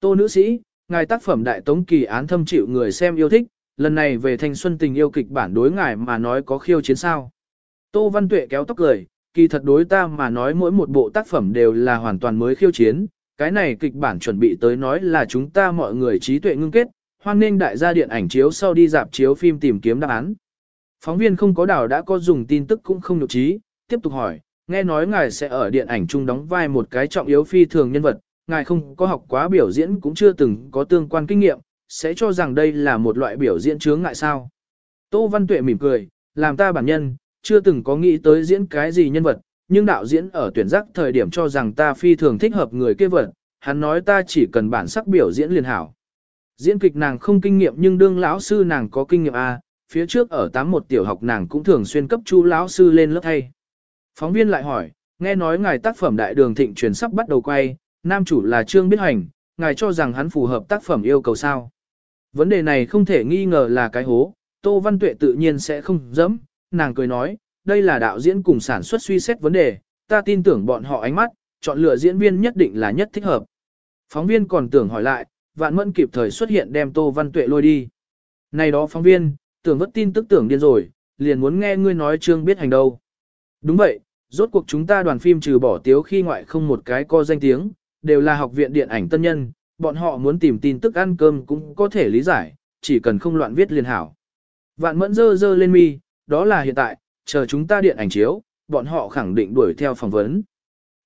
Tô nữ sĩ, ngài tác phẩm đại tống kỳ án thâm chịu người xem yêu thích, lần này về thanh xuân tình yêu kịch bản đối ngài mà nói có khiêu chiến sao. Tô Văn Tuệ kéo tóc cười, kỳ thật đối ta mà nói mỗi một bộ tác phẩm đều là hoàn toàn mới khiêu chiến, cái này kịch bản chuẩn bị tới nói là chúng ta mọi người trí tuệ ngưng kết, hoan nên đại gia điện ảnh chiếu sau đi dạp chiếu phim tìm kiếm đáp án. Phóng viên không có đảo đã có dùng tin tức cũng không nhục trí, tiếp tục hỏi, nghe nói ngài sẽ ở điện ảnh chung đóng vai một cái trọng yếu phi thường nhân vật, ngài không có học quá biểu diễn cũng chưa từng có tương quan kinh nghiệm, sẽ cho rằng đây là một loại biểu diễn chướng ngại sao. Tô Văn Tuệ mỉm cười, làm ta bản nhân, chưa từng có nghĩ tới diễn cái gì nhân vật, nhưng đạo diễn ở tuyển giác thời điểm cho rằng ta phi thường thích hợp người kia vật, hắn nói ta chỉ cần bản sắc biểu diễn liền hảo. Diễn kịch nàng không kinh nghiệm nhưng đương lão sư nàng có kinh nghiệm A, phía trước ở 81 tiểu học nàng cũng thường xuyên cấp chu lão sư lên lớp thay. Phóng viên lại hỏi, nghe nói ngài tác phẩm đại đường thịnh truyền sắp bắt đầu quay, nam chủ là Trương Biết Hành, ngài cho rằng hắn phù hợp tác phẩm yêu cầu sao. Vấn đề này không thể nghi ngờ là cái hố, Tô Văn Tuệ tự nhiên sẽ không dẫm, nàng cười nói, đây là đạo diễn cùng sản xuất suy xét vấn đề, ta tin tưởng bọn họ ánh mắt, chọn lựa diễn viên nhất định là nhất thích hợp. Phóng viên còn tưởng hỏi lại, vạn mẫn kịp thời xuất hiện đem Tô Văn Tuệ lôi đi. Này đó phóng viên, tưởng vất tin tức tưởng điên rồi, liền muốn nghe ngươi nói Trương biết hành đâu. Đúng vậy, rốt cuộc chúng ta đoàn phim trừ bỏ tiếu khi ngoại không một cái co danh tiếng, đều là học viện điện ảnh tân nhân, bọn họ muốn tìm tin tức ăn cơm cũng có thể lý giải, chỉ cần không loạn viết liền hảo. Vạn mẫn dơ dơ lên mi, đó là hiện tại, chờ chúng ta điện ảnh chiếu, bọn họ khẳng định đuổi theo phỏng vấn.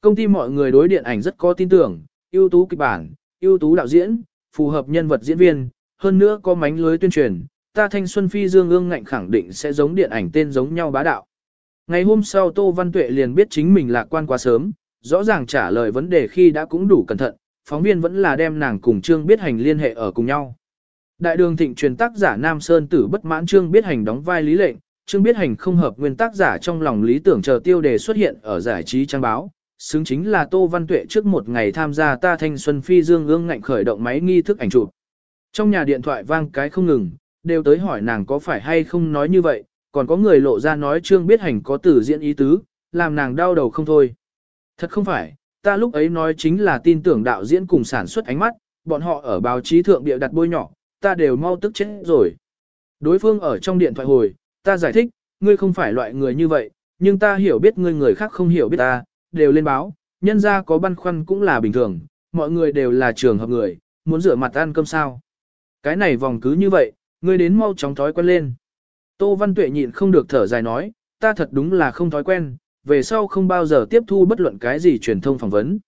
Công ty mọi người đối điện ảnh rất có tin tưởng, ưu tú kịch bản, ưu tú đạo diễn, phù hợp nhân vật diễn viên, hơn nữa có mánh lưới tuyên truyền, ta thanh xuân phi dương ương ngạnh khẳng định sẽ giống điện ảnh tên giống nhau bá đạo. Ngày hôm sau Tô Văn Tuệ liền biết chính mình lạc quan quá sớm, rõ ràng trả lời vấn đề khi đã cũng đủ cẩn thận, phóng viên vẫn là đem nàng cùng Trương Biết Hành liên hệ ở cùng nhau. Đại đường thịnh truyền tác giả Nam Sơn Tử bất mãn Trương Biết Hành đóng vai lý lệnh, Trương Biết Hành không hợp nguyên tác giả trong lòng lý tưởng chờ tiêu đề xuất hiện ở giải trí trang báo, xứng chính là Tô Văn Tuệ trước một ngày tham gia ta thanh xuân phi dương ương ngạnh khởi động máy nghi thức ảnh chụp. Trong nhà điện thoại vang cái không ngừng, đều tới hỏi nàng có phải hay không nói như vậy, còn có người lộ ra nói Trương Biết Hành có tử diễn ý tứ, làm nàng đau đầu không thôi. Thật không phải, ta lúc ấy nói chính là tin tưởng đạo diễn cùng sản xuất ánh mắt, bọn họ ở báo chí thượng địa đặt bôi nhỏ, ta đều mau tức chết rồi. Đối phương ở trong điện thoại hồi, ta giải thích, ngươi không phải loại người như vậy, nhưng ta hiểu biết ngươi người khác không hiểu biết ta, đều lên báo, nhân ra có băn khoăn cũng là bình thường, mọi người đều là trường hợp người, muốn rửa mặt ăn cơm sao. Cái này vòng cứ như vậy, ngươi đến mau chóng thói quen lên. Tô Văn Tuệ nhịn không được thở dài nói, ta thật đúng là không thói quen, về sau không bao giờ tiếp thu bất luận cái gì truyền thông phỏng vấn.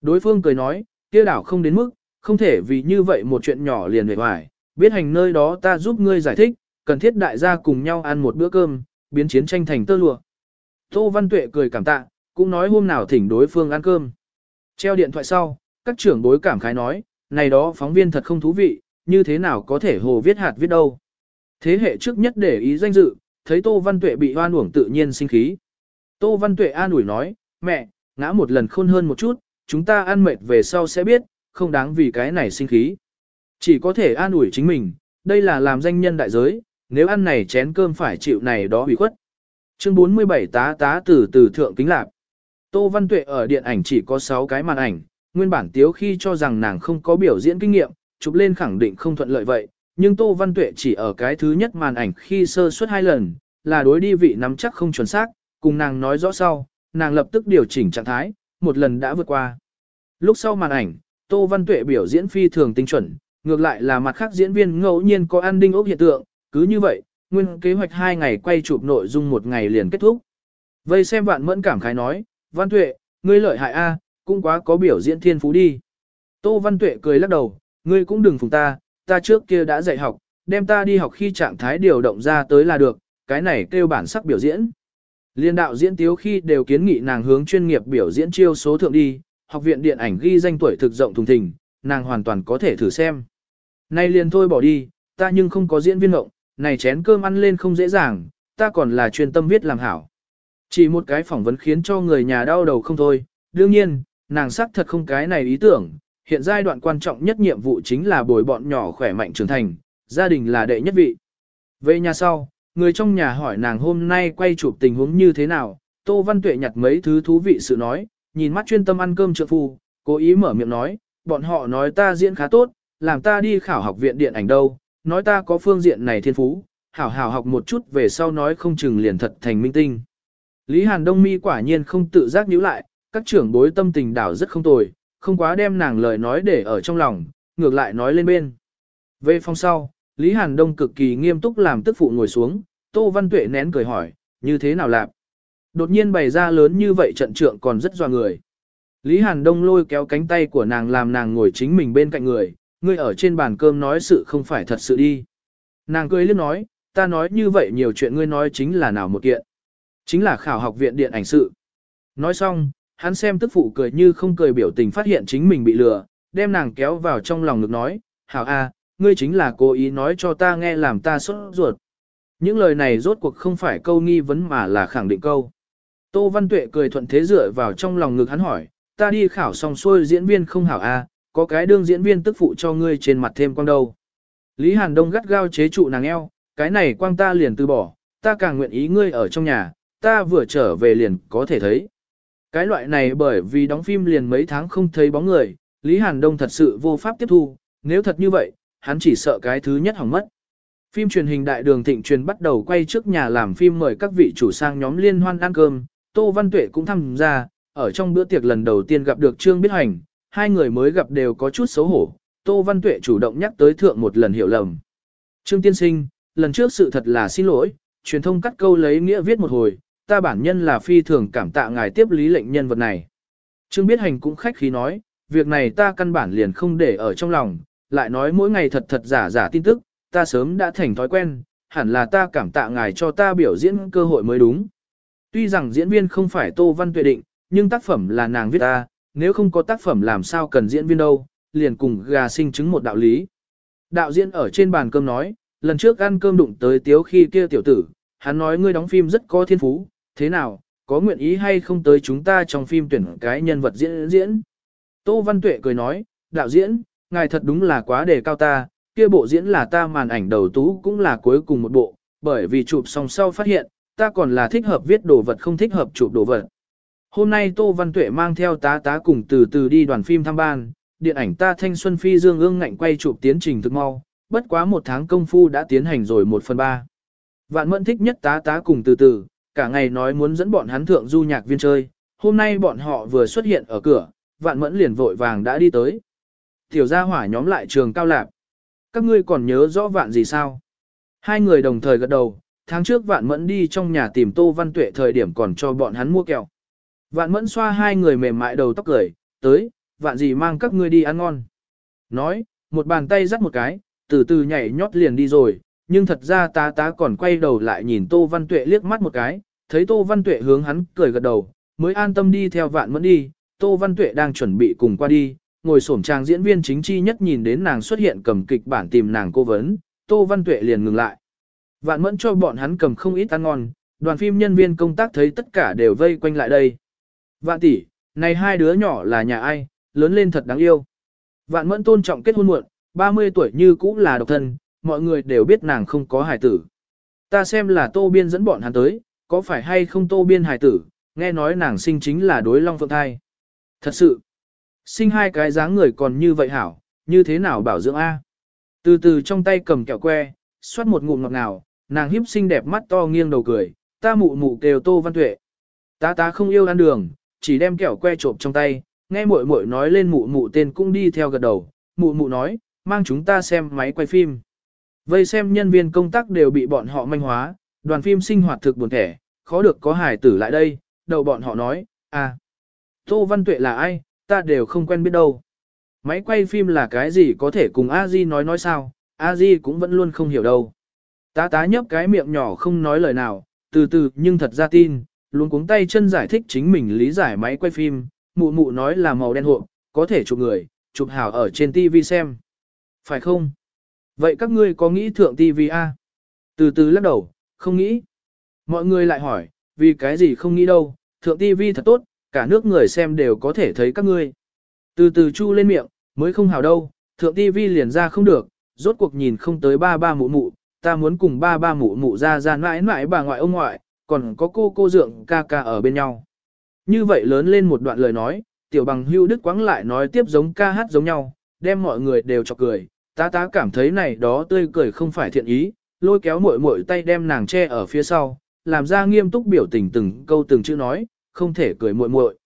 Đối phương cười nói, kia đảo không đến mức, không thể vì như vậy một chuyện nhỏ liền về hoài, biết hành nơi đó ta giúp ngươi giải thích, cần thiết đại gia cùng nhau ăn một bữa cơm, biến chiến tranh thành tơ lụa. Tô Văn Tuệ cười cảm tạ, cũng nói hôm nào thỉnh đối phương ăn cơm. Treo điện thoại sau, các trưởng đối cảm khái nói, này đó phóng viên thật không thú vị, như thế nào có thể hồ viết hạt viết đâu. Thế hệ trước nhất để ý danh dự, thấy Tô Văn Tuệ bị hoan uổng tự nhiên sinh khí. Tô Văn Tuệ an ủi nói, mẹ, ngã một lần khôn hơn một chút, chúng ta ăn mệt về sau sẽ biết, không đáng vì cái này sinh khí. Chỉ có thể an ủi chính mình, đây là làm danh nhân đại giới, nếu ăn này chén cơm phải chịu này đó bị khuất. Chương 47 tá tá từ từ thượng kính lạc. Tô Văn Tuệ ở điện ảnh chỉ có 6 cái màn ảnh, nguyên bản tiếu khi cho rằng nàng không có biểu diễn kinh nghiệm, chụp lên khẳng định không thuận lợi vậy, nhưng Tô Văn Tuệ chỉ ở cái thứ nhất màn ảnh khi sơ suất hai lần, là đối đi vị nắm chắc không chuẩn xác, cùng nàng nói rõ sau, nàng lập tức điều chỉnh trạng thái, một lần đã vượt qua. Lúc sau màn ảnh, Tô Văn Tuệ biểu diễn phi thường tinh chuẩn, ngược lại là mặt khác diễn viên ngẫu nhiên có an đinh ốc hiện tượng, cứ như vậy, nguyên kế hoạch hai ngày quay chụp nội dung một ngày liền kết thúc. Vây xem vạn mẫn cảm khái nói, Văn Tuệ, ngươi lợi hại a, cũng quá có biểu diễn thiên phú đi. Tô Văn Tuệ cười lắc đầu, ngươi cũng đừng phùng ta, ta trước kia đã dạy học, đem ta đi học khi trạng thái điều động ra tới là được, cái này kêu bản sắc biểu diễn. Liên đạo diễn tiếu khi đều kiến nghị nàng hướng chuyên nghiệp biểu diễn chiêu số thượng đi, học viện điện ảnh ghi danh tuổi thực rộng thùng thình, nàng hoàn toàn có thể thử xem. Nay liền thôi bỏ đi, ta nhưng không có diễn viên ngộng, này chén cơm ăn lên không dễ dàng, ta còn là chuyên tâm viết làm hảo. Chỉ một cái phỏng vấn khiến cho người nhà đau đầu không thôi, đương nhiên, nàng sắc thật không cái này ý tưởng, hiện giai đoạn quan trọng nhất nhiệm vụ chính là bồi bọn nhỏ khỏe mạnh trưởng thành, gia đình là đệ nhất vị. Về nhà sau, người trong nhà hỏi nàng hôm nay quay chụp tình huống như thế nào, Tô Văn Tuệ nhặt mấy thứ thú vị sự nói, nhìn mắt chuyên tâm ăn cơm trợ phu, cố ý mở miệng nói, bọn họ nói ta diễn khá tốt, làm ta đi khảo học viện điện ảnh đâu, nói ta có phương diện này thiên phú, hảo hảo học một chút về sau nói không chừng liền thật thành minh tinh. Lý Hàn Đông mi quả nhiên không tự giác nhíu lại, các trưởng bối tâm tình đảo rất không tồi, không quá đem nàng lời nói để ở trong lòng, ngược lại nói lên bên. Về phòng sau, Lý Hàn Đông cực kỳ nghiêm túc làm tức phụ ngồi xuống, Tô Văn Tuệ nén cười hỏi, như thế nào lạp? Đột nhiên bày ra lớn như vậy trận trượng còn rất doa người. Lý Hàn Đông lôi kéo cánh tay của nàng làm nàng ngồi chính mình bên cạnh người, ngươi ở trên bàn cơm nói sự không phải thật sự đi. Nàng cười liếc nói, ta nói như vậy nhiều chuyện ngươi nói chính là nào một kiện. Chính là khảo học viện điện ảnh sự. Nói xong, hắn xem tức phụ cười như không cười biểu tình phát hiện chính mình bị lừa, đem nàng kéo vào trong lòng ngực nói, hảo a, ngươi chính là cố ý nói cho ta nghe làm ta sốt ruột. Những lời này rốt cuộc không phải câu nghi vấn mà là khẳng định câu. Tô Văn Tuệ cười thuận thế dựa vào trong lòng ngực hắn hỏi, ta đi khảo xong xuôi diễn viên không hảo a, có cái đương diễn viên tức phụ cho ngươi trên mặt thêm quang đâu. Lý Hàn Đông gắt gao chế trụ nàng eo, cái này quang ta liền từ bỏ, ta càng nguyện ý ngươi ở trong nhà, ta vừa trở về liền có thể thấy. Cái loại này bởi vì đóng phim liền mấy tháng không thấy bóng người, Lý Hàn Đông thật sự vô pháp tiếp thu, nếu thật như vậy, hắn chỉ sợ cái thứ nhất hỏng mất. Phim truyền hình đại đường thịnh truyền bắt đầu quay trước nhà làm phim mời các vị chủ sang nhóm liên hoan ăn cơm, Tô Văn Tuệ cũng tham gia, ở trong bữa tiệc lần đầu tiên gặp được Trương Biết Hành, hai người mới gặp đều có chút xấu hổ, Tô Văn Tuệ chủ động nhắc tới thượng một lần hiểu lầm. Trương Tiên Sinh, lần trước sự thật là xin lỗi, truyền thông cắt câu lấy nghĩa viết một hồi, ta bản nhân là phi thường cảm tạ ngài tiếp lý lệnh nhân vật này. Trương Biết Hành cũng khách khí nói, việc này ta căn bản liền không để ở trong lòng, lại nói mỗi ngày thật thật giả giả tin tức, ta sớm đã thành thói quen, hẳn là ta cảm tạ ngài cho ta biểu diễn cơ hội mới đúng. Tuy rằng diễn viên không phải Tô Văn Tuệ định, nhưng tác phẩm là nàng viết ta, nếu không có tác phẩm làm sao cần diễn viên đâu, liền cùng gà sinh chứng một đạo lý. Đạo diễn ở trên bàn cơm nói, lần trước ăn cơm đụng tới tiếu khi kia tiểu tử, hắn nói ngươi đóng phim rất có thiên phú, thế nào, có nguyện ý hay không tới chúng ta trong phim tuyển cái nhân vật diễn diễn. Tô Văn Tuệ cười nói, đạo diễn, ngài thật đúng là quá đề cao ta, kia bộ diễn là ta màn ảnh đầu tú cũng là cuối cùng một bộ, bởi vì chụp xong sau phát hiện, ta còn là thích hợp viết đồ vật không thích hợp chụp đồ vật. Hôm nay Tô Văn Tuệ mang theo tá tá cùng từ từ đi đoàn phim thăm ban, điện ảnh ta thanh xuân phi dương ương ngạnh quay chụp tiến trình thực mau, bất quá một tháng công phu đã tiến hành rồi một phần ba. Vạn mẫn thích nhất tá tá cùng từ từ, cả ngày nói muốn dẫn bọn hắn thượng du nhạc viên chơi, hôm nay bọn họ vừa xuất hiện ở cửa, vạn mẫn liền vội vàng đã đi tới. Tiểu gia hỏa nhóm lại trường cao lạc. Các ngươi còn nhớ rõ vạn gì sao? Hai người đồng thời gật đầu, tháng trước vạn mẫn đi trong nhà tìm Tô Văn Tuệ thời điểm còn cho bọn hắn mua kẹo. Vạn mẫn xoa hai người mềm mại đầu tóc cười, tới, vạn gì mang các ngươi đi ăn ngon. Nói, một bàn tay dắt một cái, từ từ nhảy nhót liền đi rồi, nhưng thật ra tá tá còn quay đầu lại nhìn Tô Văn Tuệ liếc mắt một cái, thấy Tô Văn Tuệ hướng hắn cười gật đầu, mới an tâm đi theo vạn mẫn đi, Tô Văn Tuệ đang chuẩn bị cùng qua đi, ngồi xổm trang diễn viên chính chi nhất nhìn đến nàng xuất hiện cầm kịch bản tìm nàng cô vấn, Tô Văn Tuệ liền ngừng lại. Vạn mẫn cho bọn hắn cầm không ít ăn ngon, đoàn phim nhân viên công tác thấy tất cả đều vây quanh lại đây. Vạn tỷ, này hai đứa nhỏ là nhà ai, lớn lên thật đáng yêu. Vạn mẫn tôn trọng kết hôn muộn, 30 tuổi như cũ là độc thân, mọi người đều biết nàng không có hài tử. Ta xem là tô biên dẫn bọn hắn tới, có phải hay không tô biên hài tử, nghe nói nàng sinh chính là đối long phượng thai. Thật sự, sinh hai cái dáng người còn như vậy hảo, như thế nào bảo dưỡng A. Từ từ trong tay cầm kẹo que, xoát một ngụm ngọt ngào, nàng hiếp xinh đẹp mắt to nghiêng đầu cười, ta mụ mụ kêu tô văn tuệ. Ta ta không yêu ăn đường, chỉ đem kẹo que trộm trong tay, nghe muội muội nói lên mụ mụ tên cũng đi theo gật đầu, mụ mụ nói, mang chúng ta xem máy quay phim. Vây xem nhân viên công tác đều bị bọn họ manh hóa, đoàn phim sinh hoạt thực buồn thẻ, khó được có hải tử lại đây, đầu bọn họ nói, à, Tô Văn Tuệ là ai, ta đều không quen biết đâu. Máy quay phim là cái gì có thể cùng a di nói nói sao, a di cũng vẫn luôn không hiểu đâu. Tá tá nhấp cái miệng nhỏ không nói lời nào, từ từ nhưng thật ra tin, luôn cuống tay chân giải thích chính mình lý giải máy quay phim, mụ mụ nói là màu đen hộ, có thể chụp người, chụp hảo ở trên TV xem. Phải không? Vậy các ngươi có nghĩ thượng TV a? Từ từ lắc đầu, không nghĩ. Mọi người lại hỏi, vì cái gì không nghĩ đâu, thượng TV thật tốt, cả nước người xem đều có thể thấy các ngươi. Từ từ chu lên miệng, mới không hào đâu, thượng TV liền ra không được, rốt cuộc nhìn không tới ba ba mụ mụ, ta muốn cùng ba ba mụ mụ ra ra mãi mãi bà ngoại ông ngoại, còn có cô cô dượng ca ca ở bên nhau. Như vậy lớn lên một đoạn lời nói, tiểu bằng hưu đức quáng lại nói tiếp giống ca hát giống nhau, đem mọi người đều chọc cười, tá tá cảm thấy này đó tươi cười không phải thiện ý, lôi kéo muội muội tay đem nàng che ở phía sau, làm ra nghiêm túc biểu tình từng câu từng chữ nói, không thể cười muội muội.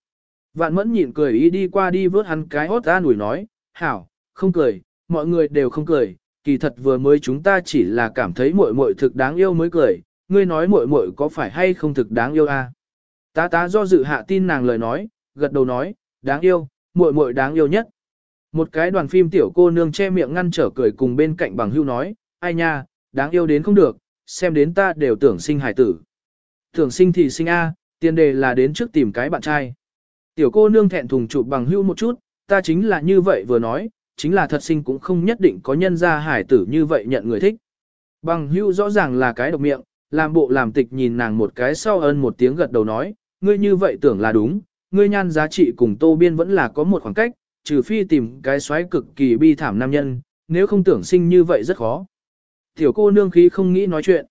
Vạn mẫn nhịn cười ý đi qua đi vớt hắn cái hốt ra nủi nói, hảo, không cười, mọi người đều không cười, kỳ thật vừa mới chúng ta chỉ là cảm thấy muội muội thực đáng yêu mới cười, ngươi nói muội muội có phải hay không thực đáng yêu a? À? Tá tá do dự hạ tin nàng lời nói, gật đầu nói, đáng yêu, muội muội đáng yêu nhất. Một cái đoàn phim tiểu cô nương che miệng ngăn trở cười cùng bên cạnh bằng hưu nói, ai nha, đáng yêu đến không được, xem đến ta đều tưởng sinh hải tử. Tưởng sinh thì sinh A, tiền đề là đến trước tìm cái bạn trai. Tiểu cô nương thẹn thùng chụp bằng hữu một chút, ta chính là như vậy vừa nói, chính là thật sinh cũng không nhất định có nhân gia hải tử như vậy nhận người thích. Bằng hữu rõ ràng là cái độc miệng, làm bộ làm tịch nhìn nàng một cái sau ơn một tiếng gật đầu nói, ngươi như vậy tưởng là đúng, ngươi nhan giá trị cùng tô biên vẫn là có một khoảng cách, trừ phi tìm cái xoáy cực kỳ bi thảm nam nhân, nếu không tưởng sinh như vậy rất khó. Tiểu cô nương khí không nghĩ nói chuyện.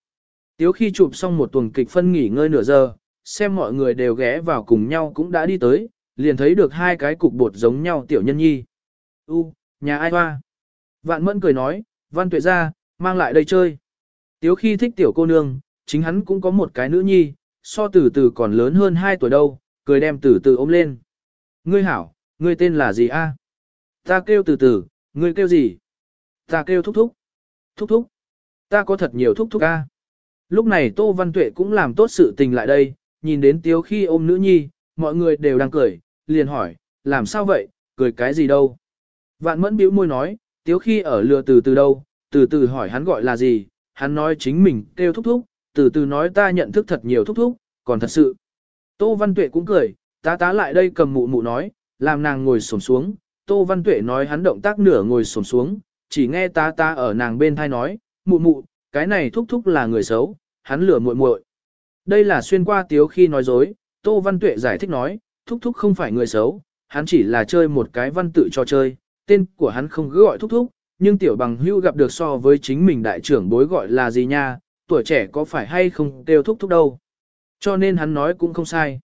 Tiếu khi chụp xong một tuần kịch phân nghỉ ngơi nửa giờ, xem mọi người đều ghé vào cùng nhau cũng đã đi tới, liền thấy được hai cái cục bột giống nhau tiểu nhân nhi. U, nhà ai hoa? Vạn mẫn cười nói, văn tuệ ra, mang lại đây chơi. Tiếu khi thích tiểu cô nương, chính hắn cũng có một cái nữ nhi, so từ từ còn lớn hơn 2 tuổi đâu, cười đem từ từ ôm lên. Ngươi hảo, ngươi tên là gì a? Ta kêu từ từ, ngươi kêu gì? Ta kêu thúc thúc. Thúc thúc. Ta có thật nhiều thúc thúc a. Lúc này Tô Văn Tuệ cũng làm tốt sự tình lại đây, nhìn đến Tiếu khi ôm nữ nhi, mọi người đều đang cười, liền hỏi, làm sao vậy, cười cái gì đâu? Vạn mẫn bĩu môi nói, Tiếu khi ở lừa từ từ đâu, từ từ hỏi hắn gọi là gì, hắn nói chính mình kêu thúc thúc, từ từ nói ta nhận thức thật nhiều thúc thúc, còn thật sự. Tô Văn Tuệ cũng cười, tá tá lại đây cầm mụ mụ nói, làm nàng ngồi xổm xuống, Tô Văn Tuệ nói hắn động tác nửa ngồi xổm xuống, chỉ nghe tá tá ở nàng bên thai nói, mụ mụ, cái này thúc thúc là người xấu, hắn lừa muội muội. Đây là xuyên qua tiếu khi nói dối, Tô Văn Tuệ giải thích nói, thúc thúc không phải người xấu, hắn chỉ là chơi một cái văn tự cho chơi, tên của hắn không cứ gọi thúc thúc, nhưng tiểu bằng hưu gặp được so với chính mình đại trưởng bối gọi là gì nha, tuổi trẻ có phải hay không đều thúc thúc đâu. Cho nên hắn nói cũng không sai.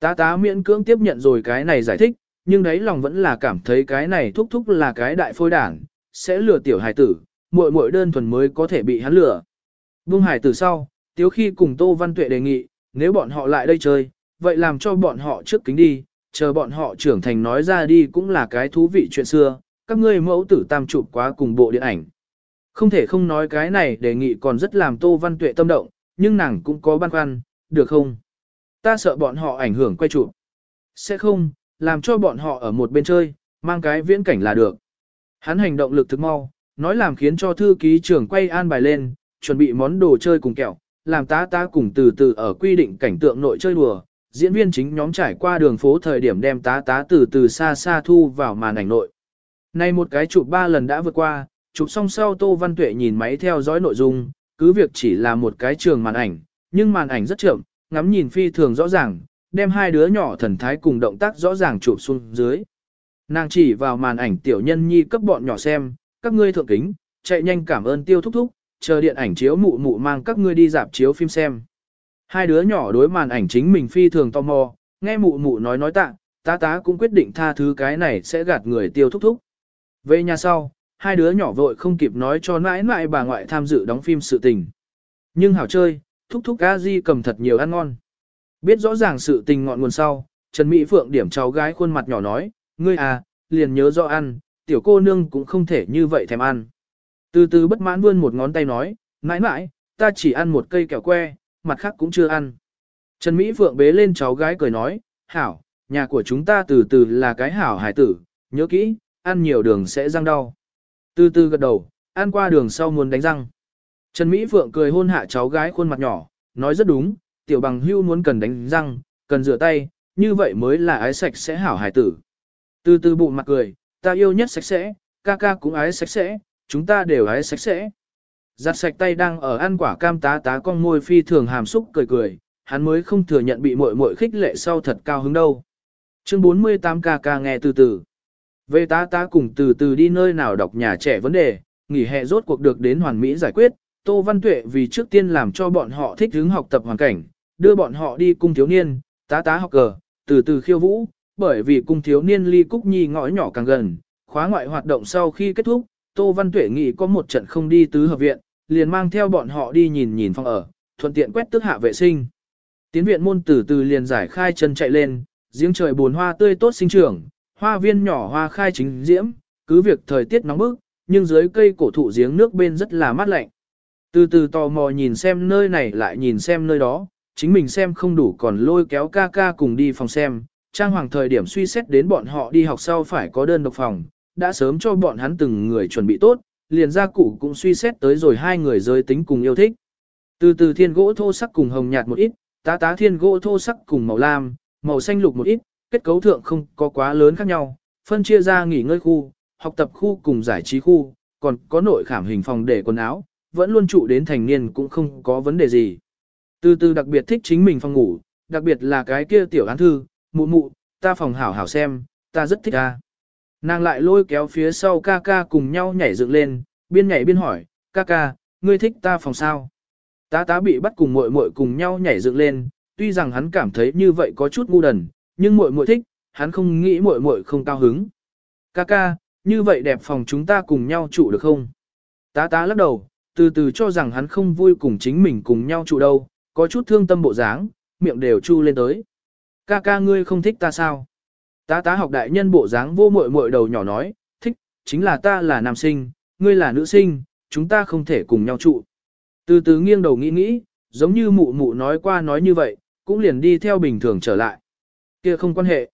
Tá tá miễn cưỡng tiếp nhận rồi cái này giải thích, nhưng đấy lòng vẫn là cảm thấy cái này thúc thúc là cái đại phôi đảng, sẽ lừa tiểu hài tử, muội muội đơn thuần mới có thể bị hắn lừa. Vương hải tử sau, tiếu khi cùng Tô Văn Tuệ đề nghị, nếu bọn họ lại đây chơi, vậy làm cho bọn họ trước kính đi, chờ bọn họ trưởng thành nói ra đi cũng là cái thú vị chuyện xưa, các ngươi mẫu tử tam chụp quá cùng bộ điện ảnh. Không thể không nói cái này đề nghị còn rất làm Tô Văn Tuệ tâm động, nhưng nàng cũng có băn khoăn, được không? Ta sợ bọn họ ảnh hưởng quay chụp. Sẽ không, làm cho bọn họ ở một bên chơi, mang cái viễn cảnh là được. Hắn hành động lực thực mau, nói làm khiến cho thư ký trưởng quay an bài lên, chuẩn bị món đồ chơi cùng kẹo, làm tá tá cùng từ từ ở quy định cảnh tượng nội chơi đùa. Diễn viên chính nhóm trải qua đường phố thời điểm đem tá tá từ từ xa xa thu vào màn ảnh nội. Nay một cái chụp ba lần đã vượt qua, chụp xong sau Tô Văn Tuệ nhìn máy theo dõi nội dung, cứ việc chỉ là một cái trường màn ảnh, nhưng màn ảnh rất chậm, ngắm nhìn phi thường rõ ràng, đem hai đứa nhỏ thần thái cùng động tác rõ ràng chụp xuống dưới. Nàng chỉ vào màn ảnh tiểu nhân nhi cấp bọn nhỏ xem, các ngươi thượng kính, chạy nhanh cảm ơn tiêu thúc thúc, chờ điện ảnh chiếu mụ mụ mang các ngươi đi dạp chiếu phim xem. Hai đứa nhỏ đối màn ảnh chính mình phi thường tò mò, nghe mụ mụ nói nói tạ, tá tá cũng quyết định tha thứ cái này sẽ gạt người tiêu thúc thúc. Về nhà sau, hai đứa nhỏ vội không kịp nói cho nãi nãi bà ngoại tham dự đóng phim sự tình. Nhưng hảo chơi, thúc thúc a di cầm thật nhiều ăn ngon. Biết rõ ràng sự tình ngọn nguồn sau, Trần Mỹ Phượng điểm cháu gái khuôn mặt nhỏ nói, ngươi à, liền nhớ rõ ăn, tiểu cô nương cũng không thể như vậy thèm ăn. Từ từ bất mãn vươn một ngón tay nói, mãi mãi, ta chỉ ăn một cây kẹo que, mặt khác cũng chưa ăn. Trần Mỹ Phượng bế lên cháu gái cười nói, hảo, nhà của chúng ta từ từ là cái hảo hải tử, nhớ kỹ, ăn nhiều đường sẽ răng đau. Từ từ gật đầu, ăn qua đường sau muốn đánh răng. Trần Mỹ Phượng cười hôn hạ cháu gái khuôn mặt nhỏ, nói rất đúng, tiểu bằng hưu muốn cần đánh răng, cần rửa tay, như vậy mới là ái sạch sẽ hảo hải tử. Từ từ bụng mặt cười, ta yêu nhất sạch sẽ, ca ca cũng ái sạch sẽ, chúng ta đều hái sạch sẽ. Giặt sạch tay đang ở ăn quả cam tá tá con môi phi thường hàm xúc cười cười, hắn mới không thừa nhận bị muội muội khích lệ sau thật cao hứng đâu. Chương 48 ca ca nghe từ từ. Về tá tá cùng từ từ đi nơi nào đọc nhà trẻ vấn đề, nghỉ hè rốt cuộc được đến hoàn mỹ giải quyết, Tô Văn Tuệ vì trước tiên làm cho bọn họ thích hứng học tập hoàn cảnh, đưa bọn họ đi cung thiếu niên, tá tá học cờ, từ từ khiêu vũ, bởi vì cung thiếu niên ly Cúc Nhi ngõ nhỏ càng gần, khóa ngoại hoạt động sau khi kết thúc, Tô Văn Tuệ nghĩ có một trận không đi tứ hợp viện, liền mang theo bọn họ đi nhìn nhìn phòng ở, thuận tiện quét tước hạ vệ sinh. Tiến viện môn từ từ liền giải khai chân chạy lên, giếng trời buồn hoa tươi tốt sinh trưởng, hoa viên nhỏ hoa khai chính diễm, cứ việc thời tiết nóng bức, nhưng dưới cây cổ thụ giếng nước bên rất là mát lạnh. Từ từ tò mò nhìn xem nơi này lại nhìn xem nơi đó, chính mình xem không đủ còn lôi kéo ca ca cùng đi phòng xem. Trang hoàng thời điểm suy xét đến bọn họ đi học sau phải có đơn độc phòng, đã sớm cho bọn hắn từng người chuẩn bị tốt, liền gia cụ cũng suy xét tới rồi hai người giới tính cùng yêu thích. Từ từ thiên gỗ thô sắc cùng hồng nhạt một ít, tá tá thiên gỗ thô sắc cùng màu lam, màu xanh lục một ít, kết cấu thượng không có quá lớn khác nhau, phân chia ra nghỉ ngơi khu, học tập khu cùng giải trí khu, còn có nội khảm hình phòng để quần áo, vẫn luôn trụ đến thành niên cũng không có vấn đề gì. Từ từ đặc biệt thích chính mình phòng ngủ, đặc biệt là cái kia tiểu án thư, mụ mụ, ta phòng hảo hảo xem, ta rất thích ta. Nàng lại lôi kéo phía sau ca ca cùng nhau nhảy dựng lên, biên nhảy biên hỏi, ca ca, ngươi thích ta phòng sao? Tá tá bị bắt cùng muội muội cùng nhau nhảy dựng lên, tuy rằng hắn cảm thấy như vậy có chút ngu đần, nhưng muội muội thích, hắn không nghĩ muội muội không cao hứng. Ca ca, như vậy đẹp phòng chúng ta cùng nhau trụ được không? Tá tá lắc đầu, từ từ cho rằng hắn không vui cùng chính mình cùng nhau trụ đâu, có chút thương tâm bộ dáng, miệng đều chu lên tới. Ca ca ngươi không thích ta sao? Tá tá học đại nhân bộ dáng vô muội muội đầu nhỏ nói, thích, chính là ta là nam sinh, ngươi là nữ sinh, chúng ta không thể cùng nhau trụ. Từ từ nghiêng đầu nghĩ nghĩ, giống như mụ mụ nói qua nói như vậy, cũng liền đi theo bình thường trở lại. Kia không quan hệ.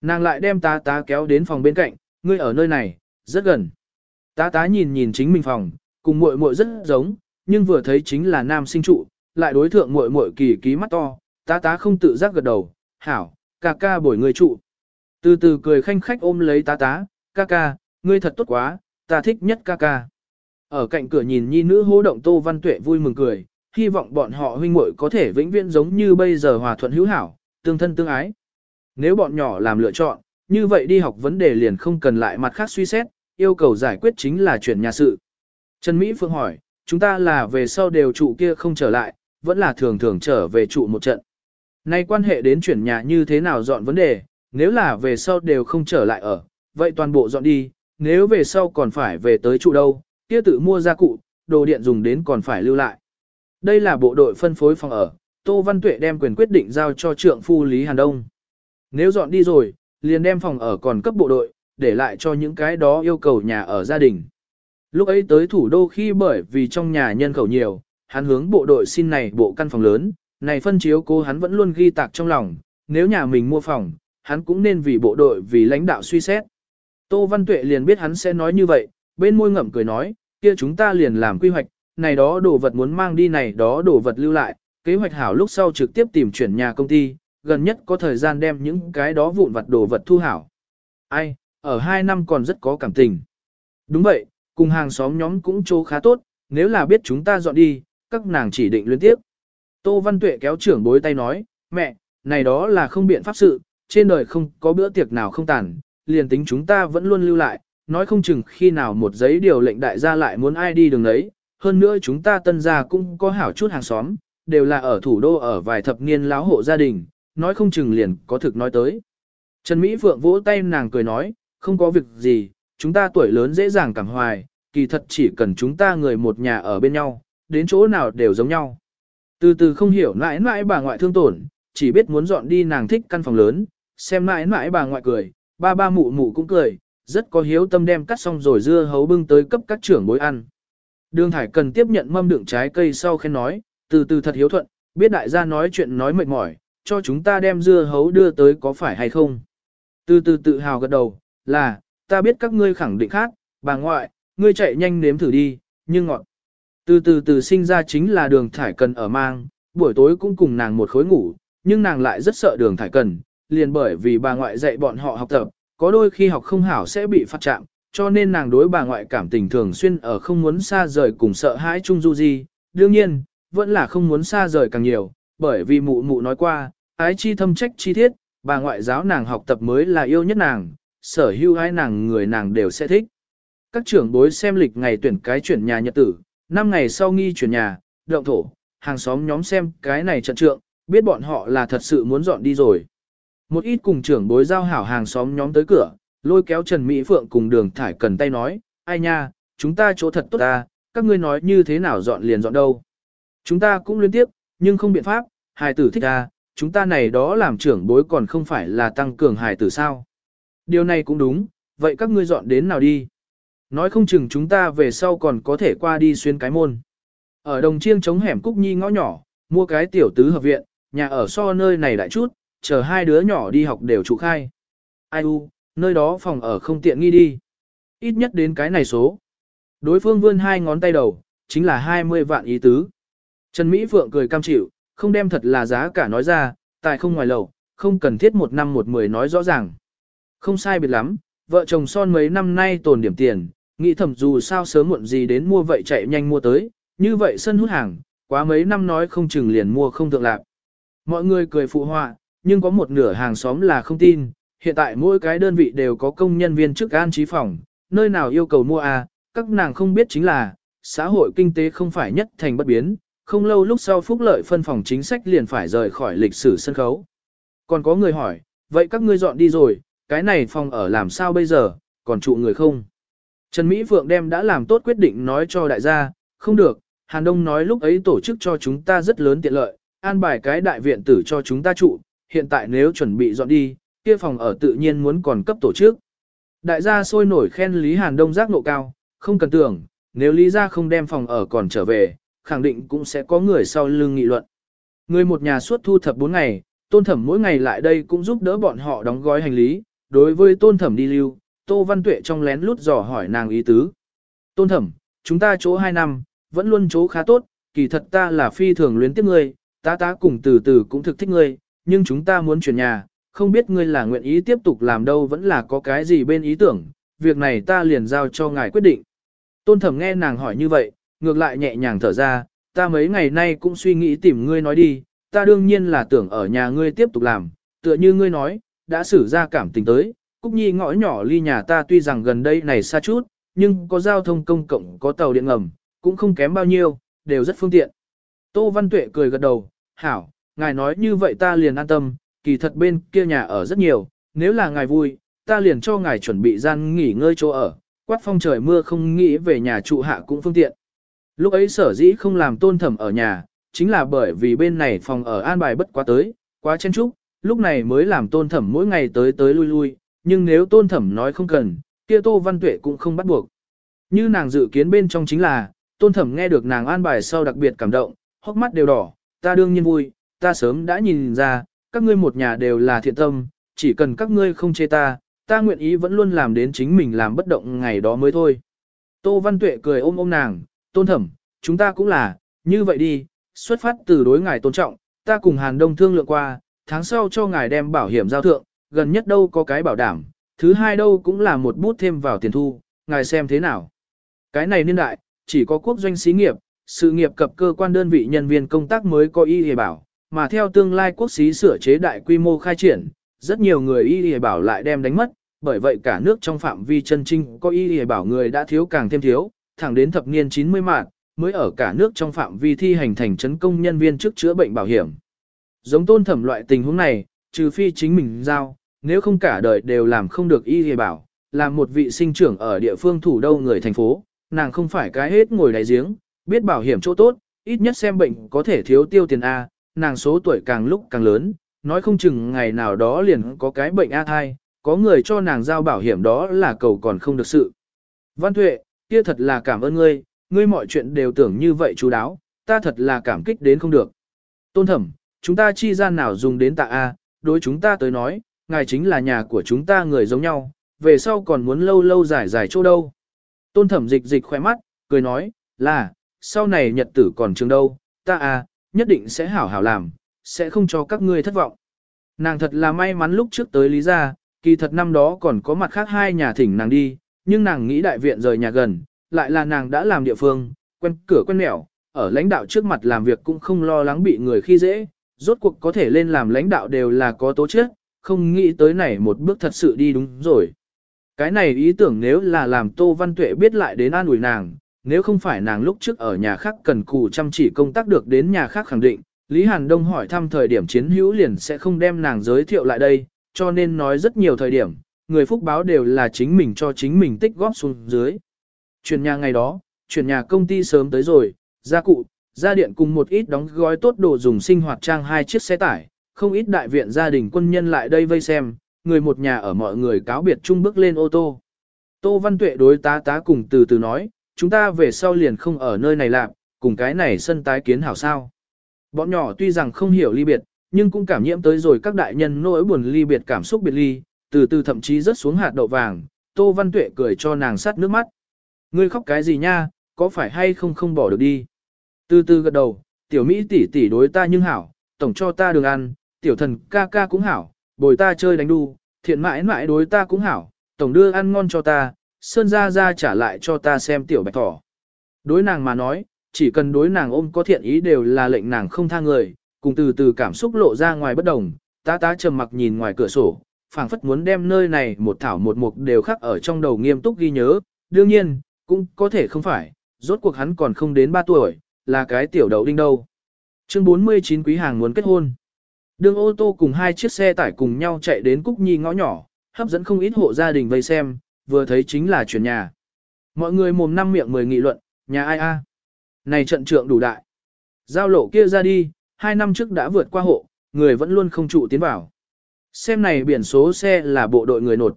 Nàng lại đem tá tá kéo đến phòng bên cạnh, ngươi ở nơi này, rất gần. Tá tá nhìn nhìn chính mình phòng, cùng muội muội rất giống, nhưng vừa thấy chính là nam sinh trụ, lại đối thượng muội muội kỳ ký mắt to, tá tá không tự giác gật đầu, hảo, ca ca bồi người trụ. Từ từ cười khanh khách ôm lấy tá tá, ca ca, ngươi thật tốt quá, ta thích nhất ca ca. Ở cạnh cửa nhìn nhi nữ hô động Tô Văn Tuệ vui mừng cười, hy vọng bọn họ huynh muội có thể vĩnh viễn giống như bây giờ hòa thuận hữu hảo, tương thân tương ái. Nếu bọn nhỏ làm lựa chọn, như vậy đi học vấn đề liền không cần lại mặt khác suy xét, yêu cầu giải quyết chính là chuyển nhà sự. Trần Mỹ Phương hỏi, chúng ta là về sau đều trụ kia không trở lại, vẫn là thường thường trở về trụ một trận. Nay quan hệ đến chuyển nhà như thế nào dọn vấn đề, nếu là về sau đều không trở lại ở, vậy toàn bộ dọn đi, nếu về sau còn phải về tới trụ đâu, kia tự mua gia cụ, đồ điện dùng đến còn phải lưu lại. Đây là bộ đội phân phối phòng ở, Tô Văn Tuệ đem quyền quyết định giao cho trượng phu Lý Hàn Đông. Nếu dọn đi rồi, liền đem phòng ở còn cấp bộ đội, để lại cho những cái đó yêu cầu nhà ở gia đình. Lúc ấy tới thủ đô khi bởi vì trong nhà nhân khẩu nhiều, hắn hướng bộ đội xin này bộ căn phòng lớn, này phân chiếu cô hắn vẫn luôn ghi tạc trong lòng, nếu nhà mình mua phòng, hắn cũng nên vì bộ đội vì lãnh đạo suy xét. Tô Văn Tuệ liền biết hắn sẽ nói như vậy, bên môi ngậm cười nói, kia chúng ta liền làm quy hoạch, này đó đồ vật muốn mang đi này đó đồ vật lưu lại, kế hoạch hảo lúc sau trực tiếp tìm chuyển nhà công ty, gần nhất có thời gian đem những cái đó vụn vặt đồ vật thu hảo. Ai, ở hai năm còn rất có cảm tình. Đúng vậy, cùng hàng xóm nhóm cũng chỗ khá tốt, nếu là biết chúng ta dọn đi, các nàng chỉ định liên tiếp. Tô Văn Tuệ kéo trưởng bối tay nói, mẹ, này đó là không biện pháp sự, trên đời không có bữa tiệc nào không tàn, liền tính chúng ta vẫn luôn lưu lại, nói không chừng khi nào một giấy điều lệnh đại gia lại muốn ai đi đường ấy, hơn nữa chúng ta tân gia cũng có hảo chút hàng xóm, đều là ở thủ đô ở vài thập niên láo hộ gia đình, nói không chừng liền có thực nói tới. Trần Mỹ Phượng vỗ tay nàng cười nói, không có việc gì, chúng ta tuổi lớn dễ dàng cảm hoài, kỳ thật chỉ cần chúng ta người một nhà ở bên nhau, đến chỗ nào đều giống nhau. Từ từ không hiểu mãi mãi bà ngoại thương tổn, chỉ biết muốn dọn đi nàng thích căn phòng lớn, xem mãi mãi bà ngoại cười, ba ba mụ mụ cũng cười, rất có hiếu tâm đem cắt xong rồi dưa hấu bưng tới cấp các trưởng bối ăn. Đường Thải cần tiếp nhận mâm đựng trái cây sau khen nói, từ từ thật hiếu thuận, biết đại gia nói chuyện nói mệt mỏi, cho chúng ta đem dưa hấu đưa tới có phải hay không. Từ từ tự hào gật đầu, là, ta biết các ngươi khẳng định khác, bà ngoại, ngươi chạy nhanh nếm thử đi, nhưng ngọt. Từ từ từ sinh ra chính là đường thải cần ở mang, buổi tối cũng cùng nàng một khối ngủ, nhưng nàng lại rất sợ đường thải cần, liền bởi vì bà ngoại dạy bọn họ học tập, có đôi khi học không hảo sẽ bị phạt chạm, cho nên nàng đối bà ngoại cảm tình thường xuyên ở không muốn xa rời cùng sợ hãi chung du di, đương nhiên, vẫn là không muốn xa rời càng nhiều, bởi vì mụ mụ nói qua, ái chi thâm trách chi thiết, bà ngoại giáo nàng học tập mới là yêu nhất nàng, sở hữu ai nàng người nàng đều sẽ thích. Các trưởng bối xem lịch ngày tuyển cái chuyển nhà nhật tử, 5 ngày sau nghi chuyển nhà, động thổ, hàng xóm nhóm xem cái này trận trượng, biết bọn họ là thật sự muốn dọn đi rồi. Một ít cùng trưởng bối giao hảo hàng xóm nhóm tới cửa, lôi kéo Trần Mỹ Phượng cùng đường thải cần tay nói, ai nha, chúng ta chỗ thật tốt ta, các ngươi nói như thế nào dọn liền dọn đâu. Chúng ta cũng liên tiếp, nhưng không biện pháp, hài tử thích ta, chúng ta này đó làm trưởng bối còn không phải là tăng cường hài tử sao. Điều này cũng đúng, vậy các ngươi dọn đến nào đi. Nói không chừng chúng ta về sau còn có thể qua đi xuyên cái môn. Ở đồng chiêng chống hẻm Cúc Nhi ngõ nhỏ, mua cái tiểu tứ hợp viện, nhà ở so nơi này đại chút, chờ hai đứa nhỏ đi học đều trụ khai. Ai u, nơi đó phòng ở không tiện nghi đi. Ít nhất đến cái này số. Đối phương vươn hai ngón tay đầu, chính là 20 vạn ý tứ. Trần Mỹ Phượng cười cam chịu, không đem thật là giá cả nói ra, tại không ngoài lầu, không cần thiết một năm một mười nói rõ ràng. Không sai biệt lắm, vợ chồng son mấy năm nay tồn điểm tiền, nghĩ thầm dù sao sớm muộn gì đến mua vậy chạy nhanh mua tới, như vậy sân hút hàng, quá mấy năm nói không chừng liền mua không thượng lạc. Mọi người cười phụ họa, nhưng có một nửa hàng xóm là không tin, hiện tại mỗi cái đơn vị đều có công nhân viên chức an trí phòng, nơi nào yêu cầu mua à, các nàng không biết chính là, xã hội kinh tế không phải nhất thành bất biến, không lâu lúc sau phúc lợi phân phòng chính sách liền phải rời khỏi lịch sử sân khấu. Còn có người hỏi, vậy các ngươi dọn đi rồi, cái này phòng ở làm sao bây giờ, còn trụ người không? Trần Mỹ Phượng đem đã làm tốt quyết định nói cho đại gia, không được, Hàn Đông nói lúc ấy tổ chức cho chúng ta rất lớn tiện lợi, an bài cái đại viện tử cho chúng ta trụ, hiện tại nếu chuẩn bị dọn đi, kia phòng ở tự nhiên muốn còn cấp tổ chức. Đại gia sôi nổi khen Lý Hàn Đông giác nộ cao, không cần tưởng, nếu Lý gia không đem phòng ở còn trở về, khẳng định cũng sẽ có người sau lưng nghị luận. Người một nhà suốt thu thập 4 ngày, tôn thẩm mỗi ngày lại đây cũng giúp đỡ bọn họ đóng gói hành lý, đối với tôn thẩm đi lưu, tô văn tuệ trong lén lút dò hỏi nàng ý tứ. Tôn thẩm, chúng ta chỗ 2 năm, vẫn luôn chỗ khá tốt, kỳ thật ta là phi thường luyến tiếc ngươi, ta ta cùng từ từ cũng thực thích ngươi, nhưng chúng ta muốn chuyển nhà, không biết ngươi là nguyện ý tiếp tục làm đâu vẫn là có cái gì bên ý tưởng, việc này ta liền giao cho ngài quyết định. Tôn thẩm nghe nàng hỏi như vậy, ngược lại nhẹ nhàng thở ra, ta mấy ngày nay cũng suy nghĩ tìm ngươi nói đi, ta đương nhiên là tưởng ở nhà ngươi tiếp tục làm, tựa như ngươi nói, đã xử ra cảm tình tới, Cúc Nhi ngõ nhỏ ly nhà ta tuy rằng gần đây này xa chút, nhưng có giao thông công cộng có tàu điện ngầm, cũng không kém bao nhiêu, đều rất phương tiện. Tô Văn Tuệ cười gật đầu, hảo, ngài nói như vậy ta liền an tâm, kỳ thật bên kia nhà ở rất nhiều, nếu là ngài vui, ta liền cho ngài chuẩn bị gian nghỉ ngơi chỗ ở, quát phong trời mưa không nghĩ về nhà trụ hạ cũng phương tiện. Lúc ấy sở dĩ không làm tôn thẩm ở nhà, chính là bởi vì bên này phòng ở an bài bất quá tới, quá chen trúc, lúc này mới làm tôn thẩm mỗi ngày tới tới lui lui, nhưng nếu tôn thẩm nói không cần, kia tô văn tuệ cũng không bắt buộc. Như nàng dự kiến bên trong chính là, tôn thẩm nghe được nàng an bài sau đặc biệt cảm động, hốc mắt đều đỏ, ta đương nhiên vui, ta sớm đã nhìn ra, các ngươi một nhà đều là thiện tâm, chỉ cần các ngươi không chê ta, ta nguyện ý vẫn luôn làm đến chính mình làm bất động ngày đó mới thôi. Tô Văn Tuệ cười ôm ôm nàng, tôn thẩm, chúng ta cũng là, như vậy đi, xuất phát từ đối ngài tôn trọng, ta cùng Hàn Đông thương lượng qua, tháng sau cho ngài đem bảo hiểm giao thượng, gần nhất đâu có cái bảo đảm, thứ hai đâu cũng là một bút thêm vào tiền thu, ngài xem thế nào. Cái này niên đại, chỉ có quốc doanh xí nghiệp, sự nghiệp cập cơ quan đơn vị nhân viên công tác mới có y hề bảo, mà theo tương lai quốc xí sửa chế đại quy mô khai triển, rất nhiều người y y bảo lại đem đánh mất, bởi vậy cả nước trong phạm vi chân trinh có y y bảo người đã thiếu càng thêm thiếu, thẳng đến thập niên 90 mạng, mới ở cả nước trong phạm vi thi hành thành chấn công nhân viên trước chữa bệnh bảo hiểm. Giống tôn thẩm loại tình huống này, trừ phi chính mình giao, nếu không cả đời đều làm không được y y bảo, làm một vị sinh trưởng ở địa phương thủ đô người thành phố, nàng không phải cái hết ngồi đáy giếng, biết bảo hiểm chỗ tốt, ít nhất xem bệnh có thể thiếu tiêu tiền A, nàng số tuổi càng lúc càng lớn, nói không chừng ngày nào đó liền có cái bệnh A thai, có người cho nàng giao bảo hiểm đó là cầu còn không được sự. Văn Tuệ, kia thật là cảm ơn ngươi, ngươi mọi chuyện đều tưởng như vậy chú đáo, ta thật là cảm kích đến không được. Tôn thẩm, chúng ta chi gian nào dùng đến tạ A, đối chúng ta tới nói, ngài chính là nhà của chúng ta người giống nhau, về sau còn muốn lâu lâu dài dài chỗ đâu. Tôn thẩm dịch dịch khỏe mắt, cười nói, là, sau này nhật tử còn trường đâu, ta à, nhất định sẽ hảo hảo làm, sẽ không cho các ngươi thất vọng. Nàng thật là may mắn lúc trước tới Lý Gia, kỳ thật năm đó còn có mặt khác hai nhà thỉnh nàng đi, nhưng nàng nghĩ đại viện rời nhà gần, lại là nàng đã làm địa phương, quen cửa quen nẻo, ở lãnh đạo trước mặt làm việc cũng không lo lắng bị người khi dễ, rốt cuộc có thể lên làm lãnh đạo đều là có tố chất, không nghĩ tới này một bước thật sự đi đúng rồi. Cái này ý tưởng nếu là làm Tô Văn Tuệ biết lại đến an ủi nàng, nếu không phải nàng lúc trước ở nhà khác cần cù chăm chỉ công tác được đến nhà khác khẳng định, Lý Hàn Đông hỏi thăm thời điểm chiến hữu liền sẽ không đem nàng giới thiệu lại đây, cho nên nói rất nhiều thời điểm, người phúc báo đều là chính mình cho chính mình tích góp xuống dưới. Chuyển nhà ngày đó, chuyển nhà công ty sớm tới rồi, gia cụ, gia điện cùng một ít đóng gói tốt đồ dùng sinh hoạt trang hai chiếc xe tải, không ít đại viện gia đình quân nhân lại đây vây xem, người một nhà ở mọi người cáo biệt chung bước lên ô tô. Tô Văn Tuệ đối tá tá cùng từ từ nói, chúng ta về sau liền không ở nơi này làm, cùng cái này sân tái kiến hảo sao. Bọn nhỏ tuy rằng không hiểu ly biệt, nhưng cũng cảm nhiễm tới rồi các đại nhân nỗi buồn ly biệt cảm xúc biệt ly, từ từ thậm chí rớt xuống hạt đậu vàng, Tô Văn Tuệ cười cho nàng sát nước mắt. Ngươi khóc cái gì nha, có phải hay không không bỏ được đi. Từ từ gật đầu, tiểu Mỹ tỷ tỷ đối ta nhưng hảo, tổng cho ta đường ăn, tiểu thần ca ca cũng hảo, bồi ta chơi đánh đu, thiện mãi mãi đối ta cũng hảo, tổng đưa ăn ngon cho ta, sơn gia gia trả lại cho ta xem tiểu bạch thỏ. Đối nàng mà nói, chỉ cần đối nàng ôm có thiện ý đều là lệnh nàng không tha người, cùng từ từ cảm xúc lộ ra ngoài bất đồng, tá tá trầm mặc nhìn ngoài cửa sổ, phảng phất muốn đem nơi này một thảo một mục đều khắc ở trong đầu nghiêm túc ghi nhớ, đương nhiên, cũng có thể không phải, rốt cuộc hắn còn không đến 3 tuổi, là cái tiểu đầu đinh đâu. Chương 49 quý hàng muốn kết hôn. Đường ô tô cùng hai chiếc xe tải cùng nhau chạy đến Cúc Nhi ngõ nhỏ, hấp dẫn không ít hộ gia đình vây xem, vừa thấy chính là chuyển nhà. Mọi người mồm năm miệng mười nghị luận, nhà ai a? Này trận trượng đủ đại. Giao lộ kia ra đi, hai năm trước đã vượt qua hộ, người vẫn luôn không trụ tiến vào. Xem này biển số xe là bộ đội người nột.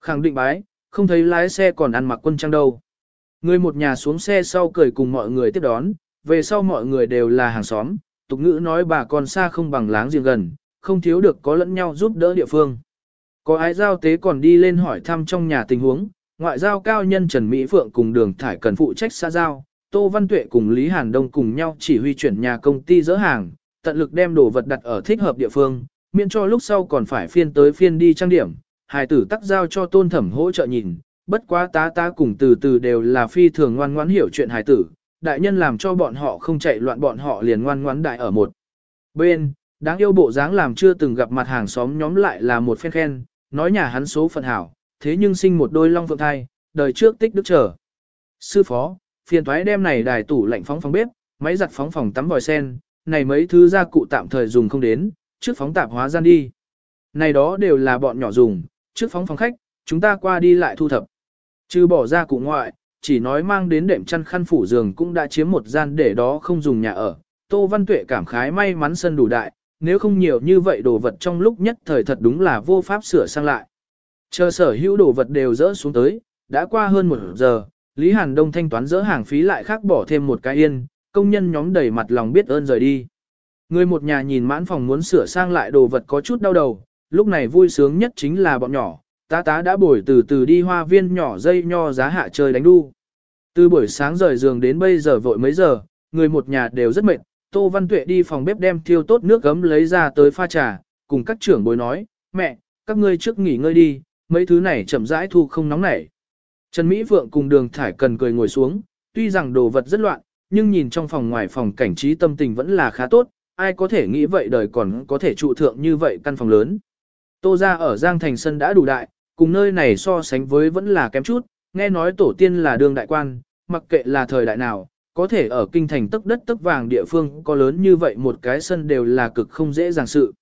Khẳng định bái, không thấy lái xe còn ăn mặc quân trang đâu. Người một nhà xuống xe sau cười cùng mọi người tiếp đón, về sau mọi người đều là hàng xóm, tục ngữ nói bà con xa không bằng láng giềng gần, không thiếu được có lẫn nhau giúp đỡ địa phương. Có ái giao tế còn đi lên hỏi thăm trong nhà tình huống, ngoại giao cao nhân Trần Mỹ Phượng cùng đường thải cần phụ trách xã giao, Tô Văn Tuệ cùng Lý Hàn Đông cùng nhau chỉ huy chuyển nhà công ty dỡ hàng, tận lực đem đồ vật đặt ở thích hợp địa phương, miễn cho lúc sau còn phải phiên tới phiên đi trang điểm, hài tử tắc giao cho tôn thẩm hỗ trợ nhìn, bất quá tá tá cùng từ từ đều là phi thường ngoan ngoãn hiểu chuyện hài tử, đại nhân làm cho bọn họ không chạy loạn bọn họ liền ngoan ngoãn đại ở một. Bên, đáng yêu bộ dáng làm chưa từng gặp mặt hàng xóm nhóm lại là một phen khen, nói nhà hắn số phận hảo, thế nhưng sinh một đôi long phượng thai, đời trước tích đức trở. Sư phó, phiền thoái đem này đài tủ lạnh phóng phòng bếp, máy giặt phóng phòng tắm vòi sen, này mấy thứ gia cụ tạm thời dùng không đến, trước phóng tạp hóa gian đi. Này đó đều là bọn nhỏ dùng, trước phóng phòng khách, chúng ta qua đi lại thu thập. Trừ bỏ ra cụ ngoại, chỉ nói mang đến đệm chăn khăn phủ giường cũng đã chiếm một gian để đó không dùng nhà ở. Tô Văn Tuệ cảm khái may mắn sân đủ đại, nếu không nhiều như vậy đồ vật trong lúc nhất thời thật đúng là vô pháp sửa sang lại. Chờ sở hữu đồ vật đều dỡ xuống tới, đã qua hơn một giờ, Lý Hàn Đông thanh toán dỡ hàng phí lại khác bỏ thêm một cái yên, công nhân nhóm đầy mặt lòng biết ơn rời đi. Người một nhà nhìn mãn phòng muốn sửa sang lại đồ vật có chút đau đầu, lúc này vui sướng nhất chính là bọn nhỏ, tá tá đã bồi từ từ đi hoa viên nhỏ dây nho giá hạ chơi đánh đu. Từ buổi sáng rời giường đến bây giờ vội mấy giờ, người một nhà đều rất mệt, Tô Văn Tuệ đi phòng bếp đem thiêu tốt nước gấm lấy ra tới pha trà, cùng các trưởng bối nói, mẹ, các ngươi trước nghỉ ngơi đi, mấy thứ này chậm rãi thu không nóng nảy. Trần Mỹ Vượng cùng đường thải cần cười ngồi xuống, tuy rằng đồ vật rất loạn, nhưng nhìn trong phòng ngoài phòng cảnh trí tâm tình vẫn là khá tốt, ai có thể nghĩ vậy đời còn có thể trụ thượng như vậy căn phòng lớn. Tô ra ở Giang Thành Sân đã đủ đại, cùng nơi này so sánh với vẫn là kém chút, nghe nói tổ tiên là đường đại quan, mặc kệ là thời đại nào, có thể ở kinh thành tức đất tức vàng địa phương có lớn như vậy một cái sân đều là cực không dễ dàng sự.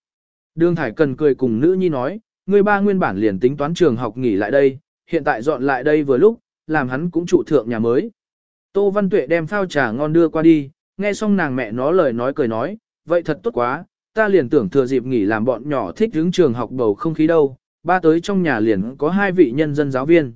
Đường Thải cần cười cùng nữ nhi nói, người ba nguyên bản liền tính toán trường học nghỉ lại đây, hiện tại dọn lại đây vừa lúc, làm hắn cũng trụ thượng nhà mới. Tô Văn Tuệ đem phao trà ngon đưa qua đi, nghe xong nàng mẹ nó lời nói cười nói, vậy thật tốt quá, ta liền tưởng thừa dịp nghỉ làm bọn nhỏ thích hướng trường học bầu không khí đâu, ba tới trong nhà liền có hai vị nhân dân giáo viên.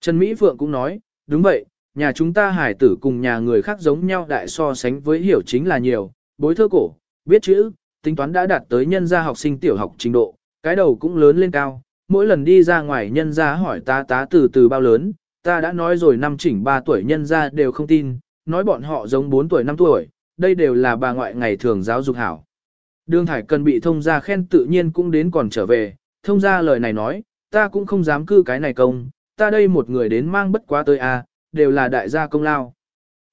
Trần Mỹ Phượng cũng nói, đúng vậy, nhà chúng ta hải tử cùng nhà người khác giống nhau đại so sánh với hiểu chính là nhiều, bối thơ cổ, biết chữ, tính toán đã đạt tới nhân gia học sinh tiểu học trình độ, cái đầu cũng lớn lên cao, mỗi lần đi ra ngoài nhân gia hỏi ta tá từ từ bao lớn, ta đã nói rồi năm chỉnh 3 tuổi nhân gia đều không tin, nói bọn họ giống 4 tuổi 5 tuổi, đây đều là bà ngoại ngày thường giáo dục hảo. Đường Thải cần bị thông gia khen tự nhiên cũng đến còn trở về, thông gia lời này nói, ta cũng không dám cư cái này công, ta đây một người đến mang bất quá tới a, đều là đại gia công lao.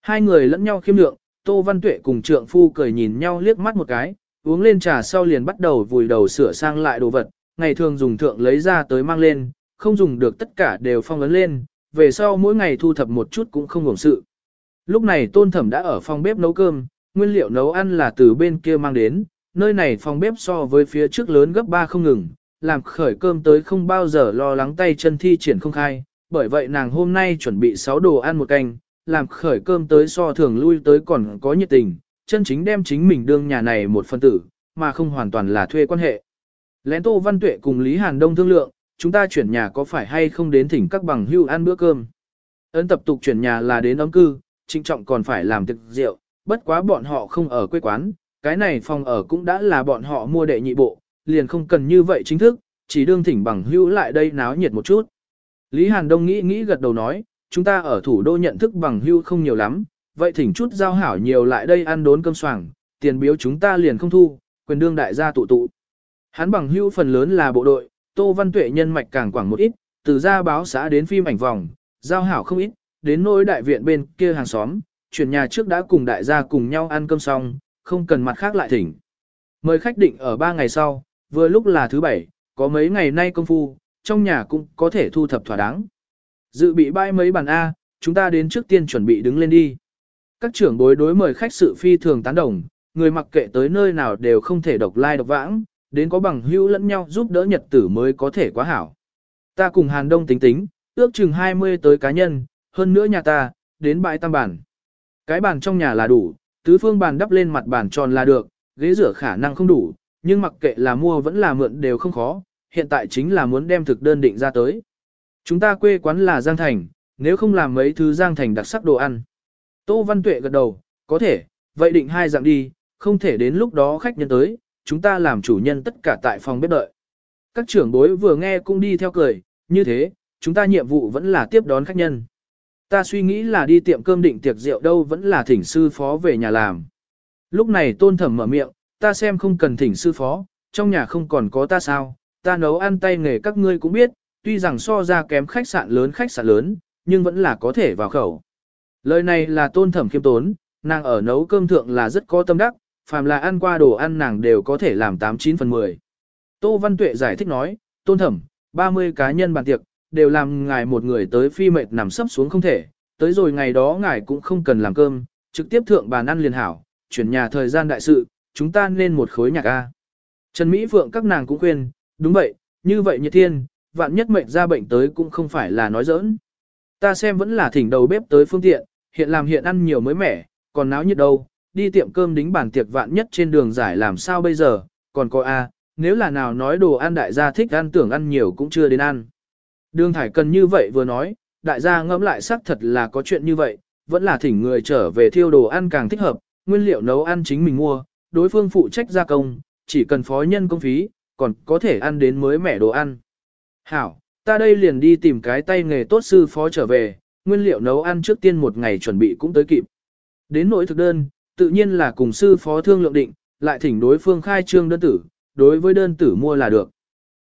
Hai người lẫn nhau khiêm lượng, Tô Văn Tuệ cùng trượng phu cười nhìn nhau liếc mắt một cái, uống lên trà sau liền bắt đầu vùi đầu sửa sang lại đồ vật, ngày thường dùng thượng lấy ra tới mang lên, không dùng được tất cả đều phong ấn lên, về sau mỗi ngày thu thập một chút cũng không hưởng sự. Lúc này tôn thẩm đã ở phòng bếp nấu cơm, nguyên liệu nấu ăn là từ bên kia mang đến, nơi này phòng bếp so với phía trước lớn gấp 3 không ngừng, làm khởi cơm tới không bao giờ lo lắng tay chân thi triển không khai, bởi vậy nàng hôm nay chuẩn bị 6 đồ ăn một canh, làm khởi cơm tới so thường lui tới còn có nhiệt tình, chân chính đem chính mình đương nhà này một phân tử, mà không hoàn toàn là thuê quan hệ. Lén Tô Văn Tuệ cùng Lý Hàn Đông thương lượng, chúng ta chuyển nhà có phải hay không đến thỉnh các bằng hưu ăn bữa cơm. Ấn tập tục chuyển nhà là đến ấm cư, trinh trọng còn phải làm thực rượu, bất quá bọn họ không ở quê quán, cái này phòng ở cũng đã là bọn họ mua đệ nhị bộ, liền không cần như vậy chính thức, chỉ đương thỉnh bằng hữu lại đây náo nhiệt một chút. Lý Hàn Đông nghĩ nghĩ gật đầu nói, chúng ta ở thủ đô nhận thức bằng hữu không nhiều lắm, vậy thỉnh chút giao hảo nhiều lại đây ăn đốn cơm soảng, tiền biếu chúng ta liền không thu, quyền đương đại gia tụ tụ. Hắn bằng hữu phần lớn là bộ đội, Tô Văn Tuệ nhân mạch càng quảng một ít, từ ra báo xã đến phim ảnh vòng, giao hảo không ít, đến nỗi đại viện bên kia hàng xóm, chuyển nhà trước đã cùng đại gia cùng nhau ăn cơm xong, không cần mặt khác lại thỉnh. Mời khách định ở 3 ngày sau, vừa lúc là thứ bảy, có mấy ngày nay công phu, trong nhà cũng có thể thu thập thỏa đáng. Dự bị bãi mấy bàn A, chúng ta đến trước tiên chuẩn bị đứng lên đi. Các trưởng bối đối mời khách sự phi thường tán đồng, người mặc kệ tới nơi nào đều không thể độc lai độc vãng, đến có bằng hữu lẫn nhau giúp đỡ nhật tử mới có thể quá hảo. Ta cùng Hàn Đông tính tính, ước chừng 20 tới cá nhân, hơn nữa nhà ta, đến bãi tam bản. Cái bàn trong nhà là đủ, tứ phương bàn đắp lên mặt bàn tròn là được, ghế rửa khả năng không đủ, nhưng mặc kệ là mua vẫn là mượn đều không khó, hiện tại chính là muốn đem thực đơn định ra tới. Chúng ta quê quán là Giang Thành, nếu không làm mấy thứ Giang Thành đặc sắc đồ ăn. Tô Văn Tuệ gật đầu, có thể, vậy định hai dạng đi, không thể đến lúc đó khách nhân tới, chúng ta làm chủ nhân tất cả tại phòng bếp đợi. Các trưởng bối vừa nghe cũng đi theo cười, như thế, chúng ta nhiệm vụ vẫn là tiếp đón khách nhân. Ta suy nghĩ là đi tiệm cơm định tiệc rượu đâu vẫn là thỉnh sư phó về nhà làm. Lúc này tôn thẩm mở miệng, ta xem không cần thỉnh sư phó, trong nhà không còn có ta sao, ta nấu ăn tay nghề các ngươi cũng biết, tuy rằng so ra kém khách sạn lớn khách sạn lớn, nhưng vẫn là có thể vào khẩu. Lời này là tôn thẩm khiêm tốn, nàng ở nấu cơm thượng là rất có tâm đắc, phàm là ăn qua đồ ăn nàng đều có thể làm 89 phần 10. Tô Văn Tuệ giải thích nói, tôn thẩm, 30 cá nhân bàn tiệc, đều làm ngài một người tới phi mệt nằm sấp xuống không thể, tới rồi ngày đó ngài cũng không cần làm cơm, trực tiếp thượng bàn ăn liền hảo, chuyển nhà thời gian đại sự, chúng ta nên một khối nhạc A. Trần Mỹ Phượng các nàng cũng khuyên, đúng vậy, như vậy nhiệt thiên, vạn nhất mệnh ra bệnh tới cũng không phải là nói giỡn. Ta xem vẫn là thỉnh đầu bếp tới phương tiện, hiện làm hiện ăn nhiều mới mẻ, còn náo nhiệt đâu, đi tiệm cơm đính bàn tiệc vạn nhất trên đường giải làm sao bây giờ, còn có A, nếu là nào nói đồ ăn đại gia thích ăn tưởng ăn nhiều cũng chưa đến ăn. Đường thải cần như vậy vừa nói, đại gia ngẫm lại xác thật là có chuyện như vậy, vẫn là thỉnh người trở về thiêu đồ ăn càng thích hợp, nguyên liệu nấu ăn chính mình mua, đối phương phụ trách gia công, chỉ cần phó nhân công phí, còn có thể ăn đến mới mẻ đồ ăn. Hảo, ta đây liền đi tìm cái tay nghề tốt sư phó trở về, nguyên liệu nấu ăn trước tiên một ngày chuẩn bị cũng tới kịp. Đến nỗi thực đơn, tự nhiên là cùng sư phó thương lượng định, lại thỉnh đối phương khai trương đơn tử, đối với đơn tử mua là được.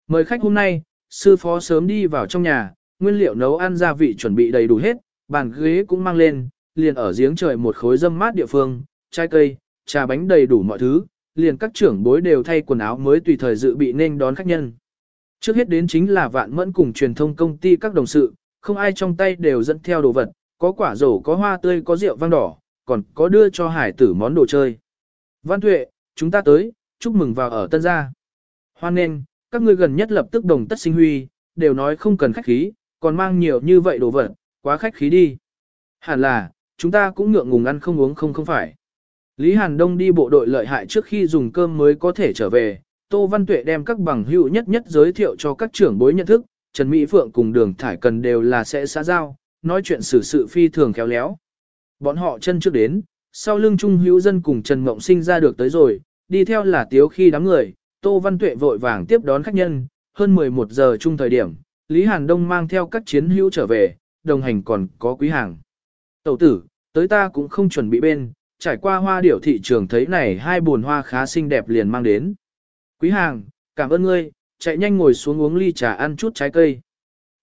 Mời khách hôm nay, sư phó sớm đi vào trong nhà, nguyên liệu nấu ăn gia vị chuẩn bị đầy đủ hết, bàn ghế cũng mang lên, liền ở giếng trời một khối dâm mát địa phương, trái cây, trà bánh đầy đủ mọi thứ, liền các trưởng bối đều thay quần áo mới tùy thời dự bị nên đón khách nhân. Trước hết đến chính là vạn mẫn cùng truyền thông công ty các đồng sự, không ai trong tay đều dẫn theo đồ vật, có quả rổ có hoa tươi có rượu vang đỏ, còn có đưa cho hải tử món đồ chơi. Văn Thuệ, chúng ta tới, chúc mừng vào ở tân gia. Hoan nên, các ngươi gần nhất lập tức đồng tất sinh huy, đều nói không cần khách khí, còn mang nhiều như vậy đồ vật, quá khách khí đi. Hẳn là, chúng ta cũng ngượng ngùng ăn không uống không không phải. Lý Hàn Đông đi bộ đội lợi hại trước khi dùng cơm mới có thể trở về, Tô Văn Tuệ đem các bằng hữu nhất nhất giới thiệu cho các trưởng bối nhận thức, Trần Mỹ Phượng cùng Đường Thải Cần đều là sẽ xã giao, nói chuyện xử sự phi thường khéo léo. Bọn họ chân trước đến, sau lưng Trung Hữu Dân cùng Trần Mộng Sinh ra được tới rồi, đi theo là tiếu khi đám người, Tô Văn Tuệ vội vàng tiếp đón khách nhân, hơn 11 giờ chung thời điểm, Lý Hàn Đông mang theo các chiến hữu trở về, đồng hành còn có quý hàng. Tẩu tử, tới ta cũng không chuẩn bị bên, trải qua hoa điểu thị trường thấy này hai buồn hoa khá xinh đẹp liền mang đến. Quý hàng, cảm ơn ngươi, chạy nhanh ngồi xuống uống ly trà ăn chút trái cây.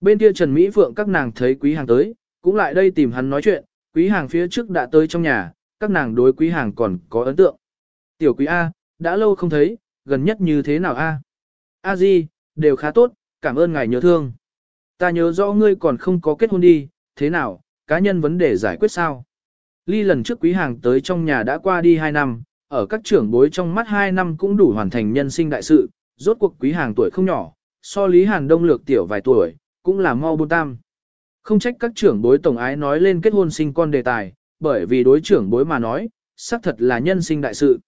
Bên kia Trần Mỹ Phượng các nàng thấy quý hàng tới, cũng lại đây tìm hắn nói chuyện, quý hàng phía trước đã tới trong nhà, các nàng đối quý hàng còn có ấn tượng. Tiểu quý A, đã lâu không thấy, gần nhất như thế nào A? A Di, đều khá tốt, cảm ơn ngài nhớ thương. Ta nhớ rõ ngươi còn không có kết hôn đi, thế nào, cá nhân vấn đề giải quyết sao? Ly lần trước quý hàng tới trong nhà đã qua đi 2 năm, ở các trưởng bối trong mắt 2 năm cũng đủ hoàn thành nhân sinh đại sự, rốt cuộc quý hàng tuổi không nhỏ, so Lý Hàn Đông lược tiểu vài tuổi, cũng là mau bôn tam. Không trách các trưởng bối tổng ái nói lên kết hôn sinh con đề tài, bởi vì đối trưởng bối mà nói, xác thật là nhân sinh đại sự.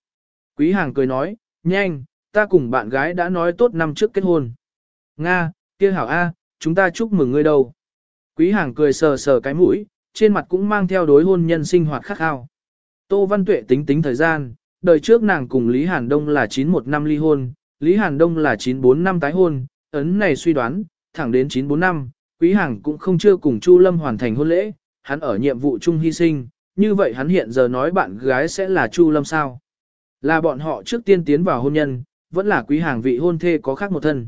Quý hàng cười nói, nhanh, ta cùng bạn gái đã nói tốt năm trước kết hôn. Nga, kia hảo A, chúng ta chúc mừng ngươi đâu. Quý hàng cười sờ sờ cái mũi, trên mặt cũng mang theo đối hôn nhân sinh hoạt khắc khao. Tô Văn Tuệ tính tính thời gian, đời trước nàng cùng Lý Hàn Đông là 91 năm ly hôn, Lý Hàn Đông là 94 năm tái hôn, ấn này suy đoán, thẳng đến 94 năm, Quý Hàng cũng không chưa cùng Chu Lâm hoàn thành hôn lễ, hắn ở nhiệm vụ chung hy sinh, như vậy hắn hiện giờ nói bạn gái sẽ là Chu Lâm sao? Là bọn họ trước tiên tiến vào hôn nhân, vẫn là Quý Hàng vị hôn thê có khác một thân.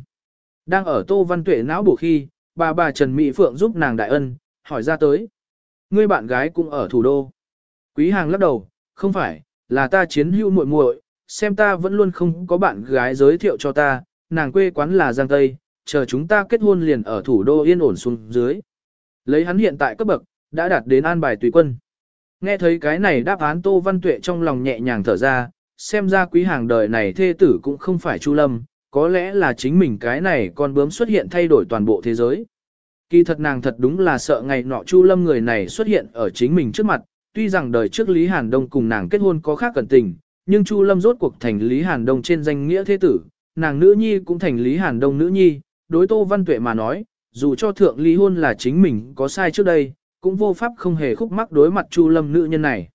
Đang ở Tô Văn Tuệ não bổ khi, bà bà Trần Mỹ Phượng giúp nàng đại ân, hỏi ra tới. Ngươi bạn gái cũng ở thủ đô. Quý Hàng lắc đầu, không phải, là ta chiến hữu muội muội, xem ta vẫn luôn không có bạn gái giới thiệu cho ta, nàng quê quán là Giang Tây, chờ chúng ta kết hôn liền ở thủ đô yên ổn xuống dưới. Lấy hắn hiện tại cấp bậc, đã đạt đến an bài tùy quân. Nghe thấy cái này đáp án Tô Văn Tuệ trong lòng nhẹ nhàng thở ra, xem ra quý hàng đời này thê tử cũng không phải Chu Lâm, có lẽ là chính mình cái này con bướm xuất hiện thay đổi toàn bộ thế giới. Kỳ thật nàng thật đúng là sợ ngày nọ Chu Lâm người này xuất hiện ở chính mình trước mặt, tuy rằng đời trước Lý Hàn Đông cùng nàng kết hôn có khác cẩn tình, nhưng Chu Lâm rốt cuộc thành Lý Hàn Đông trên danh nghĩa thế tử, nàng nữ nhi cũng thành Lý Hàn Đông nữ nhi, đối Tô Văn Tuệ mà nói, dù cho thượng lý hôn là chính mình có sai trước đây, cũng vô pháp không hề khúc mắc đối mặt Chu Lâm nữ nhân này.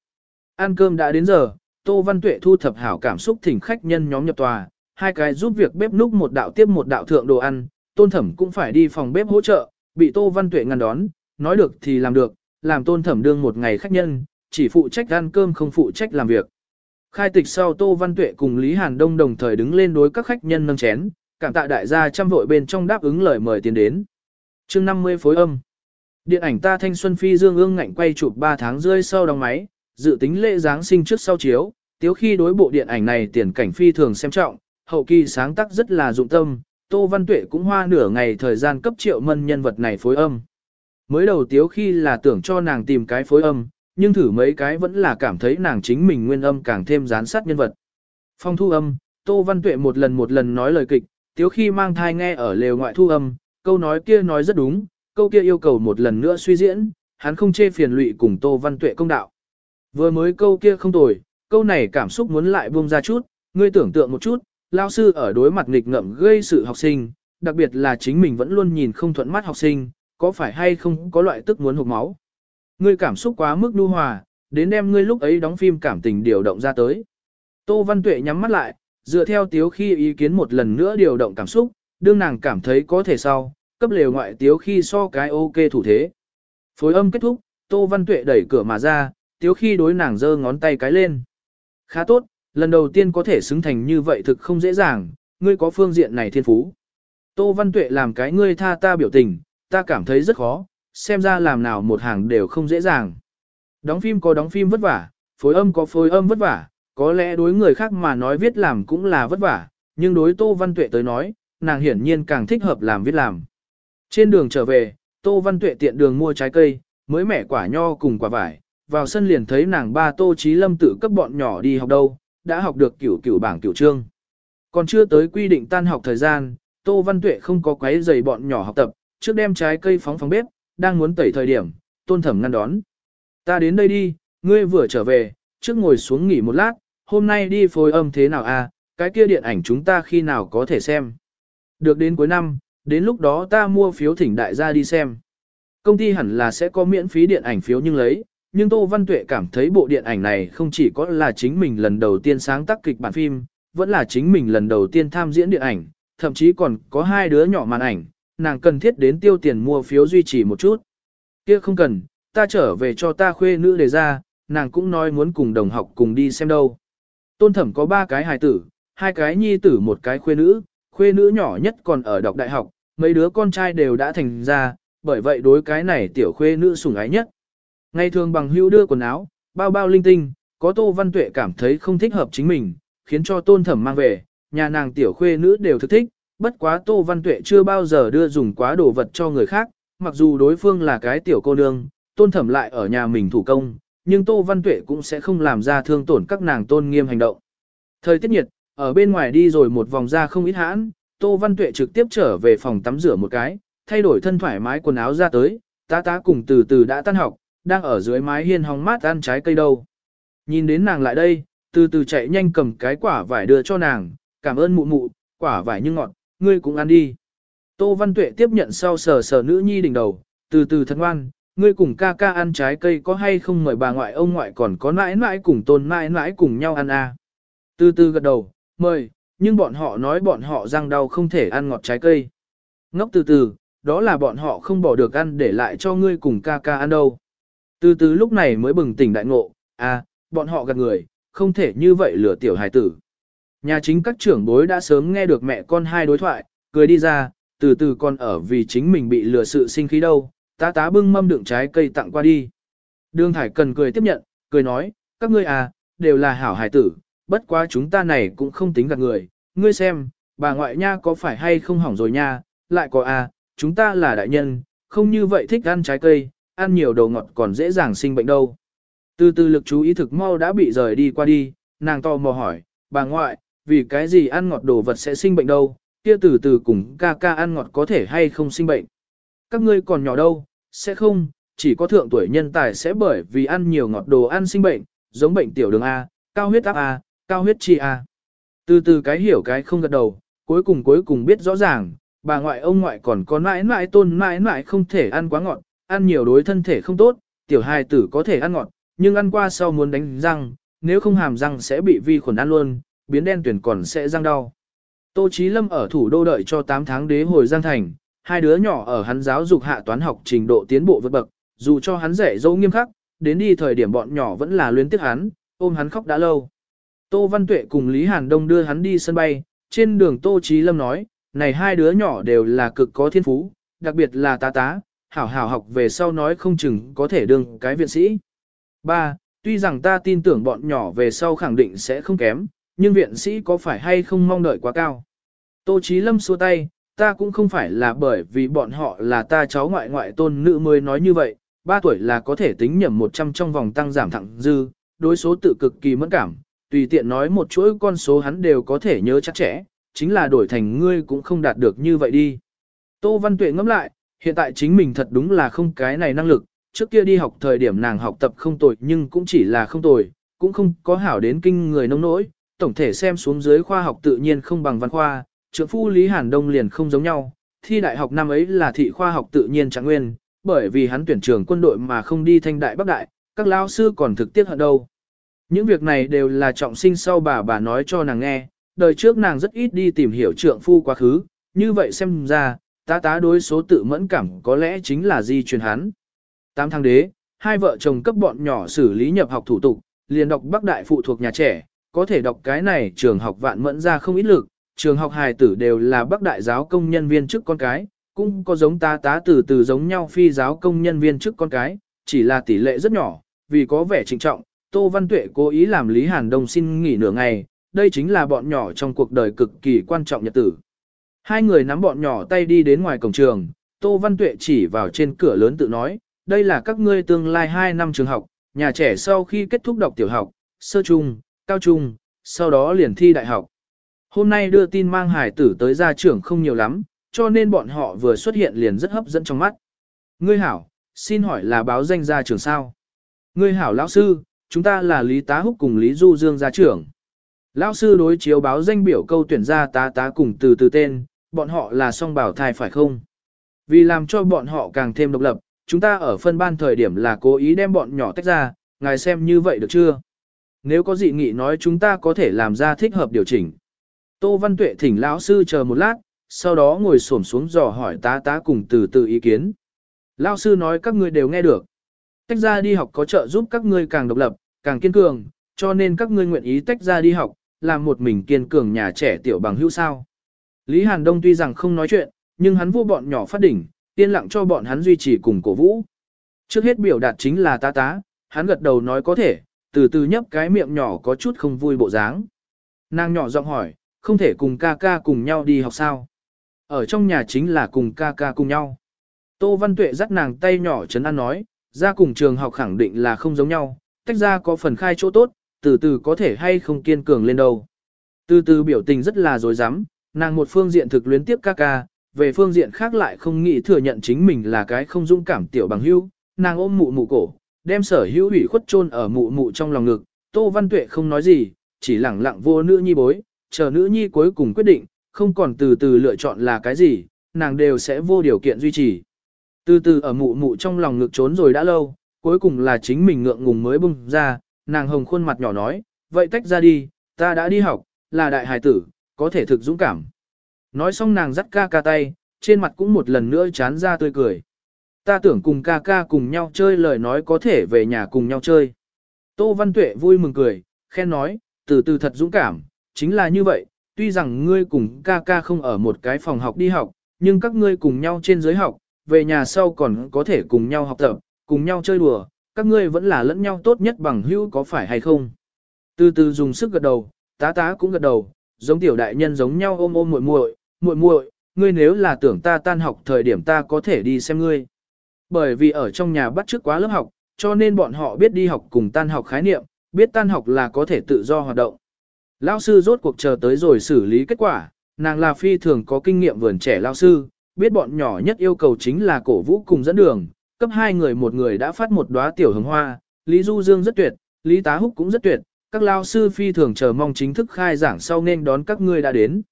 Ăn cơm đã đến giờ, Tô Văn Tuệ thu thập hảo cảm xúc thỉnh khách nhân nhóm nhập tòa, hai cái giúp việc bếp núc một đạo tiếp một đạo thượng đồ ăn, Tôn Thẩm cũng phải đi phòng bếp hỗ trợ, bị Tô Văn Tuệ ngăn đón, nói được thì làm được, làm Tôn Thẩm đương một ngày khách nhân, chỉ phụ trách ăn cơm không phụ trách làm việc. Khai tịch sau Tô Văn Tuệ cùng Lý Hàn Đông đồng thời đứng lên đối các khách nhân nâng chén, cảm tạ đại gia trăm vội bên trong đáp ứng lời mời tiến đến. chương 50 phối âm. Điện ảnh ta thanh xuân phi dương ương ngạnh quay chụp 3 tháng rơi sau đóng máy, dự tính lễ Giáng sinh trước sau chiếu, tiếu khi đối bộ điện ảnh này tiền cảnh phi thường xem trọng, hậu kỳ sáng tác rất là dụng tâm, Tô Văn Tuệ cũng hoa nửa ngày thời gian cấp triệu mân nhân vật này phối âm. Mới đầu tiếu khi là tưởng cho nàng tìm cái phối âm, nhưng thử mấy cái vẫn là cảm thấy nàng chính mình nguyên âm càng thêm gián sát nhân vật. Phong thu âm, Tô Văn Tuệ một lần một lần nói lời kịch, tiếu khi mang thai nghe ở lều ngoại thu âm, câu nói kia nói rất đúng, câu kia yêu cầu một lần nữa suy diễn, hắn không chê phiền lụy cùng Tô Văn Tuệ công đạo. Vừa mới câu kia không tồi, câu này cảm xúc muốn lại buông ra chút, ngươi tưởng tượng một chút, lao sư ở đối mặt nghịch ngợm gây sự học sinh, đặc biệt là chính mình vẫn luôn nhìn không thuận mắt học sinh, có phải hay không có loại tức muốn hụt máu. Ngươi cảm xúc quá mức nhu hòa, đến đem ngươi lúc ấy đóng phim cảm tình điều động ra tới. Tô Văn Tuệ nhắm mắt lại, dựa theo tiếu khi ý kiến một lần nữa điều động cảm xúc, đương nàng cảm thấy có thể sau, cấp lều ngoại tiếu khi so cái ok thủ thế. Phối âm kết thúc, Tô Văn Tuệ đẩy cửa mà ra, tiếu khi đối nàng giơ ngón tay cái lên. Khá tốt, lần đầu tiên có thể xứng thành như vậy thực không dễ dàng, ngươi có phương diện này thiên phú. Tô Văn Tuệ làm cái ngươi tha ta biểu tình, ta cảm thấy rất khó, xem ra làm nào một hàng đều không dễ dàng. Đóng phim có đóng phim vất vả, phối âm có phối âm vất vả, có lẽ đối người khác mà nói viết làm cũng là vất vả, nhưng đối Tô Văn Tuệ tới nói, nàng hiển nhiên càng thích hợp làm viết làm. Trên đường trở về, Tô Văn Tuệ tiện đường mua trái cây, mới mẻ quả nho cùng quả vải, vào sân liền thấy nàng ba Tô Chí Lâm tự cấp bọn nhỏ đi học đâu, đã học được cửu cửu bảng cửu trương. Còn chưa tới quy định tan học thời gian, Tô Văn Tuệ không có quấy giày bọn nhỏ học tập, trước đem trái cây phóng phóng bếp, đang muốn tẩy thời điểm, tôn thẩm ngăn đón. Ta đến đây đi, ngươi vừa trở về, trước ngồi xuống nghỉ một lát, hôm nay đi phối âm thế nào à, cái kia điện ảnh chúng ta khi nào có thể xem. Được đến cuối năm, đến lúc đó ta mua phiếu thỉnh đại gia đi xem. Công ty hẳn là sẽ có miễn phí điện ảnh phiếu nhưng lấy, nhưng Tô Văn Tuệ cảm thấy bộ điện ảnh này không chỉ có là chính mình lần đầu tiên sáng tác kịch bản phim, vẫn là chính mình lần đầu tiên tham diễn điện ảnh, thậm chí còn có hai đứa nhỏ màn ảnh, nàng cần thiết đến tiêu tiền mua phiếu duy trì một chút. Kia không cần, ta trở về cho ta khuê nữ đề ra, nàng cũng nói muốn cùng đồng học cùng đi xem đâu. Tôn thẩm có ba cái hài tử, hai cái nhi tử một cái khuê nữ, khuê nữ nhỏ nhất còn ở đọc đại học, mấy đứa con trai đều đã thành ra, bởi vậy đối cái này tiểu khuê nữ sủng ái nhất. Ngày thường bằng hữu đưa quần áo, bao bao linh tinh, có Tô Văn Tuệ cảm thấy không thích hợp chính mình, khiến cho tôn thẩm mang về, nhà nàng tiểu khuê nữ đều thực thích, bất quá Tô Văn Tuệ chưa bao giờ đưa dùng quá đồ vật cho người khác, mặc dù đối phương là cái tiểu cô nương, tôn thẩm lại ở nhà mình thủ công, nhưng Tô Văn Tuệ cũng sẽ không làm ra thương tổn các nàng tôn nghiêm hành động. Thời tiết nhiệt, ở bên ngoài đi rồi một vòng ra không ít hãn, Tô Văn Tuệ trực tiếp trở về phòng tắm rửa một cái, thay đổi thân thoải mái quần áo ra tới, tá tá cùng từ từ đã tan học, đang ở dưới mái hiên hóng mát ăn trái cây đâu. Nhìn đến nàng lại đây, từ từ chạy nhanh cầm cái quả vải đưa cho nàng, cảm ơn mụ mụ, quả vải như ngọt, ngươi cũng ăn đi. Tô Văn Tuệ tiếp nhận sau sờ sờ nữ nhi đỉnh đầu, từ từ thật ngoan, ngươi cùng ca ca ăn trái cây có hay không mời bà ngoại ông ngoại còn có mãi mãi cùng tôn mãi mãi cùng nhau ăn à. Từ từ gật đầu, mời, nhưng bọn họ nói bọn họ răng đau không thể ăn ngọt trái cây. Ngốc từ từ, đó là bọn họ không bỏ được ăn để lại cho ngươi cùng ca ca ăn đâu. Từ từ lúc này mới bừng tỉnh đại ngộ, à, bọn họ gạt người, không thể như vậy lừa tiểu hài tử. Nhà chính các trưởng bối đã sớm nghe được mẹ con hai đối thoại, cười đi ra, từ từ còn ở vì chính mình bị lừa sự sinh khí đâu, tá tá bưng mâm đựng trái cây tặng qua đi. Đường Thải cần cười tiếp nhận, cười nói, các ngươi à, đều là hảo hài tử, bất quá chúng ta này cũng không tính gạt người, ngươi xem, bà ngoại nha có phải hay không hỏng rồi nha, lại có à, chúng ta là đại nhân, không như vậy thích ăn trái cây, ăn nhiều đồ ngọt còn dễ dàng sinh bệnh đâu. Từ từ lực chú ý thực mau đã bị rời đi qua đi, nàng to mò hỏi, bà ngoại, vì cái gì ăn ngọt đồ vật sẽ sinh bệnh đâu, kia từ từ cùng ca ca ăn ngọt có thể hay không sinh bệnh. Các ngươi còn nhỏ đâu, sẽ không, chỉ có thượng tuổi nhân tài sẽ bởi vì ăn nhiều ngọt đồ ăn sinh bệnh, giống bệnh tiểu đường A, cao huyết áp A, cao huyết chi A. Từ từ cái hiểu cái không gật đầu, cuối cùng cuối cùng biết rõ ràng, bà ngoại ông ngoại còn có mãi mãi tôn mãi mãi không thể ăn quá ngọt, ăn nhiều đối thân thể không tốt, tiểu hài tử có thể ăn ngọt, nhưng ăn qua sau muốn đánh răng, nếu không hàm răng sẽ bị vi khuẩn ăn luôn, biến đen tuyển còn sẽ răng đau. Tô Chí Lâm ở thủ đô đợi cho 8 tháng đế hồi Giang Thành, hai đứa nhỏ ở hắn giáo dục hạ toán học trình độ tiến bộ vượt bậc, dù cho hắn dạy dỗ nghiêm khắc, đến đi thời điểm bọn nhỏ vẫn là luyến tiếc hắn, ôm hắn khóc đã lâu. Tô Văn Tuệ cùng Lý Hàn Đông đưa hắn đi sân bay, trên đường Tô Chí Lâm nói, này hai đứa nhỏ đều là cực có thiên phú, đặc biệt là tá tá, hảo hảo học về sau nói không chừng có thể đương cái viện sĩ. 3. Tuy rằng ta tin tưởng bọn nhỏ về sau khẳng định sẽ không kém, nhưng viện sĩ có phải hay không mong đợi quá cao. Tô Chí Lâm xua tay, ta cũng không phải là bởi vì bọn họ là ta cháu ngoại ngoại tôn nữ mới nói như vậy, 3 tuổi là có thể tính nhầm 100 trong vòng tăng giảm thẳng dư, đối số tự cực kỳ mẫn cảm, tùy tiện nói một chuỗi con số hắn đều có thể nhớ chắc chẽ, chính là đổi thành ngươi cũng không đạt được như vậy đi. Tô Văn Tuệ ngẫm lại, hiện tại chính mình thật đúng là không cái này năng lực, trước kia đi học thời điểm nàng học tập không tồi nhưng cũng chỉ là không tồi, cũng không có hảo đến kinh người nông nỗi, tổng thể xem xuống dưới khoa học tự nhiên không bằng văn khoa, trưởng phu Lý Hàn Đông liền không giống nhau, thi đại học năm ấy là thị khoa học tự nhiên trạng nguyên, bởi vì hắn tuyển trường quân đội mà không đi thanh đại bắc đại, các lao sư còn thực tiết hận đâu. Những việc này đều là trọng sinh sau bà bà nói cho nàng nghe, đời trước nàng rất ít đi tìm hiểu trượng phu quá khứ, như vậy xem ra, tá tá đối số tự mẫn cảm có lẽ chính là di truyền hắn. Tám tháng đế, hai vợ chồng cấp bọn nhỏ xử lý nhập học thủ tục, liền đọc Bắc Đại phụ thuộc nhà trẻ, có thể đọc cái này trường học vạn mẫn ra không ít lực, trường học hài tử đều là Bắc Đại giáo công nhân viên chức con cái, cũng có giống tá tá từ từ giống nhau phi giáo công nhân viên chức con cái, chỉ là tỷ lệ rất nhỏ, vì có vẻ trịnh trọng, Tô Văn Tuệ cố ý làm Lý Hàn Đông xin nghỉ nửa ngày, đây chính là bọn nhỏ trong cuộc đời cực kỳ quan trọng nhật tử. Hai người nắm bọn nhỏ tay đi đến ngoài cổng trường, Tô Văn Tuệ chỉ vào trên cửa lớn tự nói, đây là các ngươi tương lai 2 năm trường học, nhà trẻ sau khi kết thúc đọc tiểu học, sơ trung, cao trung, sau đó liền thi đại học. Hôm nay đưa tin mang hải tử tới gia trưởng không nhiều lắm, cho nên bọn họ vừa xuất hiện liền rất hấp dẫn trong mắt. Ngươi hảo, xin hỏi là báo danh gia trưởng sao? Ngươi hảo lão sư, chúng ta là Lý Tá Húc cùng Lý Du Dương gia trưởng. Lão sư đối chiếu báo danh biểu câu tuyển ra tá tá cùng từ từ tên, bọn họ là song bảo thai phải không? Vì làm cho bọn họ càng thêm độc lập, chúng ta ở phân ban thời điểm là cố ý đem bọn nhỏ tách ra, ngài xem như vậy được chưa? Nếu có dị nghị nói chúng ta có thể làm ra thích hợp điều chỉnh. Tô Văn Tuệ thỉnh lão sư chờ một lát, sau đó ngồi xổm xuống dò hỏi tá tá cùng từ từ ý kiến. Lão sư nói các ngươi đều nghe được. Tách ra đi học có trợ giúp các ngươi càng độc lập, càng kiên cường, cho nên các ngươi nguyện ý tách ra đi học, làm một mình kiên cường nhà trẻ tiểu bằng hữu sao. Lý Hàn Đông tuy rằng không nói chuyện, nhưng hắn vô bọn nhỏ phát đỉnh, yên lặng cho bọn hắn duy trì cùng cổ vũ. Trước hết biểu đạt chính là tá tá, hắn gật đầu nói có thể, từ từ nhấp cái miệng nhỏ có chút không vui bộ dáng. Nàng nhỏ giọng hỏi, không thể cùng ca ca cùng nhau đi học sao? Ở trong nhà chính là cùng ca ca cùng nhau. Tô Văn Tuệ dắt nàng tay nhỏ chấn an nói, ra cùng trường học khẳng định là không giống nhau, tách ra có phần khai chỗ tốt, từ từ có thể hay không kiên cường lên đâu. Từ từ biểu tình rất là dối rắm nàng một phương diện thực luyến tiếp ca ca, về phương diện khác lại không nghĩ thừa nhận chính mình là cái không dũng cảm tiểu bằng hữu, nàng ôm mụ mụ cổ, đem sở hữu ủy khuất chôn ở mụ mụ trong lòng ngực, Tô Văn Tuệ không nói gì, chỉ lẳng lặng vô nữ nhi bối, chờ nữ nhi cuối cùng quyết định, không còn từ từ lựa chọn là cái gì, nàng đều sẽ vô điều kiện duy trì. Từ từ ở mụ mụ trong lòng ngực trốn rồi đã lâu, cuối cùng là chính mình ngượng ngùng mới bung ra, nàng hồng khuôn mặt nhỏ nói, vậy tách ra đi, ta đã đi học, là đại hài tử, có thể thực dũng cảm. Nói xong nàng dắt ca ca tay, trên mặt cũng một lần nữa chán ra tươi cười. Ta tưởng cùng ca ca cùng nhau chơi lời nói có thể về nhà cùng nhau chơi. Tô Văn Tuệ vui mừng cười, khen nói, từ từ thật dũng cảm, chính là như vậy, tuy rằng ngươi cùng ca ca không ở một cái phòng học đi học, nhưng các ngươi cùng nhau trên giới học, về nhà sau còn có thể cùng nhau học tập, cùng nhau chơi đùa, các ngươi vẫn là lẫn nhau tốt nhất bằng hữu có phải hay không. Từ từ dùng sức gật đầu, tá tá cũng gật đầu, giống tiểu đại nhân giống nhau ôm ôm muội muội, muội muội, ngươi nếu là tưởng ta tan học thời điểm ta có thể đi xem ngươi. Bởi vì ở trong nhà bắt trước quá lớp học, cho nên bọn họ biết đi học cùng tan học khái niệm, biết tan học là có thể tự do hoạt động. Lão sư rốt cuộc chờ tới rồi xử lý kết quả, nàng là phi thường có kinh nghiệm vườn trẻ lão sư, biết bọn nhỏ nhất yêu cầu chính là cổ vũ cùng dẫn đường, cấp hai người một người đã phát một đóa tiểu hồng hoa, Lý Du Dương rất tuyệt, Lý Tá Húc cũng rất tuyệt, các lao sư phi thường chờ mong chính thức khai giảng sau nên đón các ngươi đã đến.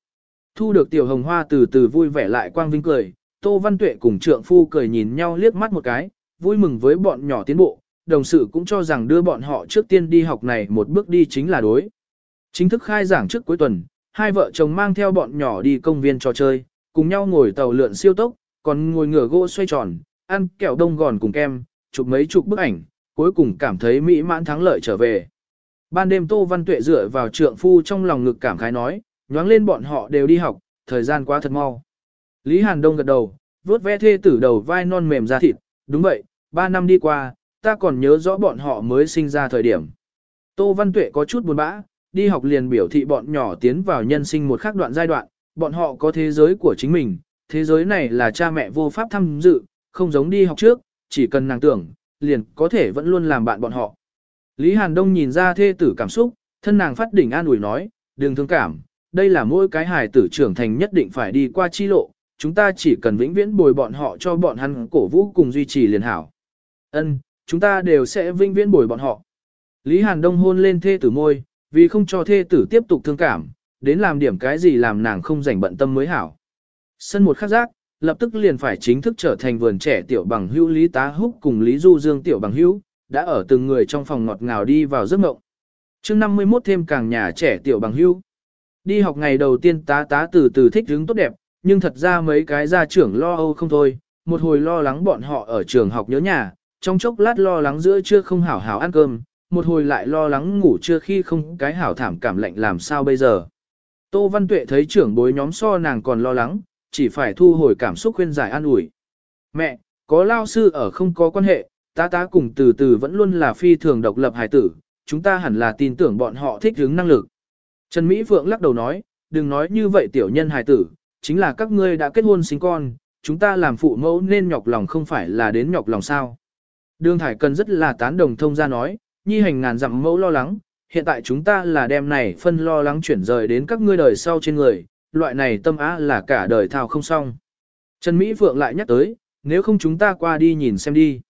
Thu được tiểu hồng hoa từ từ vui vẻ lại quang vinh cười, Tô Văn Tuệ cùng trượng phu cười nhìn nhau liếc mắt một cái, vui mừng với bọn nhỏ tiến bộ, đồng sự cũng cho rằng đưa bọn họ trước tiên đi học này một bước đi chính là đối. Chính thức khai giảng trước cuối tuần, hai vợ chồng mang theo bọn nhỏ đi công viên trò chơi, cùng nhau ngồi tàu lượn siêu tốc, còn ngồi ngửa gỗ xoay tròn, ăn kẹo đông gòn cùng kem, chụp mấy chục bức ảnh, cuối cùng cảm thấy mỹ mãn thắng lợi trở về. Ban đêm Tô Văn Tuệ dựa vào trượng phu trong lòng ngực cảm khái nói, nhoáng lên bọn họ đều đi học, thời gian quá thật mau. Lý Hàn Đông gật đầu, vuốt ve thê tử đầu vai non mềm ra thịt, đúng vậy, ba năm đi qua, ta còn nhớ rõ bọn họ mới sinh ra thời điểm. Tô Văn Tuệ có chút buồn bã, đi học liền biểu thị bọn nhỏ tiến vào nhân sinh một khác đoạn giai đoạn, bọn họ có thế giới của chính mình, thế giới này là cha mẹ vô pháp tham dự, không giống đi học trước, chỉ cần nàng tưởng, liền có thể vẫn luôn làm bạn bọn họ. Lý Hàn Đông nhìn ra thê tử cảm xúc, thân nàng phát đỉnh an ủi nói, đừng thương cảm, đây là mỗi cái hài tử trưởng thành nhất định phải đi qua chi lộ, chúng ta chỉ cần vĩnh viễn bồi bọn họ cho bọn hắn cổ vũ cùng duy trì liền hảo. Ân, chúng ta đều sẽ vĩnh viễn bồi bọn họ. Lý Hàn Đông hôn lên thê tử môi, vì không cho thê tử tiếp tục thương cảm, đến làm điểm cái gì làm nàng không rảnh bận tâm mới hảo. Sân một khắc giác, lập tức liền phải chính thức trở thành vườn trẻ tiểu bằng hữu Lý Tá Húc cùng Lý Du Dương tiểu bằng hữu, đã ở từng người trong phòng ngọt ngào đi vào giấc mộng. chương 51 thêm càng nhà trẻ tiểu bằng Hưu Đi học ngày đầu tiên tá tá từ từ thích hứng tốt đẹp, nhưng thật ra mấy cái gia trưởng lo âu không thôi, một hồi lo lắng bọn họ ở trường học nhớ nhà, trong chốc lát lo lắng giữa trưa không hảo hảo ăn cơm, một hồi lại lo lắng ngủ trưa khi không cái hảo thảm cảm lạnh làm sao bây giờ. Tô Văn Tuệ thấy trưởng bối nhóm so nàng còn lo lắng, chỉ phải thu hồi cảm xúc khuyên giải an ủi. Mẹ, có lao sư ở không có quan hệ, tá tá cùng từ từ vẫn luôn là phi thường độc lập hài tử, chúng ta hẳn là tin tưởng bọn họ thích hướng năng lực. Trần Mỹ Phượng lắc đầu nói, đừng nói như vậy tiểu nhân hài tử, chính là các ngươi đã kết hôn sinh con, chúng ta làm phụ mẫu nên nhọc lòng không phải là đến nhọc lòng sao. Đường Thải Cần rất là tán đồng thông ra nói, nhi hành ngàn dặm mẫu lo lắng, hiện tại chúng ta là đem này phân lo lắng chuyển rời đến các ngươi đời sau trên người, loại này tâm á là cả đời thao không xong. Trần Mỹ Phượng lại nhắc tới, nếu không chúng ta qua đi nhìn xem đi.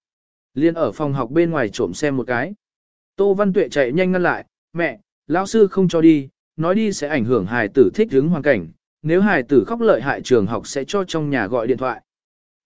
Liên ở phòng học bên ngoài trộm xem một cái. Tô Văn Tuệ chạy nhanh ngăn lại, mẹ, lão sư không cho đi, nói đi sẽ ảnh hưởng hài tử thích hứng hoàn cảnh, nếu hài tử khóc lợi hại trường học sẽ cho trong nhà gọi điện thoại.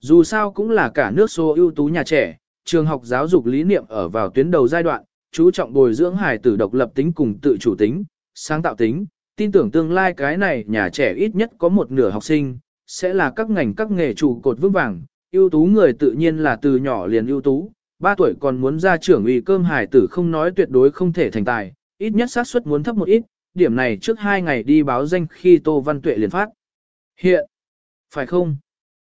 Dù sao cũng là cả nước số ưu tú nhà trẻ, trường học giáo dục lý niệm ở vào tuyến đầu giai đoạn, chú trọng bồi dưỡng hài tử độc lập tính cùng tự chủ tính, sáng tạo tính, tin tưởng tương lai cái này nhà trẻ ít nhất có một nửa học sinh, sẽ là các ngành các nghề trụ cột vững vàng, ưu tú người tự nhiên là từ nhỏ liền ưu tú, 3 tuổi còn muốn ra trưởng ủy cơm hải tử không nói tuyệt đối không thể thành tài, ít nhất xác suất muốn thấp một ít, điểm này trước 2 ngày đi báo danh khi Tô Văn Tuệ liền phát. Hiện, phải không?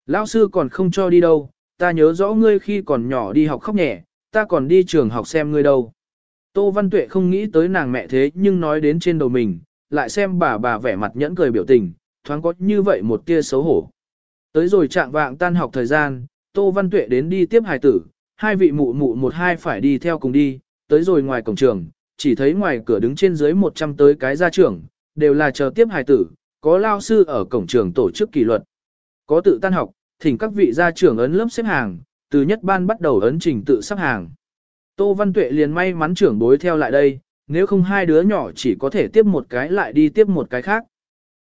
Lão sư còn không cho đi đâu, ta nhớ rõ ngươi khi còn nhỏ đi học khóc nhẹ, ta còn đi trường học xem ngươi đâu. Tô Văn Tuệ không nghĩ tới nàng mẹ thế nhưng nói đến trên đầu mình, lại xem bà bà vẻ mặt nhẫn cười biểu tình, thoáng có như vậy một tia xấu hổ. Tới rồi trạng vạng tan học thời gian, Tô Văn Tuệ đến đi tiếp hài tử, hai vị mụ mụ một hai phải đi theo cùng đi, tới rồi ngoài cổng trường, chỉ thấy ngoài cửa đứng trên dưới 100 tới cái gia trưởng, đều là chờ tiếp hài tử, có lao sư ở cổng trường tổ chức kỷ luật. Có tự tan học, thỉnh các vị gia trưởng ấn lớp xếp hàng, từ nhất ban bắt đầu ấn trình tự sắp hàng. Tô Văn Tuệ liền may mắn trưởng bối theo lại đây, nếu không hai đứa nhỏ chỉ có thể tiếp một cái lại đi tiếp một cái khác.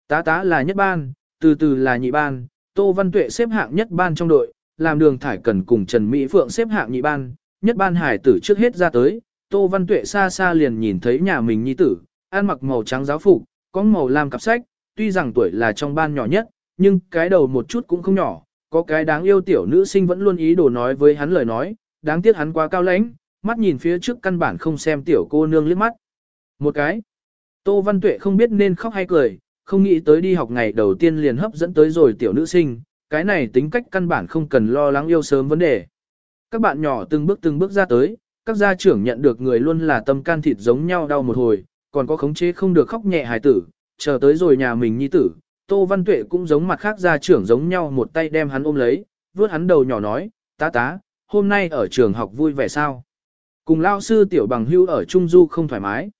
Tá tá là nhất ban, từ từ là nhị ban, Tô Văn Tuệ xếp hạng nhất ban trong đội, làm đường thải cần cùng Trần Mỹ Phượng xếp hạng nhị ban, nhất ban hải tử trước hết ra tới, Tô Văn Tuệ xa xa liền nhìn thấy nhà mình nhi tử, ăn mặc màu trắng giáo phục, có màu lam cặp sách, tuy rằng tuổi là trong ban nhỏ nhất, nhưng cái đầu một chút cũng không nhỏ, có cái đáng yêu tiểu nữ sinh vẫn luôn ý đồ nói với hắn lời nói, đáng tiếc hắn quá cao lãnh, mắt nhìn phía trước căn bản không xem tiểu cô nương liếc mắt. Một cái, Tô Văn Tuệ không biết nên khóc hay cười, không nghĩ tới đi học ngày đầu tiên liền hấp dẫn tới rồi tiểu nữ sinh, cái này tính cách căn bản không cần lo lắng yêu sớm vấn đề. Các bạn nhỏ từng bước từng bước ra tới, các gia trưởng nhận được người luôn là tâm can thịt giống nhau đau một hồi, còn có khống chế không được khóc nhẹ hài tử, chờ tới rồi nhà mình nhi tử, Tô Văn Tuệ cũng giống mặt khác gia trưởng giống nhau một tay đem hắn ôm lấy, vướt hắn đầu nhỏ nói, tá tá, hôm nay ở trường học vui vẻ sao? Cùng lao sư tiểu bằng hưu ở Trung Du không thoải mái.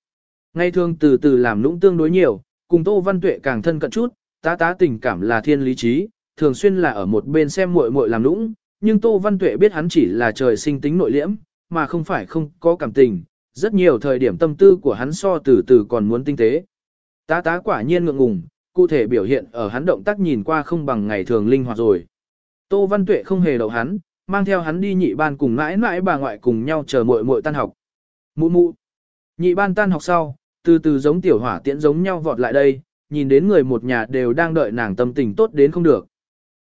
Ngay thường từ từ làm lũng tương đối nhiều, cùng Tô Văn Tuệ càng thân cận chút, tá tá tình cảm là thiên lý trí, thường xuyên là ở một bên xem muội muội làm lũng, nhưng Tô Văn Tuệ biết hắn chỉ là trời sinh tính nội liễm, mà không phải không có cảm tình, rất nhiều thời điểm tâm tư của hắn so từ từ còn muốn tinh tế. Tá tá quả nhiên ngượng ngùng, cụ thể biểu hiện ở hắn động tác nhìn qua không bằng ngày thường linh hoạt rồi. Tô Văn Tuệ không hề đậu hắn, mang theo hắn đi nhị ban cùng mãi mãi bà ngoại cùng nhau chờ muội muội tan học. Mụ mụ. Nhị ban tan học sau, từ từ giống tiểu hỏa tiễn giống nhau vọt lại đây, nhìn đến người một nhà đều đang đợi nàng tâm tình tốt đến không được.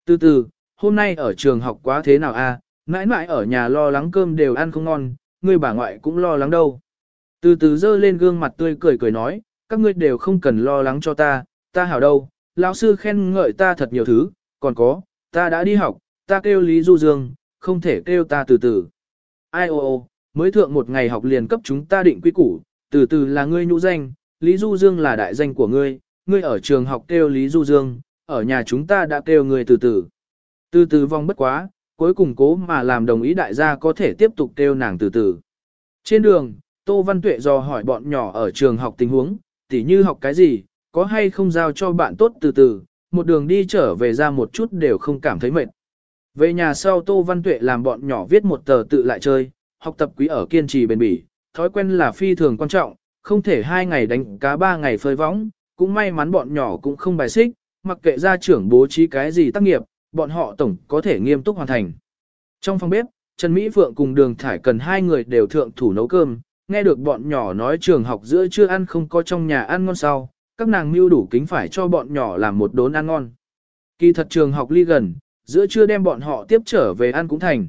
Từ từ, hôm nay ở trường học quá thế nào a? mãi mãi ở nhà lo lắng cơm đều ăn không ngon, người bà ngoại cũng lo lắng đâu. Từ từ dơ lên gương mặt tươi cười cười nói, các ngươi đều không cần lo lắng cho ta, ta hảo đâu, lão sư khen ngợi ta thật nhiều thứ, còn có, ta đã đi học, ta kêu Lý Du Dương, không thể kêu ta từ từ. Ai ô ô, mới thượng một ngày học liền cấp chúng ta định quy củ, từ từ là ngươi nhũ danh, Lý Du Dương là đại danh của ngươi, ngươi ở trường học kêu Lý Du Dương, ở nhà chúng ta đã kêu ngươi từ từ. Từ từ vong bất quá, cuối cùng cố mà làm đồng ý đại gia có thể tiếp tục kêu nàng từ từ. Trên đường, Tô Văn Tuệ dò hỏi bọn nhỏ ở trường học tình huống, tỉ như học cái gì, có hay không giao cho bạn tốt từ từ, một đường đi trở về ra một chút đều không cảm thấy mệt. Về nhà sau Tô Văn Tuệ làm bọn nhỏ viết một tờ tự lại chơi, học tập quý ở kiên trì bền bỉ, thói quen là phi thường quan trọng, không thể hai ngày đánh cá ba ngày phơi võng, cũng may mắn bọn nhỏ cũng không bài xích, mặc kệ gia trưởng bố trí cái gì tác nghiệp, bọn họ tổng có thể nghiêm túc hoàn thành. Trong phòng bếp, Trần Mỹ Phượng cùng Đường Thải cần hai người đều thượng thủ nấu cơm, nghe được bọn nhỏ nói trường học giữa trưa ăn không có trong nhà ăn ngon sau, các nàng mưu đủ kính phải cho bọn nhỏ làm một đốn ăn ngon. Kỳ thật trường học ly gần, giữa trưa đem bọn họ tiếp trở về ăn cũng thành.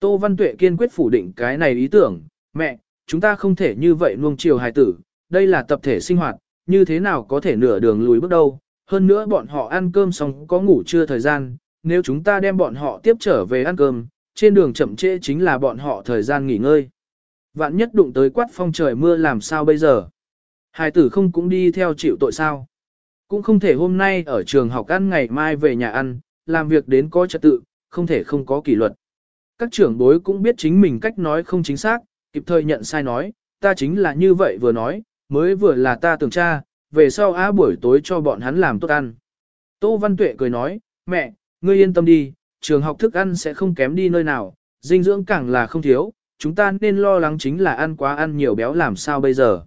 Tô Văn Tuệ kiên quyết phủ định cái này ý tưởng, mẹ, chúng ta không thể như vậy nuông chiều hài tử, đây là tập thể sinh hoạt, như thế nào có thể nửa đường lùi bước đâu, hơn nữa bọn họ ăn cơm xong có ngủ trưa thời gian, nếu chúng ta đem bọn họ tiếp trở về ăn cơm, trên đường chậm trễ chính là bọn họ thời gian nghỉ ngơi. Vạn nhất đụng tới quát phong trời mưa làm sao bây giờ? Hài tử không cũng đi theo chịu tội sao? Cũng không thể hôm nay ở trường học ăn ngày mai về nhà ăn, làm việc đến có trật tự, không thể không có kỷ luật. Các trưởng bối cũng biết chính mình cách nói không chính xác, kịp thời nhận sai nói, ta chính là như vậy vừa nói, mới vừa là ta tưởng tra, về sau á buổi tối cho bọn hắn làm tốt ăn. Tô Văn Tuệ cười nói, mẹ, ngươi yên tâm đi, trường học thức ăn sẽ không kém đi nơi nào, dinh dưỡng càng là không thiếu, chúng ta nên lo lắng chính là ăn quá ăn nhiều béo làm sao bây giờ.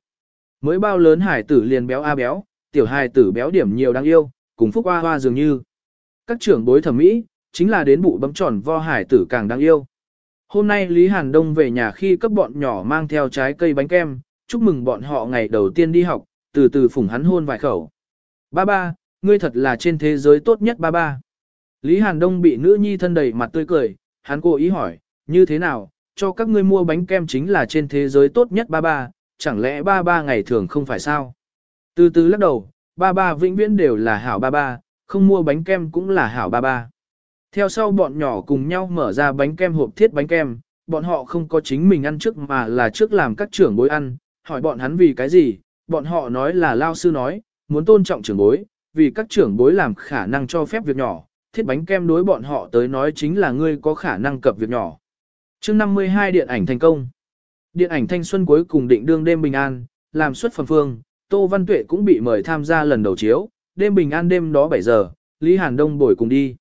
Mới bao lớn hải tử liền béo a béo, tiểu hải tử béo điểm nhiều đáng yêu, cùng phúc hoa hoa dường như. Các trưởng bối thẩm mỹ, chính là đến bụ bấm tròn vo hải tử càng đáng yêu. Hôm nay Lý Hàn Đông về nhà khi cấp bọn nhỏ mang theo trái cây bánh kem, chúc mừng bọn họ ngày đầu tiên đi học, từ từ phủng hắn hôn vài khẩu. Ba ba, ngươi thật là trên thế giới tốt nhất ba ba. Lý Hàn Đông bị nữ nhi thân đầy mặt tươi cười, hắn cố ý hỏi, như thế nào, cho các ngươi mua bánh kem chính là trên thế giới tốt nhất ba ba, chẳng lẽ ba ba ngày thường không phải sao? Từ từ lắc đầu, ba ba vĩnh viễn đều là hảo ba ba, không mua bánh kem cũng là hảo ba ba. Theo sau bọn nhỏ cùng nhau mở ra bánh kem hộp thiết bánh kem, bọn họ không có chính mình ăn trước mà là trước làm các trưởng bối ăn, hỏi bọn hắn vì cái gì, bọn họ nói là lao sư nói, muốn tôn trọng trưởng bối, vì các trưởng bối làm khả năng cho phép việc nhỏ, thiết bánh kem đối bọn họ tới nói chính là ngươi có khả năng cập việc nhỏ. chương 52 điện ảnh thành công. Điện ảnh thanh xuân cuối cùng định đương đêm bình an, làm xuất phần phương, Tô Văn Tuệ cũng bị mời tham gia lần đầu chiếu, đêm bình an đêm đó 7 giờ, Lý Hàn Đông bồi cùng đi.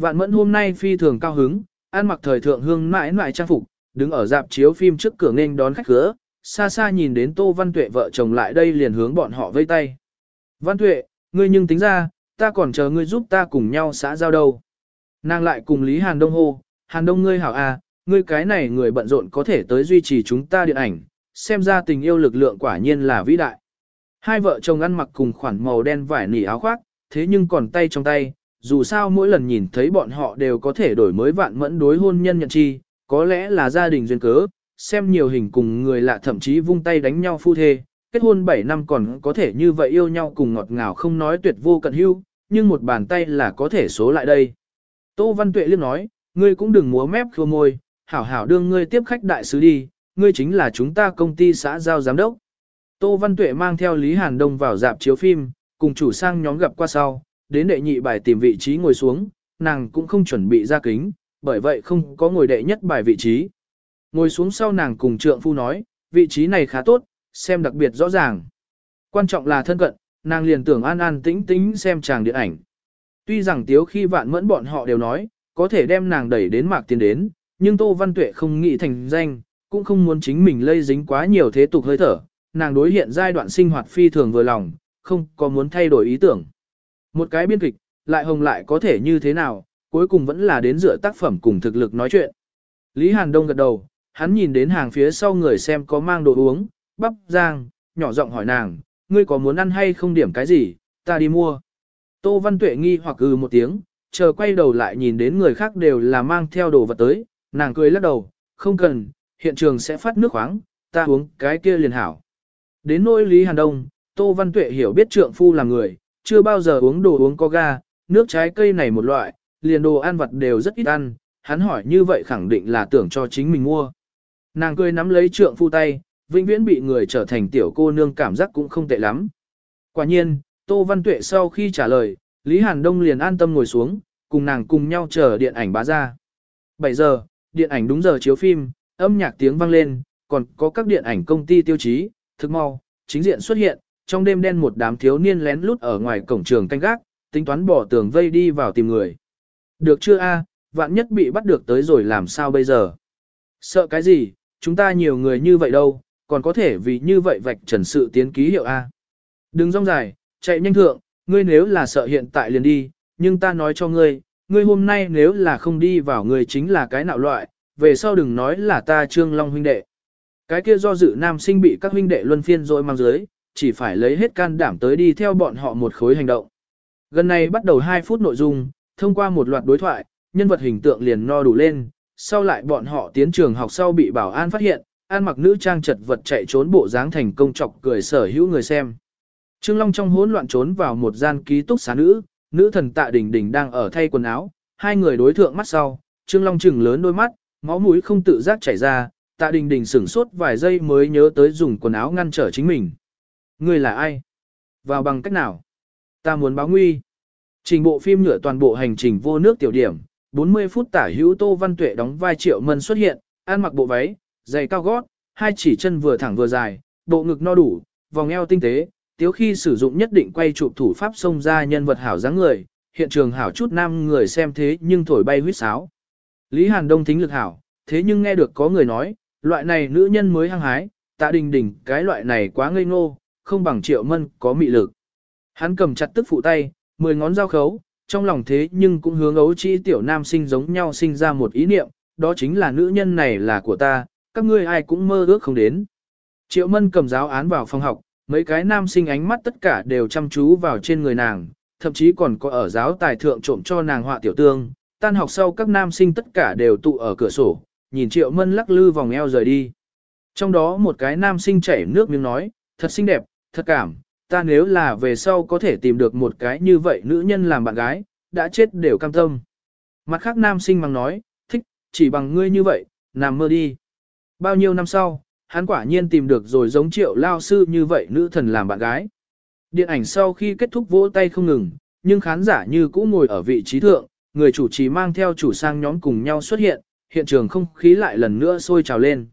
Vạn mẫn hôm nay phi thường cao hứng, ăn mặc thời thượng hương mãi mãi trang phục, đứng ở dạp chiếu phim trước cửa nghênh đón khách khứa, xa xa nhìn đến Tô Văn Tuệ vợ chồng lại đây liền hướng bọn họ vây tay. Văn Tuệ, ngươi nhưng tính ra, ta còn chờ ngươi giúp ta cùng nhau xã giao đâu. Nàng lại cùng Lý Hàn Đông hô, Hàn Đông ngươi hảo à, ngươi cái này người bận rộn có thể tới duy trì chúng ta điện ảnh, xem ra tình yêu lực lượng quả nhiên là vĩ đại. Hai vợ chồng ăn mặc cùng khoản màu đen vải nỉ áo khoác, thế nhưng còn tay trong tay, dù sao mỗi lần nhìn thấy bọn họ đều có thể đổi mới vạn mẫn đối hôn nhân nhận chi, có lẽ là gia đình duyên cớ, xem nhiều hình cùng người lạ thậm chí vung tay đánh nhau phu thê, kết hôn 7 năm còn có thể như vậy yêu nhau cùng ngọt ngào không nói tuyệt vô cận hưu, nhưng một bàn tay là có thể số lại đây. Tô Văn Tuệ liên nói, ngươi cũng đừng múa mép khô môi, hảo hảo đương ngươi tiếp khách đại sứ đi, ngươi chính là chúng ta công ty xã giao giám đốc. Tô Văn Tuệ mang theo Lý Hàn Đông vào dạp chiếu phim, cùng chủ sang nhóm gặp qua sau, đến đệ nhị bài tìm vị trí ngồi xuống, nàng cũng không chuẩn bị ra kính, bởi vậy không có ngồi đệ nhất bài vị trí. Ngồi xuống sau nàng cùng trượng phu nói, vị trí này khá tốt, xem đặc biệt rõ ràng. Quan trọng là thân cận, nàng liền tưởng an an tĩnh tĩnh xem chàng điện ảnh. Tuy rằng tiếu khi vạn mẫn bọn họ đều nói, có thể đem nàng đẩy đến mạc tiền đến, nhưng Tô Văn Tuệ không nghĩ thành danh, cũng không muốn chính mình lây dính quá nhiều thế tục hơi thở, nàng đối hiện giai đoạn sinh hoạt phi thường vừa lòng, không có muốn thay đổi ý tưởng. Một cái biên kịch, lại hồng lại có thể như thế nào, cuối cùng vẫn là đến dựa tác phẩm cùng thực lực nói chuyện. Lý Hàn Đông gật đầu, hắn nhìn đến hàng phía sau người xem có mang đồ uống, bắp, giang, nhỏ giọng hỏi nàng, ngươi có muốn ăn hay không điểm cái gì, ta đi mua. Tô Văn Tuệ nghi hoặc ừ một tiếng, chờ quay đầu lại nhìn đến người khác đều là mang theo đồ vật tới, nàng cười lắc đầu, không cần, hiện trường sẽ phát nước khoáng, ta uống cái kia liền hảo. Đến nỗi Lý Hàn Đông, Tô Văn Tuệ hiểu biết trượng phu là người, chưa bao giờ uống đồ uống có ga, nước trái cây này một loại, liền đồ ăn vặt đều rất ít ăn, hắn hỏi như vậy khẳng định là tưởng cho chính mình mua. Nàng cười nắm lấy trượng phu tay, vĩnh viễn bị người trở thành tiểu cô nương cảm giác cũng không tệ lắm. Quả nhiên, Tô Văn Tuệ sau khi trả lời, Lý Hàn Đông liền an tâm ngồi xuống, cùng nàng cùng nhau chờ điện ảnh bá ra. 7 giờ, điện ảnh đúng giờ chiếu phim, âm nhạc tiếng vang lên, còn có các điện ảnh công ty tiêu chí, thực mau, chính diện xuất hiện, trong đêm đen một đám thiếu niên lén lút ở ngoài cổng trường canh gác, tính toán bỏ tường vây đi vào tìm người. Được chưa a, vạn nhất bị bắt được tới rồi làm sao bây giờ? Sợ cái gì, chúng ta nhiều người như vậy đâu, còn có thể vì như vậy vạch trần sự tiến ký hiệu A. Đừng rong dài, chạy nhanh thượng, ngươi nếu là sợ hiện tại liền đi, nhưng ta nói cho ngươi, ngươi hôm nay nếu là không đi vào ngươi chính là cái nạo loại, về sau đừng nói là ta Trương Long huynh đệ. Cái kia do dự nam sinh bị các huynh đệ luân phiên rồi mang dưới, chỉ phải lấy hết can đảm tới đi theo bọn họ một khối hành động. Gần này bắt đầu 2 phút nội dung, thông qua một loạt đối thoại, nhân vật hình tượng liền no đủ lên, sau lại bọn họ tiến trường học sau bị bảo an phát hiện, an mặc nữ trang chật vật chạy trốn bộ dáng thành công chọc cười sở hữu người xem. Trương Long trong hỗn loạn trốn vào một gian ký túc xá nữ, nữ thần tạ đình đình đang ở thay quần áo, hai người đối thượng mắt sau, Trương Long chừng lớn đôi mắt, máu mũi không tự giác chảy ra, tạ đình đình sửng sốt vài giây mới nhớ tới dùng quần áo ngăn trở chính mình. Người là ai? Vào bằng cách nào? Ta muốn báo nguy. Trình bộ phim nhựa toàn bộ hành trình vô nước tiểu điểm, 40 phút tả hữu Tô Văn Tuệ đóng vai Triệu Mân xuất hiện, ăn mặc bộ váy, giày cao gót, hai chỉ chân vừa thẳng vừa dài, bộ ngực no đủ, vòng eo tinh tế, tiếu khi sử dụng nhất định quay chụp thủ pháp xông ra nhân vật hảo dáng người, hiện trường hảo chút nam người xem thế nhưng thổi bay huyết sáo. Lý Hàn Đông thính lực hảo, thế nhưng nghe được có người nói, loại này nữ nhân mới hăng hái, tạ đình đình, cái loại này quá ngây ngô, không bằng triệu mân, có mị lực. Hắn cầm chặt tức phụ tay, mười ngón dao khấu, trong lòng thế nhưng cũng hướng ấu trĩ tiểu nam sinh giống nhau sinh ra một ý niệm, đó chính là nữ nhân này là của ta, các ngươi ai cũng mơ ước không đến. Triệu mân cầm giáo án vào phòng học, mấy cái nam sinh ánh mắt tất cả đều chăm chú vào trên người nàng, thậm chí còn có ở giáo tài thượng trộm cho nàng họa tiểu tương, tan học sau các nam sinh tất cả đều tụ ở cửa sổ, nhìn triệu mân lắc lư vòng eo rời đi. Trong đó một cái nam sinh chảy nước miếng nói, thật xinh đẹp, thật cảm, ta nếu là về sau có thể tìm được một cái như vậy nữ nhân làm bạn gái, đã chết đều cam tâm. Mặt khác nam sinh mang nói, thích, chỉ bằng ngươi như vậy, nằm mơ đi. Bao nhiêu năm sau, hắn quả nhiên tìm được rồi giống triệu lao sư như vậy nữ thần làm bạn gái. Điện ảnh sau khi kết thúc vỗ tay không ngừng, nhưng khán giả như cũ ngồi ở vị trí thượng, người chủ trì mang theo chủ sang nhóm cùng nhau xuất hiện, hiện trường không khí lại lần nữa sôi trào lên.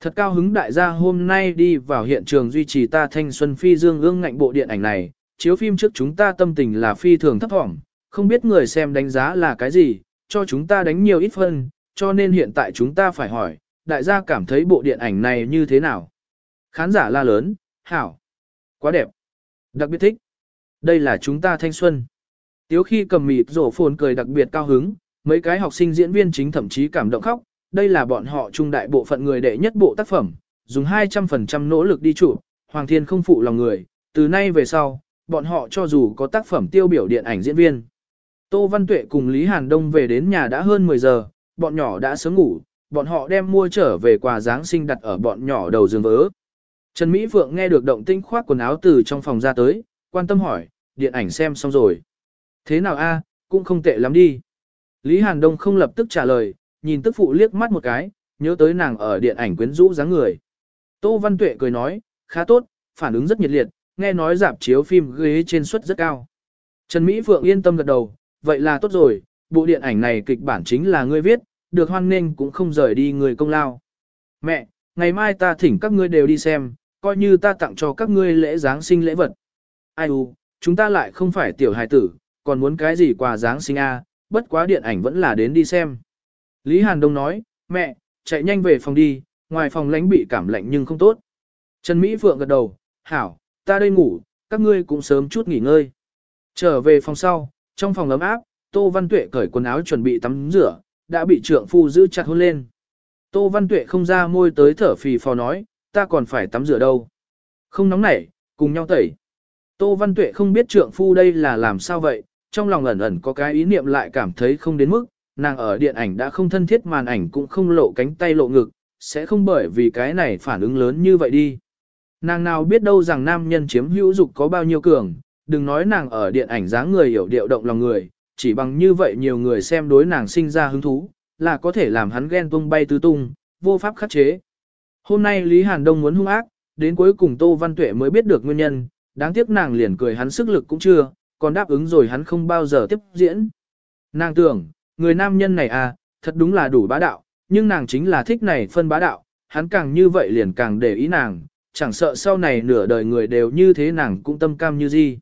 Thật cao hứng đại gia hôm nay đi vào hiện trường duy trì ta thanh xuân phi dương ương ngạnh bộ điện ảnh này, chiếu phim trước chúng ta tâm tình là phi thường thấp thỏm, không biết người xem đánh giá là cái gì, cho chúng ta đánh nhiều ít phân, cho nên hiện tại chúng ta phải hỏi, đại gia cảm thấy bộ điện ảnh này như thế nào? Khán giả la lớn, hảo, quá đẹp, đặc biệt thích. Đây là chúng ta thanh xuân. Tiếu khi cầm mịt rổ phồn cười đặc biệt cao hứng, mấy cái học sinh diễn viên chính thậm chí cảm động khóc, đây là bọn họ trung đại bộ phận người đệ nhất bộ tác phẩm, dùng 200% nỗ lực đi chủ Hoàng Thiên không phụ lòng người, từ nay về sau, bọn họ cho dù có tác phẩm tiêu biểu điện ảnh diễn viên. Tô Văn Tuệ cùng Lý Hàn Đông về đến nhà đã hơn 10 giờ, bọn nhỏ đã sớm ngủ, bọn họ đem mua trở về quà Giáng sinh đặt ở bọn nhỏ đầu giường vỡ. Trần Mỹ Phượng nghe được động tinh khoác quần áo từ trong phòng ra tới, quan tâm hỏi, điện ảnh xem xong rồi. Thế nào a, cũng không tệ lắm đi. Lý Hàn Đông không lập tức trả lời, nhìn tức phụ liếc mắt một cái, nhớ tới nàng ở điện ảnh quyến rũ dáng người. Tô Văn Tuệ cười nói, khá tốt, phản ứng rất nhiệt liệt, nghe nói giảm chiếu phim ghế trên suất rất cao. Trần Mỹ Phượng yên tâm gật đầu, vậy là tốt rồi, bộ điện ảnh này kịch bản chính là ngươi viết, được hoan nghênh cũng không rời đi người công lao. Mẹ, ngày mai ta thỉnh các ngươi đều đi xem, coi như ta tặng cho các ngươi lễ Giáng sinh lễ vật. Ai u, chúng ta lại không phải tiểu hài tử, còn muốn cái gì quà Giáng sinh a? bất quá điện ảnh vẫn là đến đi xem. Lý Hàn Đông nói, mẹ, chạy nhanh về phòng đi, ngoài phòng lánh bị cảm lạnh nhưng không tốt. Trần Mỹ Phượng gật đầu, hảo, ta đây ngủ, các ngươi cũng sớm chút nghỉ ngơi. Trở về phòng sau, trong phòng ấm áp, Tô Văn Tuệ cởi quần áo chuẩn bị tắm rửa, đã bị trượng phu giữ chặt hôn lên. Tô Văn Tuệ không ra môi tới thở phì phò nói, ta còn phải tắm rửa đâu. Không nóng nảy, cùng nhau tẩy. Tô Văn Tuệ không biết trượng phu đây là làm sao vậy, trong lòng ẩn ẩn có cái ý niệm lại cảm thấy không đến mức, nàng ở điện ảnh đã không thân thiết màn ảnh cũng không lộ cánh tay lộ ngực, sẽ không bởi vì cái này phản ứng lớn như vậy đi. Nàng nào biết đâu rằng nam nhân chiếm hữu dục có bao nhiêu cường, đừng nói nàng ở điện ảnh dáng người hiểu điệu động lòng người, chỉ bằng như vậy nhiều người xem đối nàng sinh ra hứng thú, là có thể làm hắn ghen tung bay tứ tung, vô pháp khắc chế. Hôm nay Lý Hàn Đông muốn hung ác, đến cuối cùng Tô Văn Tuệ mới biết được nguyên nhân, đáng tiếc nàng liền cười hắn sức lực cũng chưa, còn đáp ứng rồi hắn không bao giờ tiếp diễn. Nàng tưởng, người nam nhân này à, thật đúng là đủ bá đạo, nhưng nàng chính là thích này phân bá đạo, hắn càng như vậy liền càng để ý nàng, chẳng sợ sau này nửa đời người đều như thế nàng cũng tâm cam như gì.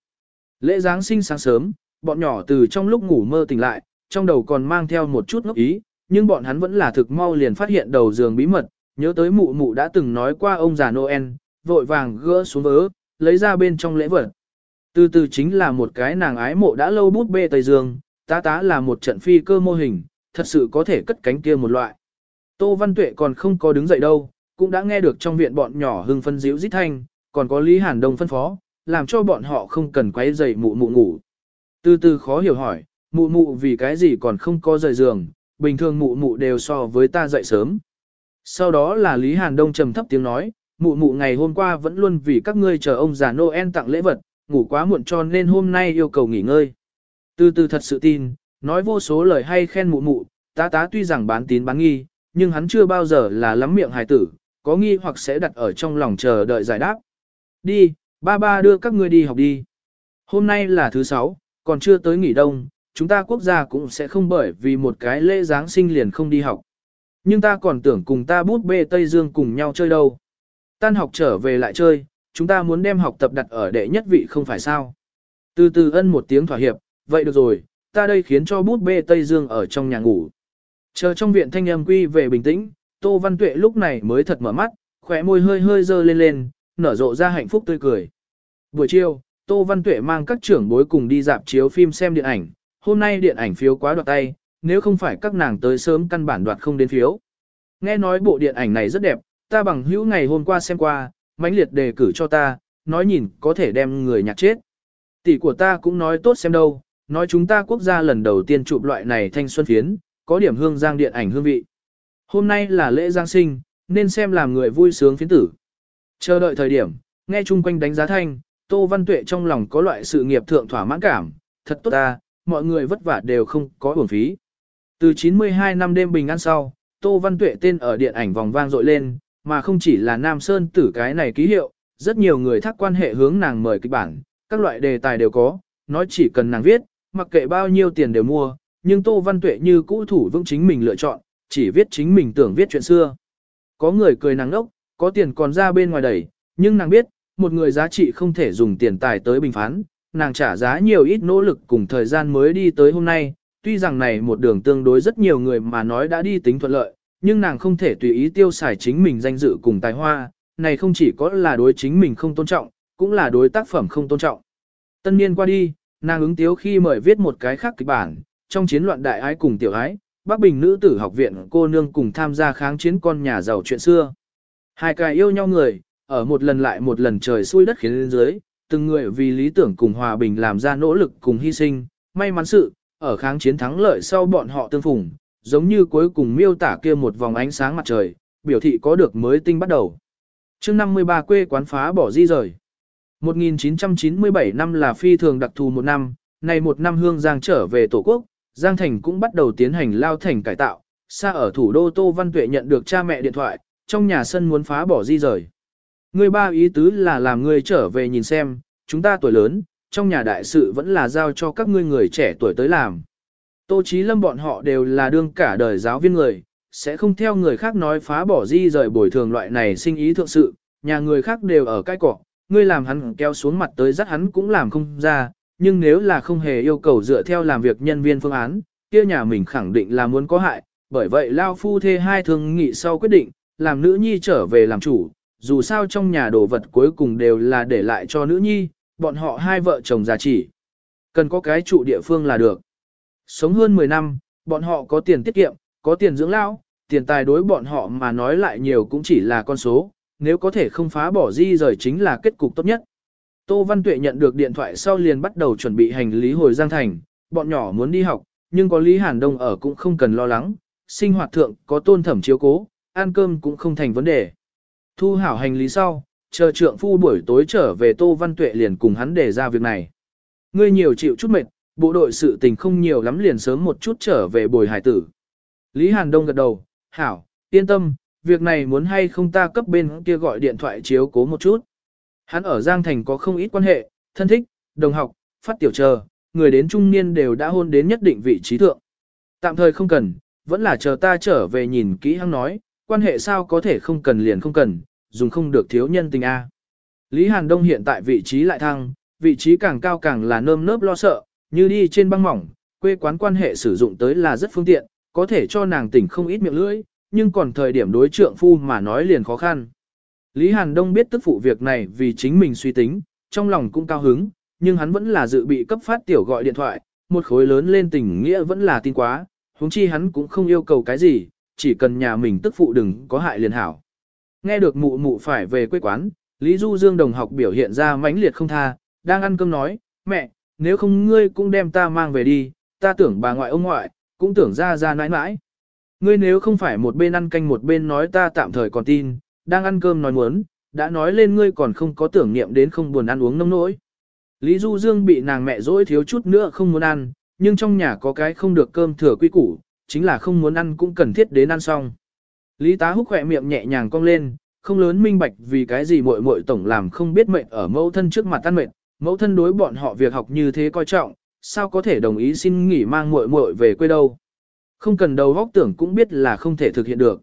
Lễ Giáng sinh sáng sớm, bọn nhỏ từ trong lúc ngủ mơ tỉnh lại, trong đầu còn mang theo một chút ngốc ý, nhưng bọn hắn vẫn là thực mau liền phát hiện đầu giường bí mật, nhớ tới mụ mụ đã từng nói qua ông già Noel, vội vàng gỡ xuống vớ, lấy ra bên trong lễ vật. Từ từ chính là một cái nàng ái mộ đã lâu bút bê Tây Dương, tá tá là một trận phi cơ mô hình, thật sự có thể cất cánh kia một loại. Tô Văn Tuệ còn không có đứng dậy đâu, cũng đã nghe được trong viện bọn nhỏ hưng phân díu dít thanh, còn có Lý Hàn Đông phân phó, làm cho bọn họ không cần quấy dậy mụ mụ ngủ. Từ từ khó hiểu hỏi, mụ mụ vì cái gì còn không có rời giường, bình thường mụ mụ đều so với ta dậy sớm. Sau đó là Lý Hàn Đông trầm thấp tiếng nói, mụ mụ ngày hôm qua vẫn luôn vì các ngươi chờ ông già Noel tặng lễ vật, ngủ quá muộn cho nên hôm nay yêu cầu nghỉ ngơi. Từ từ thật sự tin, nói vô số lời hay khen mụ mụ, tá tá tuy rằng bán tín bán nghi, nhưng hắn chưa bao giờ là lắm miệng hài tử, có nghi hoặc sẽ đặt ở trong lòng chờ đợi giải đáp. Đi, ba ba đưa các ngươi đi học đi. Hôm nay là thứ sáu, còn chưa tới nghỉ đông, chúng ta quốc gia cũng sẽ không bởi vì một cái lễ Giáng sinh liền không đi học. Nhưng ta còn tưởng cùng ta bút bê Tây Dương cùng nhau chơi đâu. Tan học trở về lại chơi, chúng ta muốn đem học tập đặt ở đệ nhất vị không phải sao. Từ từ ân một tiếng thỏa hiệp, vậy được rồi, ta đây khiến cho bút bê Tây Dương ở trong nhà ngủ. Chờ trong viện thanh âm quy về bình tĩnh, Tô Văn Tuệ lúc này mới thật mở mắt, khóe môi hơi hơi dơ lên lên, nở rộ ra hạnh phúc tươi cười. Buổi chiều, Tô Văn Tuệ mang các trưởng bối cùng đi dạp chiếu phim xem điện ảnh, hôm nay điện ảnh phiếu quá đoạt tay, nếu không phải các nàng tới sớm căn bản đoạt không đến phiếu. Nghe nói bộ điện ảnh này rất đẹp, ta bằng hữu ngày hôm qua xem qua, mãnh liệt đề cử cho ta, nói nhìn có thể đem người nhạc chết. Tỷ của ta cũng nói tốt xem đâu, nói chúng ta quốc gia lần đầu tiên chụp loại này thanh xuân phiến, có điểm hương giang điện ảnh hương vị. Hôm nay là lễ Giáng sinh, nên xem làm người vui sướng phiến tử. Chờ đợi thời điểm, nghe chung quanh đánh giá thanh, Tô Văn Tuệ trong lòng có loại sự nghiệp thượng thỏa mãn cảm, thật tốt ta, mọi người vất vả đều không có uổng phí. Từ 92 năm đêm bình an sau, Tô Văn Tuệ tên ở điện ảnh vòng vang dội lên, mà không chỉ là Nam Sơn tử cái này ký hiệu, rất nhiều người thắc quan hệ hướng nàng mời kịch bản, các loại đề tài đều có, nói chỉ cần nàng viết, mặc kệ bao nhiêu tiền đều mua, nhưng Tô Văn Tuệ như cũ thủ vững chính mình lựa chọn, chỉ viết chính mình tưởng viết chuyện xưa. Có người cười nàng đốc, có tiền còn ra bên ngoài đẩy, nhưng nàng biết, một người giá trị không thể dùng tiền tài tới bình phán, nàng trả giá nhiều ít nỗ lực cùng thời gian mới đi tới hôm nay, tuy rằng này một đường tương đối rất nhiều người mà nói đã đi tính thuận lợi, nhưng nàng không thể tùy ý tiêu xài chính mình danh dự cùng tài hoa, này không chỉ có là đối chính mình không tôn trọng, cũng là đối tác phẩm không tôn trọng. Tân niên qua đi, nàng ứng tiếu khi mời viết một cái khác kịch bản, trong chiến loạn đại ái cùng tiểu ái, Bắc Bình nữ tử học viện cô nương cùng tham gia kháng chiến con nhà giàu chuyện xưa. Hai cái yêu nhau người, ở một lần lại một lần trời xui đất khiến lên dưới, từng người vì lý tưởng cùng hòa bình làm ra nỗ lực cùng hy sinh, may mắn sự, ở kháng chiến thắng lợi sau bọn họ tương phùng, giống như cuối cùng miêu tả kia một vòng ánh sáng mặt trời, biểu thị có được mới tinh bắt đầu. chương 53 quê quán phá bỏ di rời. 1997 năm là phi thường đặc thù một năm, này một năm hương Giang trở về Tổ quốc, Giang Thành cũng bắt đầu tiến hành lao thành cải tạo, xa ở thủ đô Tô Văn Tuệ nhận được cha mẹ điện thoại, trong nhà sân muốn phá bỏ di rời. Người ba ý tứ là làm người trở về nhìn xem, chúng ta tuổi lớn, trong nhà đại sự vẫn là giao cho các ngươi người trẻ tuổi tới làm. Tô Chí Lâm bọn họ đều là đương cả đời giáo viên người, sẽ không theo người khác nói phá bỏ di rời bồi thường loại này sinh ý thượng sự, nhà người khác đều ở cái cỏ, ngươi làm hắn kéo xuống mặt tới dắt hắn cũng làm không ra, nhưng nếu là không hề yêu cầu dựa theo làm việc nhân viên phương án, kia nhà mình khẳng định là muốn có hại, bởi vậy Lao Phu thê hai thương nghị sau quyết định, làm nữ nhi trở về làm chủ, dù sao trong nhà đồ vật cuối cùng đều là để lại cho nữ nhi, bọn họ hai vợ chồng già chỉ. Cần có cái trụ địa phương là được. Sống hơn 10 năm, bọn họ có tiền tiết kiệm, có tiền dưỡng lão, tiền tài đối bọn họ mà nói lại nhiều cũng chỉ là con số, nếu có thể không phá bỏ di rời chính là kết cục tốt nhất. Tô Văn Tuệ nhận được điện thoại sau liền bắt đầu chuẩn bị hành lý hồi Giang Thành, bọn nhỏ muốn đi học, nhưng có Lý Hàn Đông ở cũng không cần lo lắng, sinh hoạt thượng có tôn thẩm chiếu cố, ăn cơm cũng không thành vấn đề. Thu hảo hành lý sau, chờ trượng phu buổi tối trở về Tô Văn Tuệ liền cùng hắn đề ra việc này. Ngươi nhiều chịu chút mệt, bộ đội sự tình không nhiều lắm liền sớm một chút trở về bồi hải tử. Lý Hàn Đông gật đầu, hảo, yên tâm, việc này muốn hay không ta cấp bên kia gọi điện thoại chiếu cố một chút. Hắn ở Giang Thành có không ít quan hệ, thân thích, đồng học, phát tiểu chờ, người đến trung niên đều đã hôn đến nhất định vị trí thượng. Tạm thời không cần, vẫn là chờ ta trở về nhìn kỹ hắn nói, quan hệ sao có thể không cần liền không cần, dùng không được thiếu nhân tình A. Lý Hàn Đông hiện tại vị trí lại thăng, vị trí càng cao càng là nơm nớp lo sợ, như đi trên băng mỏng, quê quán quan hệ sử dụng tới là rất phương tiện, có thể cho nàng tỉnh không ít miệng lưỡi, nhưng còn thời điểm đối trượng phu mà nói liền khó khăn. Lý Hàn Đông biết tức phụ việc này vì chính mình suy tính, trong lòng cũng cao hứng, nhưng hắn vẫn là dự bị cấp phát tiểu gọi điện thoại, một khối lớn lên tình nghĩa vẫn là tin quá, huống chi hắn cũng không yêu cầu cái gì, chỉ cần nhà mình tức phụ đừng có hại liền hảo. Nghe được mụ mụ phải về quê quán, Lý Du Dương đồng học biểu hiện ra mãnh liệt không tha, đang ăn cơm nói, mẹ, nếu không ngươi cũng đem ta mang về đi, ta tưởng bà ngoại ông ngoại, cũng tưởng ra ra nãi nãi. Ngươi nếu không phải một bên ăn canh một bên nói ta tạm thời còn tin, đang ăn cơm nói muốn, đã nói lên ngươi còn không có tưởng niệm đến không buồn ăn uống nông nỗi. Lý Du Dương bị nàng mẹ dỗi thiếu chút nữa không muốn ăn, nhưng trong nhà có cái không được cơm thừa quy củ, chính là không muốn ăn cũng cần thiết đến ăn xong. Lý tá húc khỏe miệng nhẹ nhàng cong lên, không lớn minh bạch vì cái gì muội muội tổng làm không biết mệnh ở mẫu thân trước mặt tan mệnh, mẫu thân đối bọn họ việc học như thế coi trọng, sao có thể đồng ý xin nghỉ mang muội muội về quê đâu. Không cần đầu góc tưởng cũng biết là không thể thực hiện được.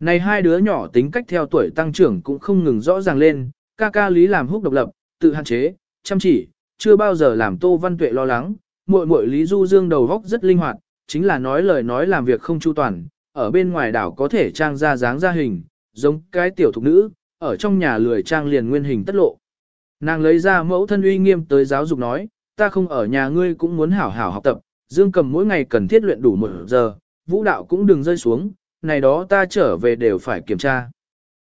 Này hai đứa nhỏ tính cách theo tuổi tăng trưởng cũng không ngừng rõ ràng lên, ca ca lý làm húc độc lập, tự hạn chế, chăm chỉ, chưa bao giờ làm Tô Văn Tuệ lo lắng, muội muội Lý Du Dương đầu góc rất linh hoạt, chính là nói lời nói làm việc không chu toàn, ở bên ngoài đảo có thể trang ra dáng ra hình, giống cái tiểu thục nữ, ở trong nhà lười trang liền nguyên hình tất lộ. Nàng lấy ra mẫu thân uy nghiêm tới giáo dục nói, ta không ở nhà ngươi cũng muốn hảo hảo học tập, Dương cầm mỗi ngày cần thiết luyện đủ một giờ, vũ đạo cũng đừng rơi xuống, này đó ta trở về đều phải kiểm tra.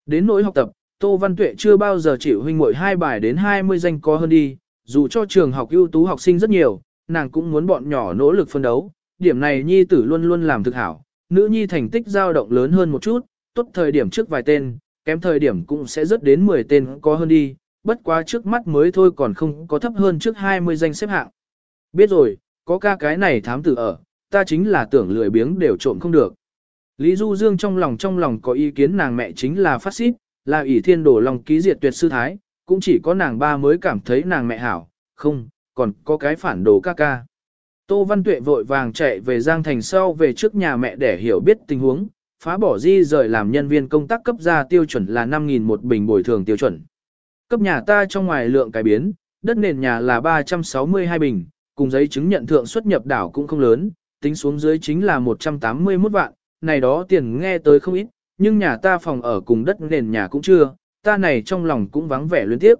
Đến nỗi học tập, Tô Văn Tuệ chưa bao giờ chịu huynh muội hai bài đến 20 danh có hơn đi, dù cho trường học ưu tú học sinh rất nhiều, nàng cũng muốn bọn nhỏ nỗ lực phân đấu, điểm này nhi tử luôn luôn làm thực hảo, nữ nhi thành tích dao động lớn hơn một chút, tốt thời điểm trước vài tên, kém thời điểm cũng sẽ rớt đến 10 tên có hơn đi, bất quá trước mắt mới thôi còn không có thấp hơn trước 20 danh xếp hạng. Biết rồi, có ca cái này thám tử ở, ta chính là tưởng lười biếng đều trộm không được. Lý Du Dương trong lòng trong lòng có ý kiến nàng mẹ chính là phát xít, là ỷ thiên đổ lòng ký diệt tuyệt sư thái, cũng chỉ có nàng ba mới cảm thấy nàng mẹ hảo, không, còn có cái phản đồ ca ca. Tô Văn Tuệ vội vàng chạy về Giang Thành sau về trước nhà mẹ để hiểu biết tình huống, phá bỏ di rời làm nhân viên công tác cấp ra tiêu chuẩn là 5.000 một bình bồi thường tiêu chuẩn. Cấp nhà ta trong ngoài lượng cải biến, đất nền nhà là 362 bình, cùng giấy chứng nhận thượng xuất nhập đảo cũng không lớn, tính xuống dưới chính là 181 vạn, này đó tiền nghe tới không ít, nhưng nhà ta phòng ở cùng đất nền nhà cũng chưa, ta này trong lòng cũng vắng vẻ liên tiếp.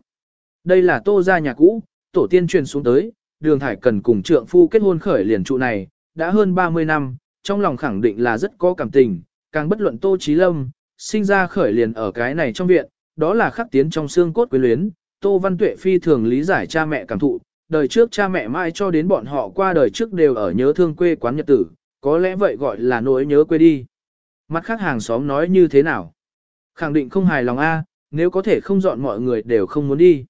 Đây là tô gia nhà cũ, tổ tiên truyền xuống tới, đường thải cần cùng trượng phu kết hôn khởi liền trụ này, đã hơn 30 năm, trong lòng khẳng định là rất có cảm tình, càng bất luận tô trí lâm, sinh ra khởi liền ở cái này trong viện, đó là khắc tiến trong xương cốt quyến luyến, tô văn tuệ phi thường lý giải cha mẹ cảm thụ, đời trước cha mẹ mãi cho đến bọn họ qua đời trước đều ở nhớ thương quê quán nhật tử, có lẽ vậy gọi là nỗi nhớ quê đi. Mắt khác hàng xóm nói như thế nào? Khẳng định không hài lòng a, nếu có thể không dọn mọi người đều không muốn đi.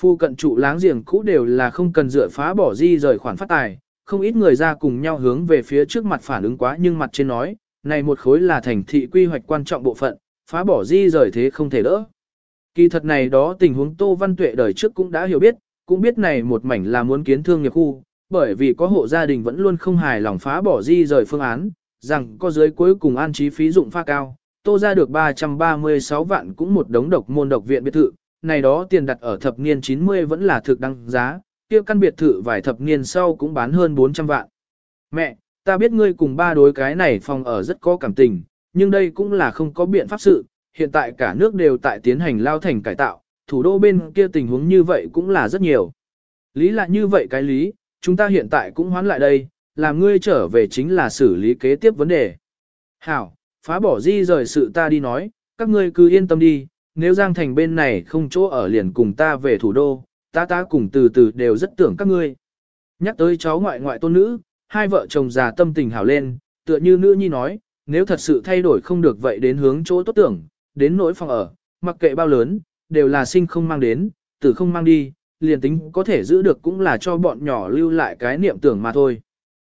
Phu cận trụ láng giềng cũ đều là không cần dựa phá bỏ di rời khoản phát tài, không ít người ra cùng nhau hướng về phía trước mặt phản ứng quá nhưng mặt trên nói, này một khối là thành thị quy hoạch quan trọng bộ phận, phá bỏ di rời thế không thể đỡ. Kỳ thật này đó tình huống Tô Văn Tuệ đời trước cũng đã hiểu biết, cũng biết này một mảnh là muốn kiến thương nghiệp khu, bởi vì có hộ gia đình vẫn luôn không hài lòng phá bỏ di rời phương án, rằng có giới cuối cùng an trí phí dụng pha cao, tô ra được 336 vạn cũng một đống độc môn độc viện biệt thự, này đó tiền đặt ở thập niên 90 vẫn là thực đăng giá, kia căn biệt thự vài thập niên sau cũng bán hơn 400 vạn. Mẹ, ta biết ngươi cùng ba đối cái này phòng ở rất có cảm tình, nhưng đây cũng là không có biện pháp sự, hiện tại cả nước đều tại tiến hành lao thành cải tạo, thủ đô bên kia tình huống như vậy cũng là rất nhiều. Lý là như vậy cái lý, chúng ta hiện tại cũng hoán lại đây, làm ngươi trở về chính là xử lý kế tiếp vấn đề. Hảo, phá bỏ di rời sự ta đi nói, các ngươi cứ yên tâm đi, nếu Giang Thành bên này không chỗ ở liền cùng ta về thủ đô, ta ta cùng từ từ đều rất tưởng các ngươi. Nhắc tới cháu ngoại ngoại tôn nữ, hai vợ chồng già tâm tình hảo lên, tựa như nữ nhi nói, nếu thật sự thay đổi không được vậy đến hướng chỗ tốt tưởng, đến nỗi phòng ở, mặc kệ bao lớn, đều là sinh không mang đến, tử không mang đi, liền tính có thể giữ được cũng là cho bọn nhỏ lưu lại cái niệm tưởng mà thôi.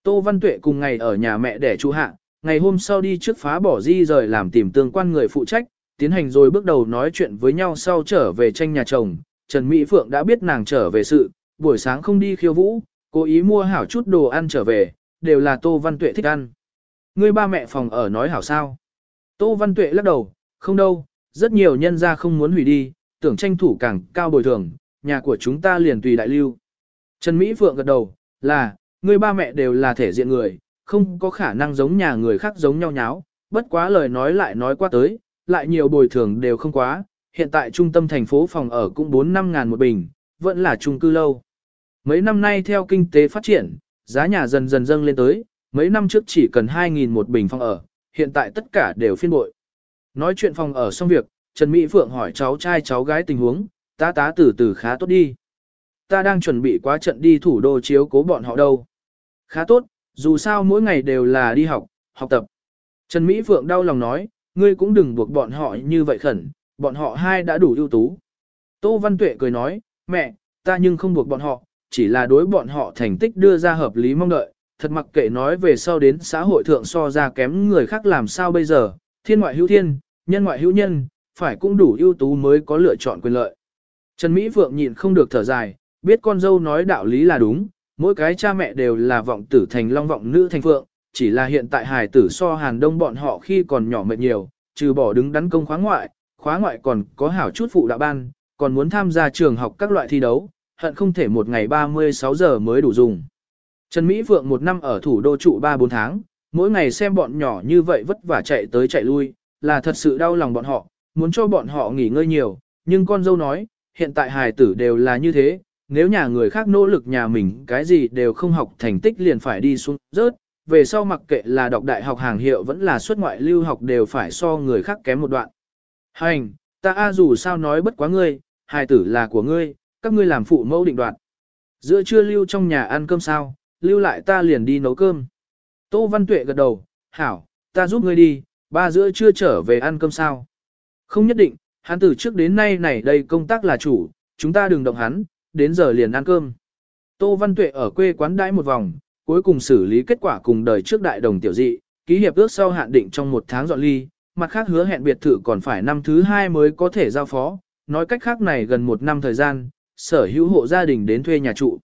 Tô Văn Tuệ cùng ngày ở nhà mẹ để chú hạ, ngày hôm sau đi trước phá bỏ di rời làm tìm tương quan người phụ trách, tiến hành rồi bước đầu nói chuyện với nhau sau trở về tranh nhà chồng. Trần Mỹ Phượng đã biết nàng trở về sự, buổi sáng không đi khiêu vũ, cố ý mua hảo chút đồ ăn trở về, đều là Tô Văn Tuệ thích ăn. Ngươi ba mẹ phòng ở nói hảo sao. Tô Văn Tuệ lắc đầu, không đâu, rất nhiều nhân gia không muốn hủy đi, tưởng tranh thủ càng cao bồi thường, nhà của chúng ta liền tùy đại lưu. Trần Mỹ Phượng gật đầu, là, người ba mẹ đều là thể diện người, không có khả năng giống nhà người khác giống nhau nháo, bất quá lời nói lại nói qua tới, lại nhiều bồi thường đều không quá, hiện tại trung tâm thành phố phòng ở cũng 4-5 ngàn một bình, vẫn là chung cư lâu. Mấy năm nay theo kinh tế phát triển, giá nhà dần dần dâng lên tới, mấy năm trước chỉ cần 2.000 một bình phòng ở, hiện tại tất cả đều phiên bội. Nói chuyện phòng ở xong việc, Trần Mỹ Phượng hỏi cháu trai cháu gái tình huống, tá tá từ từ khá tốt đi. Ta đang chuẩn bị quá trận đi thủ đô chiếu cố bọn họ đâu. Khá tốt, dù sao mỗi ngày đều là đi học, học tập. Trần Mỹ Phượng đau lòng nói, ngươi cũng đừng buộc bọn họ như vậy khẩn, bọn họ hai đã đủ ưu tú. Tô Văn Tuệ cười nói, mẹ, ta nhưng không buộc bọn họ, chỉ là đối bọn họ thành tích đưa ra hợp lý mong đợi, thật mặc kệ nói về sau đến xã hội thượng so ra kém người khác làm sao bây giờ, thiên ngoại hữu thiên, nhân ngoại hữu nhân, phải cũng đủ ưu tú mới có lựa chọn quyền lợi. Trần Mỹ Phượng nhịn không được thở dài, biết con dâu nói đạo lý là đúng, mỗi cái cha mẹ đều là vọng tử thành long vọng nữ thành phượng, chỉ là hiện tại hài tử so hàn đông bọn họ khi còn nhỏ mệt nhiều, trừ bỏ đứng đắn công khóa ngoại, khóa ngoại còn có hảo chút phụ đạo ban, còn muốn tham gia trường học các loại thi đấu, hận không thể một ngày 36 giờ mới đủ dùng. Trần Mỹ Phượng một năm ở thủ đô trụ 3-4 tháng, mỗi ngày xem bọn nhỏ như vậy vất vả chạy tới chạy lui, là thật sự đau lòng bọn họ, muốn cho bọn họ nghỉ ngơi nhiều, nhưng con dâu nói, hiện tại hài tử đều là như thế, nếu nhà người khác nỗ lực nhà mình cái gì đều không học thành tích liền phải đi xuống rớt, về sau mặc kệ là đọc đại học hàng hiệu vẫn là xuất ngoại lưu học đều phải so người khác kém một đoạn. Hành, ta a dù sao nói bất quá ngươi, hài tử là của ngươi, các ngươi làm phụ mẫu định đoạn Giữa trưa lưu trong nhà ăn cơm sao, lưu lại ta liền đi nấu cơm. Tô Văn Tuệ gật đầu, hảo, ta giúp ngươi đi, ba giữa trưa trở về ăn cơm sao. Không nhất định, hắn từ trước đến nay này đây công tác là chủ, chúng ta đừng động hắn, đến giờ liền ăn cơm. Tô Văn Tuệ ở quê quán đãi một vòng, cuối cùng xử lý kết quả cùng đời trước đại đồng tiểu dị, ký hiệp ước sau hạn định trong một tháng dọn ly, mặt khác hứa hẹn biệt thự còn phải năm thứ hai mới có thể giao phó, nói cách khác này gần một năm thời gian, sở hữu hộ gia đình đến thuê nhà trụ.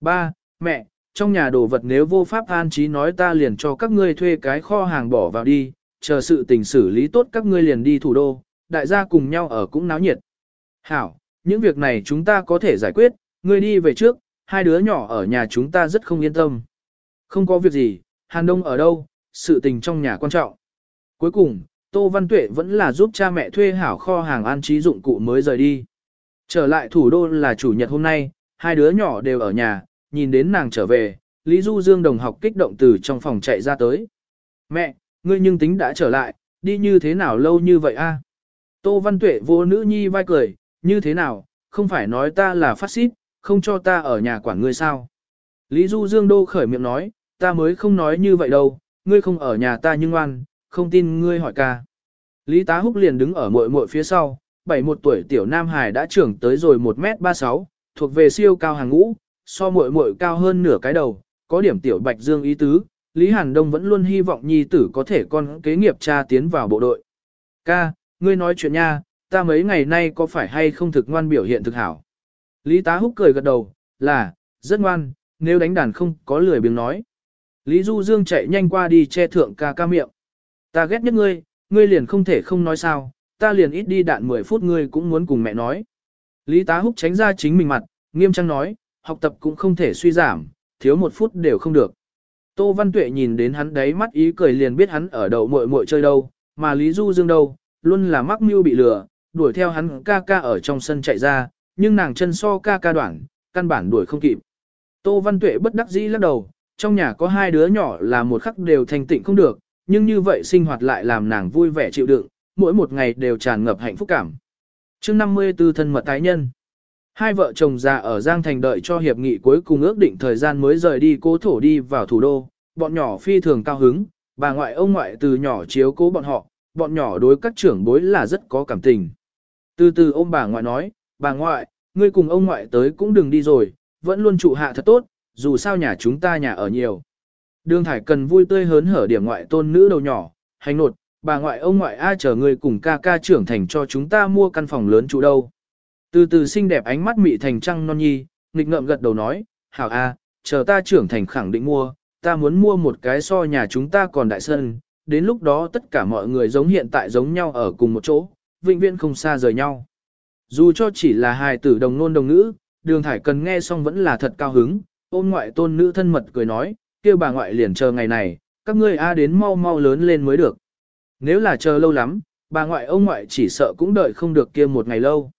Ba, Mẹ, trong nhà đồ vật nếu vô pháp an trí nói ta liền cho các ngươi thuê cái kho hàng bỏ vào đi, chờ sự tình xử lý tốt các ngươi liền đi thủ đô, đại gia cùng nhau ở cũng náo nhiệt. Hảo, những việc này chúng ta có thể giải quyết, ngươi đi về trước, hai đứa nhỏ ở nhà chúng ta rất không yên tâm. Không có việc gì, Hàn Đông ở đâu, sự tình trong nhà quan trọng. Cuối cùng, Tô Văn Tuệ vẫn là giúp cha mẹ thuê hảo kho hàng an trí dụng cụ mới rời đi. Trở lại thủ đô là chủ nhật hôm nay, hai đứa nhỏ đều ở nhà, nhìn đến nàng trở về, Lý Du Dương đồng học kích động từ trong phòng chạy ra tới. Mẹ, ngươi nhưng tính đã trở lại, đi như thế nào lâu như vậy a? Tô Văn Tuệ vô nữ nhi vai cười, như thế nào, không phải nói ta là phát xít, không cho ta ở nhà quản ngươi sao? Lý Du Dương đô khởi miệng nói, ta mới không nói như vậy đâu, ngươi không ở nhà ta nhưng ngoan, không tin ngươi hỏi ca. Lý Tá Húc liền đứng ở muội muội phía sau, bảy một tuổi tiểu Nam Hải đã trưởng tới rồi 1m36, thuộc về siêu cao hàng ngũ, so muội muội cao hơn nửa cái đầu, có điểm tiểu Bạch Dương ý tứ, Lý Hàn Đông vẫn luôn hy vọng nhi tử có thể con kế nghiệp cha tiến vào bộ đội. Ca, ngươi nói chuyện nha, ta mấy ngày nay có phải hay không thực ngoan biểu hiện thực hảo. Lý Tá Húc cười gật đầu, là, rất ngoan, nếu đánh đàn không có lười biếng nói. Lý Du Dương chạy nhanh qua đi che thượng ca ca miệng. Ta ghét nhất ngươi, ngươi liền không thể không nói sao, ta liền ít đi đạn 10 phút ngươi cũng muốn cùng mẹ nói. Lý Tá Húc tránh ra chính mình mặt, nghiêm trang nói, học tập cũng không thể suy giảm, thiếu một phút đều không được. Tô Văn Tuệ nhìn đến hắn đấy mắt ý cười liền biết hắn ở đầu muội muội chơi đâu, mà Lý Du Dương đâu, luôn là mắc mưu bị lừa, đuổi theo hắn ca ca ở trong sân chạy ra, nhưng nàng chân so ca ca đoạn, căn bản đuổi không kịp. Tô Văn Tuệ bất đắc dĩ lắc đầu, trong nhà có hai đứa nhỏ là một khắc đều thành tịnh không được, nhưng như vậy sinh hoạt lại làm nàng vui vẻ chịu đựng, mỗi một ngày đều tràn ngập hạnh phúc cảm. chương 54 thân mật tái nhân. Hai vợ chồng già ở Giang Thành đợi cho hiệp nghị cuối cùng ước định thời gian mới rời đi cố thổ đi vào thủ đô, bọn nhỏ phi thường cao hứng, bà ngoại ông ngoại từ nhỏ chiếu cố bọn họ, bọn nhỏ đối các trưởng bối là rất có cảm tình. Từ từ ôm bà ngoại nói, bà ngoại, ngươi cùng ông ngoại tới cũng đừng đi rồi, vẫn luôn trụ hạ thật tốt, dù sao nhà chúng ta nhà ở nhiều. Đường Thải cần vui tươi hớn hở điểm ngoại tôn nữ đầu nhỏ, hành nột, bà ngoại ông ngoại ai chờ người cùng ca ca trưởng thành cho chúng ta mua căn phòng lớn trụ đâu. Từ từ xinh đẹp ánh mắt mị thành trăng non nhi, nghịch ngợm gật đầu nói, hảo a, chờ ta trưởng thành khẳng định mua, ta muốn mua một cái so nhà chúng ta còn đại sân, đến lúc đó tất cả mọi người giống hiện tại giống nhau ở cùng một chỗ, vĩnh viễn không xa rời nhau. Dù cho chỉ là hài tử đồng nôn đồng ngữ, đường thải cần nghe xong vẫn là thật cao hứng, ôn ngoại tôn nữ thân mật cười nói, kêu bà ngoại liền chờ ngày này, các ngươi a đến mau mau lớn lên mới được. Nếu là chờ lâu lắm, bà ngoại ông ngoại chỉ sợ cũng đợi không được kia một ngày lâu.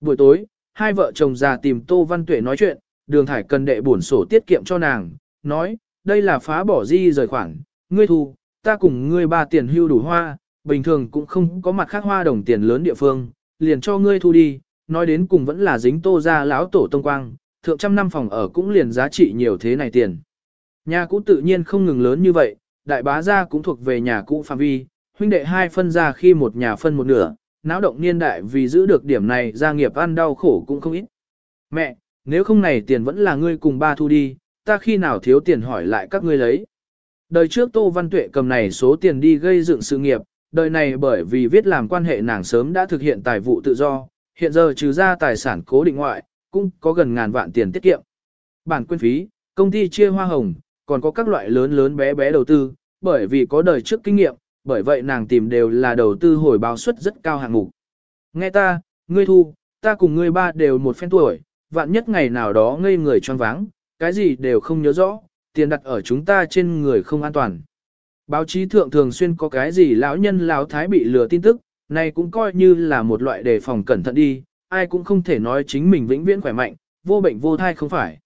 Buổi tối, hai vợ chồng già tìm Tô Văn Tuệ nói chuyện, đường thải cần đệ bổn sổ tiết kiệm cho nàng, nói, đây là phá bỏ di rời khoản, ngươi thu, ta cùng ngươi ba tiền hưu đủ hoa, bình thường cũng không có mặt khác hoa đồng tiền lớn địa phương, liền cho ngươi thu đi, nói đến cùng vẫn là dính tô ra lão tổ tông quang, thượng trăm năm phòng ở cũng liền giá trị nhiều thế này tiền. Nhà cũ tự nhiên không ngừng lớn như vậy, đại bá gia cũng thuộc về nhà cũ phạm vi, huynh đệ hai phân ra khi một nhà phân một nửa, náo động niên đại vì giữ được điểm này gia nghiệp ăn đau khổ cũng không ít. Mẹ, nếu không này tiền vẫn là ngươi cùng ba thu đi, ta khi nào thiếu tiền hỏi lại các ngươi lấy. Đời trước Tô Văn Tuệ cầm này số tiền đi gây dựng sự nghiệp, đời này bởi vì viết làm quan hệ nàng sớm đã thực hiện tài vụ tự do, hiện giờ trừ ra tài sản cố định ngoại, cũng có gần ngàn vạn tiền tiết kiệm. Bản quyên phí, công ty chia hoa hồng, còn có các loại lớn lớn bé bé đầu tư, bởi vì có đời trước kinh nghiệm, bởi vậy nàng tìm đều là đầu tư hồi báo suất rất cao hạng mục. Nghe ta, ngươi thu, ta cùng ngươi ba đều một phen tuổi, vạn nhất ngày nào đó ngây người choáng váng, cái gì đều không nhớ rõ, tiền đặt ở chúng ta trên người không an toàn. Báo chí thượng thường xuyên có cái gì lão nhân lão thái bị lừa tin tức, này cũng coi như là một loại đề phòng cẩn thận đi, ai cũng không thể nói chính mình vĩnh viễn khỏe mạnh, vô bệnh vô thai không phải.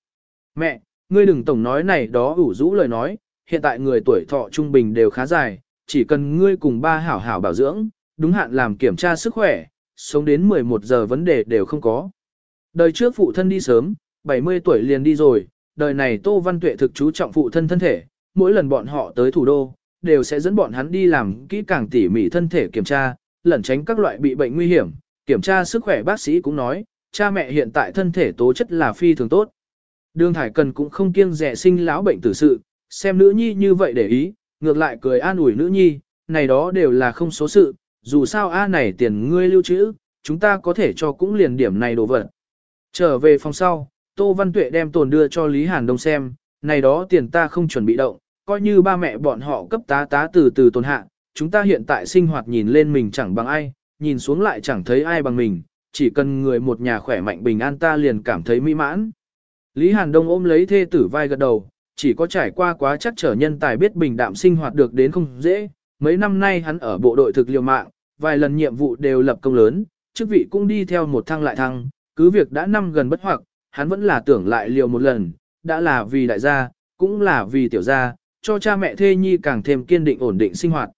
Mẹ, ngươi đừng tổng nói này đó ủ rũ lời nói, hiện tại người tuổi thọ trung bình đều khá dài, chỉ cần ngươi cùng ba hảo hảo bảo dưỡng, đúng hạn làm kiểm tra sức khỏe, sống đến 11 giờ vấn đề đều không có. Đời trước phụ thân đi sớm, 70 tuổi liền đi rồi, đời này Tô Văn Tuệ thực chú trọng phụ thân thân thể, mỗi lần bọn họ tới thủ đô, đều sẽ dẫn bọn hắn đi làm kỹ càng tỉ mỉ thân thể kiểm tra, lẩn tránh các loại bị bệnh nguy hiểm, kiểm tra sức khỏe bác sĩ cũng nói, cha mẹ hiện tại thân thể tố chất là phi thường tốt. Đường Thải Cần cũng không kiêng rẻ sinh lão bệnh tử sự, xem nữ nhi như vậy để ý, ngược lại cười an ủi nữ nhi, này đó đều là không số sự, dù sao A này tiền ngươi lưu trữ, chúng ta có thể cho cũng liền điểm này đồ vật. Trở về phòng sau, Tô Văn Tuệ đem tồn đưa cho Lý Hàn Đông xem, này đó tiền ta không chuẩn bị động, coi như ba mẹ bọn họ cấp tá tá từ từ tồn hạ, chúng ta hiện tại sinh hoạt nhìn lên mình chẳng bằng ai, nhìn xuống lại chẳng thấy ai bằng mình, chỉ cần người một nhà khỏe mạnh bình an ta liền cảm thấy mỹ mãn. Lý Hàn Đông ôm lấy thê tử vai gật đầu, chỉ có trải qua quá chắc trở nhân tài biết bình đạm sinh hoạt được đến không dễ. Mấy năm nay hắn ở bộ đội thực liều mạng, vài lần nhiệm vụ đều lập công lớn, chức vị cũng đi theo một thăng lại thăng, cứ việc đã năm gần bất hoặc, hắn vẫn là tưởng lại liều một lần, đã là vì đại gia, cũng là vì tiểu gia, cho cha mẹ thê nhi càng thêm kiên định ổn định sinh hoạt.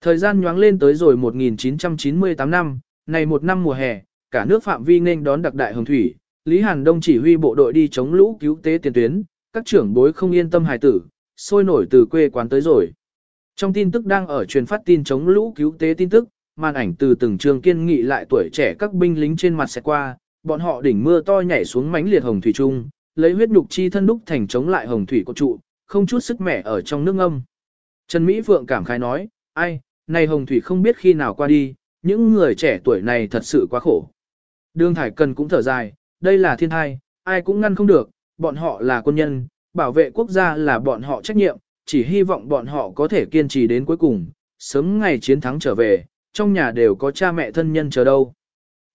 Thời gian nhoáng lên tới rồi 1998 năm, này một năm mùa hè, cả nước phạm vi nên đón đặc đại hồng thủy, Lý Hàn Đông chỉ huy bộ đội đi chống lũ cứu tế tiền tuyến, các trưởng bối không yên tâm hài tử, sôi nổi từ quê quán tới rồi. Trong tin tức đang ở truyền phát tin chống lũ cứu tế tin tức, màn ảnh từ từng trường kiên nghị lại tuổi trẻ các binh lính trên mặt sẽ qua, bọn họ đỉnh mưa to nhảy xuống mánh liệt hồng thủy trung, lấy huyết nhục chi thân đúc thành chống lại hồng thủy của trụ, không chút sức mẻ ở trong nước âm. Trần Mỹ Phượng cảm khái nói, ai, này hồng thủy không biết khi nào qua đi, những người trẻ tuổi này thật sự quá khổ. Đường Thải Cần cũng thở dài, đây là thiên thai, ai cũng ngăn không được, bọn họ là quân nhân, bảo vệ quốc gia là bọn họ trách nhiệm, chỉ hy vọng bọn họ có thể kiên trì đến cuối cùng, sớm ngày chiến thắng trở về, trong nhà đều có cha mẹ thân nhân chờ đâu.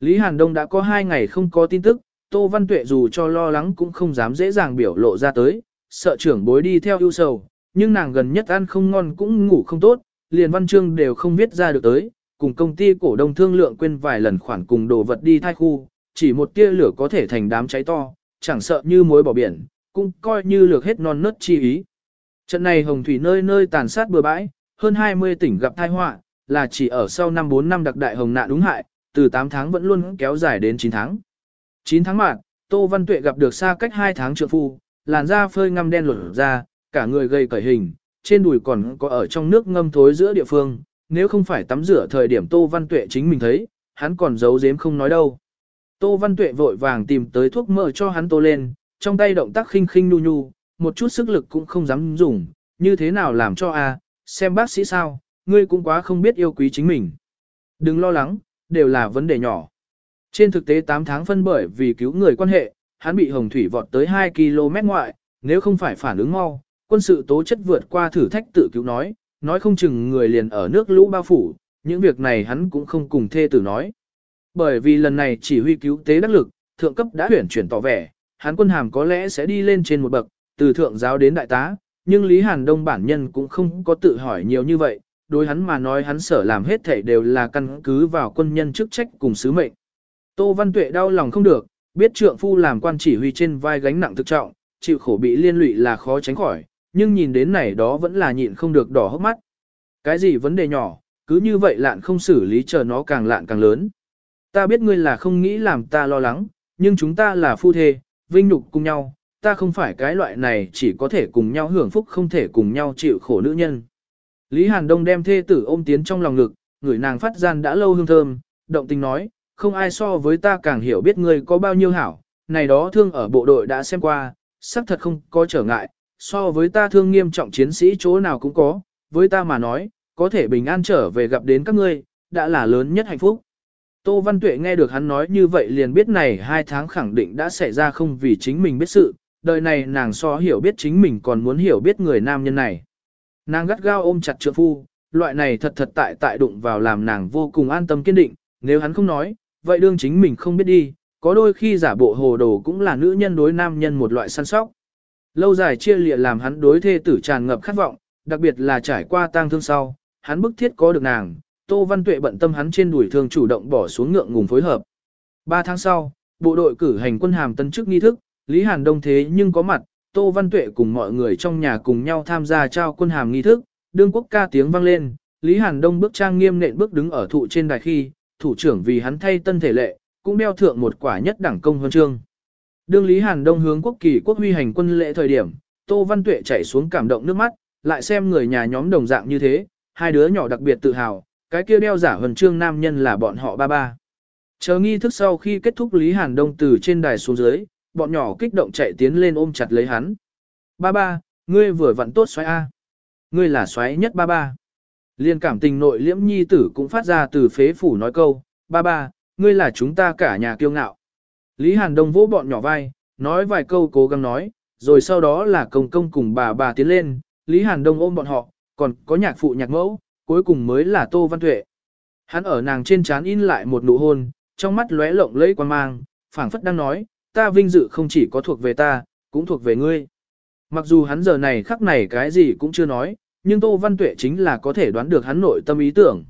Lý Hàn Đông đã có hai ngày không có tin tức, Tô Văn Tuệ dù cho lo lắng cũng không dám dễ dàng biểu lộ ra tới, sợ trưởng bối đi theo ưu sầu, nhưng nàng gần nhất ăn không ngon cũng ngủ không tốt, liền văn chương đều không viết ra được tới, cùng công ty cổ đông thương lượng quên vài lần khoản cùng đồ vật đi thai khu, chỉ một tia lửa có thể thành đám cháy to, chẳng sợ như muối bỏ biển, cũng coi như lược hết non nớt chi ý. Trận này hồng thủy nơi nơi tàn sát bừa bãi, hơn 20 tỉnh gặp tai họa, là chỉ ở sau năm 4 năm đặc đại hồng nạn đúng hại, từ 8 tháng vẫn luôn kéo dài đến 9 tháng. 9 tháng mạng, Tô Văn Tuệ gặp được xa cách 2 tháng trượng phu, làn da phơi ngăm đen lột ra, cả người gây cởi hình, trên đùi còn có ở trong nước ngâm thối giữa địa phương, nếu không phải tắm rửa thời điểm Tô Văn Tuệ chính mình thấy, hắn còn giấu giếm không nói đâu. Tô Văn Tuệ vội vàng tìm tới thuốc mỡ cho hắn tô lên, trong tay động tác khinh khinh nu nhu, một chút sức lực cũng không dám dùng, như thế nào làm cho a? xem bác sĩ sao, ngươi cũng quá không biết yêu quý chính mình. Đừng lo lắng, đều là vấn đề nhỏ. Trên thực tế 8 tháng phân bởi vì cứu người quan hệ, hắn bị hồng thủy vọt tới 2 km ngoại, nếu không phải phản ứng mau, quân sự tố chất vượt qua thử thách tự cứu nói, nói không chừng người liền ở nước lũ bao phủ, những việc này hắn cũng không cùng thê tử nói. Bởi vì lần này chỉ huy cứu tế đắc lực, thượng cấp đã huyển chuyển tỏ vẻ, hắn quân hàm có lẽ sẽ đi lên trên một bậc, từ thượng giáo đến đại tá, nhưng Lý Hàn Đông bản nhân cũng không có tự hỏi nhiều như vậy, đối hắn mà nói hắn sở làm hết thảy đều là căn cứ vào quân nhân chức trách cùng sứ mệnh. Tô Văn Tuệ đau lòng không được, biết trượng phu làm quan chỉ huy trên vai gánh nặng thực trọng, chịu khổ bị liên lụy là khó tránh khỏi, nhưng nhìn đến này đó vẫn là nhịn không được đỏ hốc mắt. Cái gì vấn đề nhỏ, cứ như vậy lạn không xử lý chờ nó càng lạn càng lớn. Ta biết ngươi là không nghĩ làm ta lo lắng, nhưng chúng ta là phu thê, vinh nhục cùng nhau, ta không phải cái loại này chỉ có thể cùng nhau hưởng phúc không thể cùng nhau chịu khổ nữ nhân. Lý Hàn Đông đem thê tử ôm tiến trong lòng ngực, người nàng phát gian đã lâu hương thơm, động tình nói, không ai so với ta càng hiểu biết ngươi có bao nhiêu hảo, này đó thương ở bộ đội đã xem qua, xác thật không có trở ngại, so với ta thương nghiêm trọng chiến sĩ chỗ nào cũng có, với ta mà nói, có thể bình an trở về gặp đến các ngươi, đã là lớn nhất hạnh phúc. Tô Văn Tuệ nghe được hắn nói như vậy liền biết này hai tháng khẳng định đã xảy ra không vì chính mình biết sự, đời này nàng so hiểu biết chính mình còn muốn hiểu biết người nam nhân này. Nàng gắt gao ôm chặt trượng phu, loại này thật thật tại tại đụng vào làm nàng vô cùng an tâm kiên định, nếu hắn không nói, vậy đương chính mình không biết đi, có đôi khi giả bộ hồ đồ cũng là nữ nhân đối nam nhân một loại săn sóc. Lâu dài chia lịa làm hắn đối thê tử tràn ngập khát vọng, đặc biệt là trải qua tang thương sau, hắn bức thiết có được nàng, Tô Văn Tuệ bận tâm hắn trên đuổi thương chủ động bỏ xuống ngượng ngùng phối hợp. Ba tháng sau, bộ đội cử hành quân hàm tân chức nghi thức, Lý Hàn Đông thế nhưng có mặt, Tô Văn Tuệ cùng mọi người trong nhà cùng nhau tham gia trao quân hàm nghi thức, đương quốc ca tiếng vang lên, Lý Hàn Đông bước trang nghiêm nện bước đứng ở thụ trên đài khi, thủ trưởng vì hắn thay tân thể lệ, cũng đeo thượng một quả nhất đẳng công huân chương. Đương Lý Hàn Đông hướng quốc kỳ quốc huy hành quân lễ thời điểm, Tô Văn Tuệ chảy xuống cảm động nước mắt, lại xem người nhà nhóm đồng dạng như thế, hai đứa nhỏ đặc biệt tự hào, cái kia đeo giả huân chương nam nhân là bọn họ ba ba. Chờ nghi thức sau khi kết thúc Lý Hàn Đông từ trên đài xuống dưới, bọn nhỏ kích động chạy tiến lên ôm chặt lấy hắn. Ba ba, ngươi vừa vặn tốt xoáy A. Ngươi là xoáy nhất ba ba. Liên cảm tình nội liễm nhi tử cũng phát ra từ phế phủ nói câu, ba ba, ngươi là chúng ta cả nhà kiêu ngạo. Lý Hàn Đông vỗ bọn nhỏ vai, nói vài câu cố gắng nói, rồi sau đó là công công cùng bà bà tiến lên, Lý Hàn Đông ôm bọn họ, còn có nhạc phụ nhạc mẫu, cuối cùng mới là Tô Văn Tuệ. Hắn ở nàng trên trán in lại một nụ hôn, trong mắt lóe lộng lẫy quan mang, phảng phất đang nói, ta vinh dự không chỉ có thuộc về ta, cũng thuộc về ngươi. Mặc dù hắn giờ này khắc này cái gì cũng chưa nói, nhưng Tô Văn Tuệ chính là có thể đoán được hắn nội tâm ý tưởng.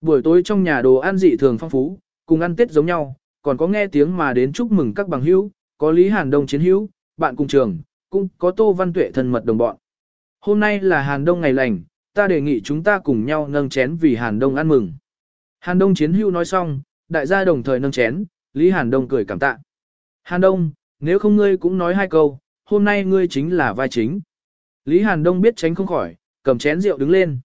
Buổi tối trong nhà đồ ăn dị thường phong phú, cùng ăn tết giống nhau, còn có nghe tiếng mà đến chúc mừng các bằng hữu, có Lý Hàn Đông chiến hữu, bạn cùng trường, cũng có Tô Văn Tuệ thân mật đồng bọn. Hôm nay là Hàn Đông ngày lành, ta đề nghị chúng ta cùng nhau nâng chén vì Hàn Đông ăn mừng. Hàn Đông chiến hữu nói xong, đại gia đồng thời nâng chén, Lý Hàn Đông cười cảm tạ. Hàn Đông, nếu không ngươi cũng nói hai câu, hôm nay ngươi chính là vai chính. Lý Hàn Đông biết tránh không khỏi, cầm chén rượu đứng lên.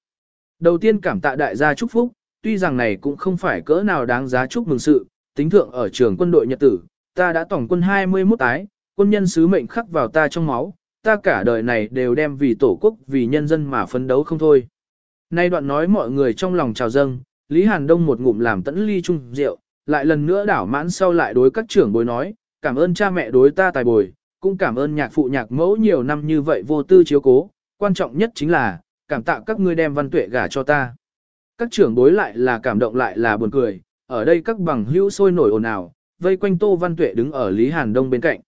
Đầu tiên cảm tạ đại gia chúc phúc, tuy rằng này cũng không phải cỡ nào đáng giá chúc mừng sự, tính thượng ở trường quân đội nhật tử, ta đã tổng quân 21 tái, quân nhân sứ mệnh khắc vào ta trong máu, ta cả đời này đều đem vì tổ quốc vì nhân dân mà phấn đấu không thôi. Nay đoạn nói mọi người trong lòng chào dâng, Lý Hàn Đông một ngụm làm tẫn ly chung rượu, lại lần nữa đảo mãn sau lại đối các trưởng bối nói, cảm ơn cha mẹ đối ta tài bồi, cũng cảm ơn nhạc phụ nhạc mẫu nhiều năm như vậy vô tư chiếu cố, quan trọng nhất chính là, cảm tạ các ngươi đem văn tuệ gả cho ta. Các trưởng đối lại là cảm động lại là buồn cười, ở đây các bằng hữu sôi nổi ồn ào, vây quanh Tô Văn Tuệ đứng ở Lý Hàn Đông bên cạnh.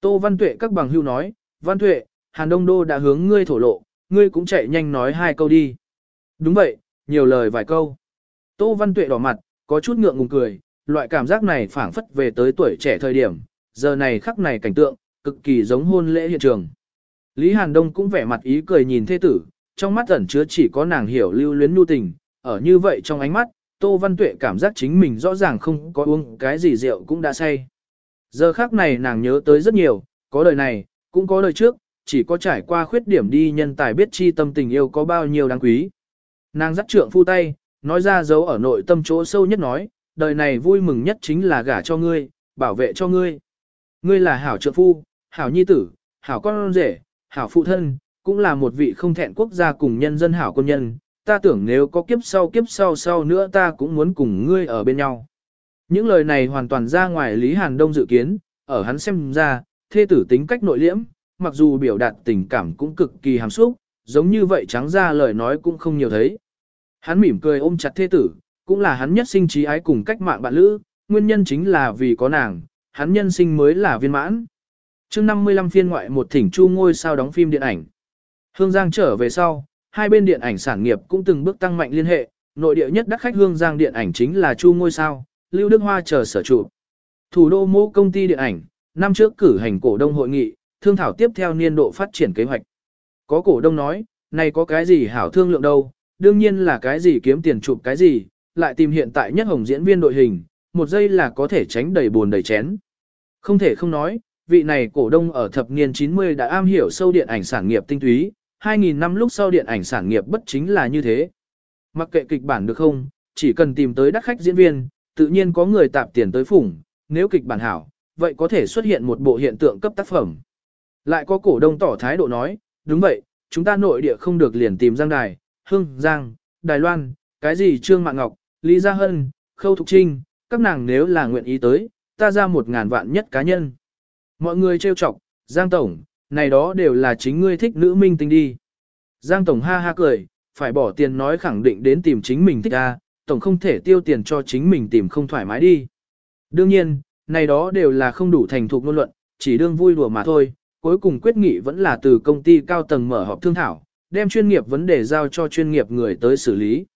Tô Văn Tuệ các bằng hữu nói, Văn Tuệ, Hàn Đông Đô đã hướng ngươi thổ lộ, ngươi cũng chạy nhanh nói hai câu đi. Đúng vậy, nhiều lời vài câu. Tô Văn Tuệ đỏ mặt, có chút ngượng ngùng cười, loại cảm giác này phảng phất về tới tuổi trẻ thời điểm, giờ này khắc này cảnh tượng, cực kỳ giống hôn lễ hiện trường. Lý Hàn Đông cũng vẻ mặt ý cười nhìn thê tử, trong mắt ẩn chứa chỉ có nàng hiểu lưu luyến nhu tình, ở như vậy trong ánh mắt, Tô Văn Tuệ cảm giác chính mình rõ ràng không có uống cái gì rượu cũng đã say. Giờ khắc này nàng nhớ tới rất nhiều, có đời này, cũng có đời trước, chỉ có trải qua khuyết điểm đi nhân tài biết chi tâm tình yêu có bao nhiêu đáng quý. Nàng dắt trượng phu tay, nói ra dấu ở nội tâm chỗ sâu nhất nói, đời này vui mừng nhất chính là gả cho ngươi, bảo vệ cho ngươi. Ngươi là hảo trượng phu, hảo nhi tử, hảo con rể, hảo phụ thân, cũng là một vị không thẹn quốc gia cùng nhân dân hảo quân nhân, ta tưởng nếu có kiếp sau kiếp sau sau nữa ta cũng muốn cùng ngươi ở bên nhau. Những lời này hoàn toàn ra ngoài Lý Hàn Đông dự kiến, ở hắn xem ra, thê tử tính cách nội liễm, mặc dù biểu đạt tình cảm cũng cực kỳ hàm xúc, giống như vậy trắng ra lời nói cũng không nhiều thấy. Hắn mỉm cười ôm chặt thê tử, cũng là hắn nhất sinh trí ái cùng cách mạng bạn lữ, nguyên nhân chính là vì có nàng, hắn nhân sinh mới là viên mãn. Trước 55 phiên ngoại một thỉnh chu ngôi sao đóng phim điện ảnh. Hương Giang trở về sau, hai bên điện ảnh sản nghiệp cũng từng bước tăng mạnh liên hệ, nội địa nhất đắc khách Hương Giang điện ảnh chính là chu ngôi sao, Lưu Đức Hoa chờ sở trụ. Thủ đô mô công ty điện ảnh, năm trước cử hành cổ đông hội nghị, thương thảo tiếp theo niên độ phát triển kế hoạch. Có cổ đông nói, này có cái gì hảo thương lượng đâu, đương nhiên là cái gì kiếm tiền chụp cái gì, lại tìm hiện tại nhất hồng diễn viên đội hình, một giây là có thể tránh đầy buồn đầy chén. Không thể không nói, vị này cổ đông ở thập niên 90 đã am hiểu sâu điện ảnh sản nghiệp tinh túy, 2000 năm lúc sau điện ảnh sản nghiệp bất chính là như thế. Mặc kệ kịch bản được không, chỉ cần tìm tới đắc khách diễn viên, tự nhiên có người tạp tiền tới phủng, nếu kịch bản hảo, vậy có thể xuất hiện một bộ hiện tượng cấp tác phẩm. Lại có cổ đông tỏ thái độ nói, đúng vậy, chúng ta nội địa không được liền tìm Giang Đài, Hương, Giang, Đài Loan, cái gì Trương Mạng Ngọc, Lý Gia Hân, Khâu Thục Trinh, các nàng nếu là nguyện ý tới, ta ra một ngàn vạn nhất cá nhân. Mọi người trêu chọc, Giang Tổng, này đó đều là chính ngươi thích nữ minh tinh đi. Giang Tổng ha ha cười, phải bỏ tiền nói khẳng định đến tìm chính mình thích ra, Tổng không thể tiêu tiền cho chính mình tìm không thoải mái đi. Đương nhiên, này đó đều là không đủ thành thục ngôn luận, chỉ đương vui đùa mà thôi, cuối cùng quyết nghị vẫn là từ công ty cao tầng mở họp thương thảo, đem chuyên nghiệp vấn đề giao cho chuyên nghiệp người tới xử lý.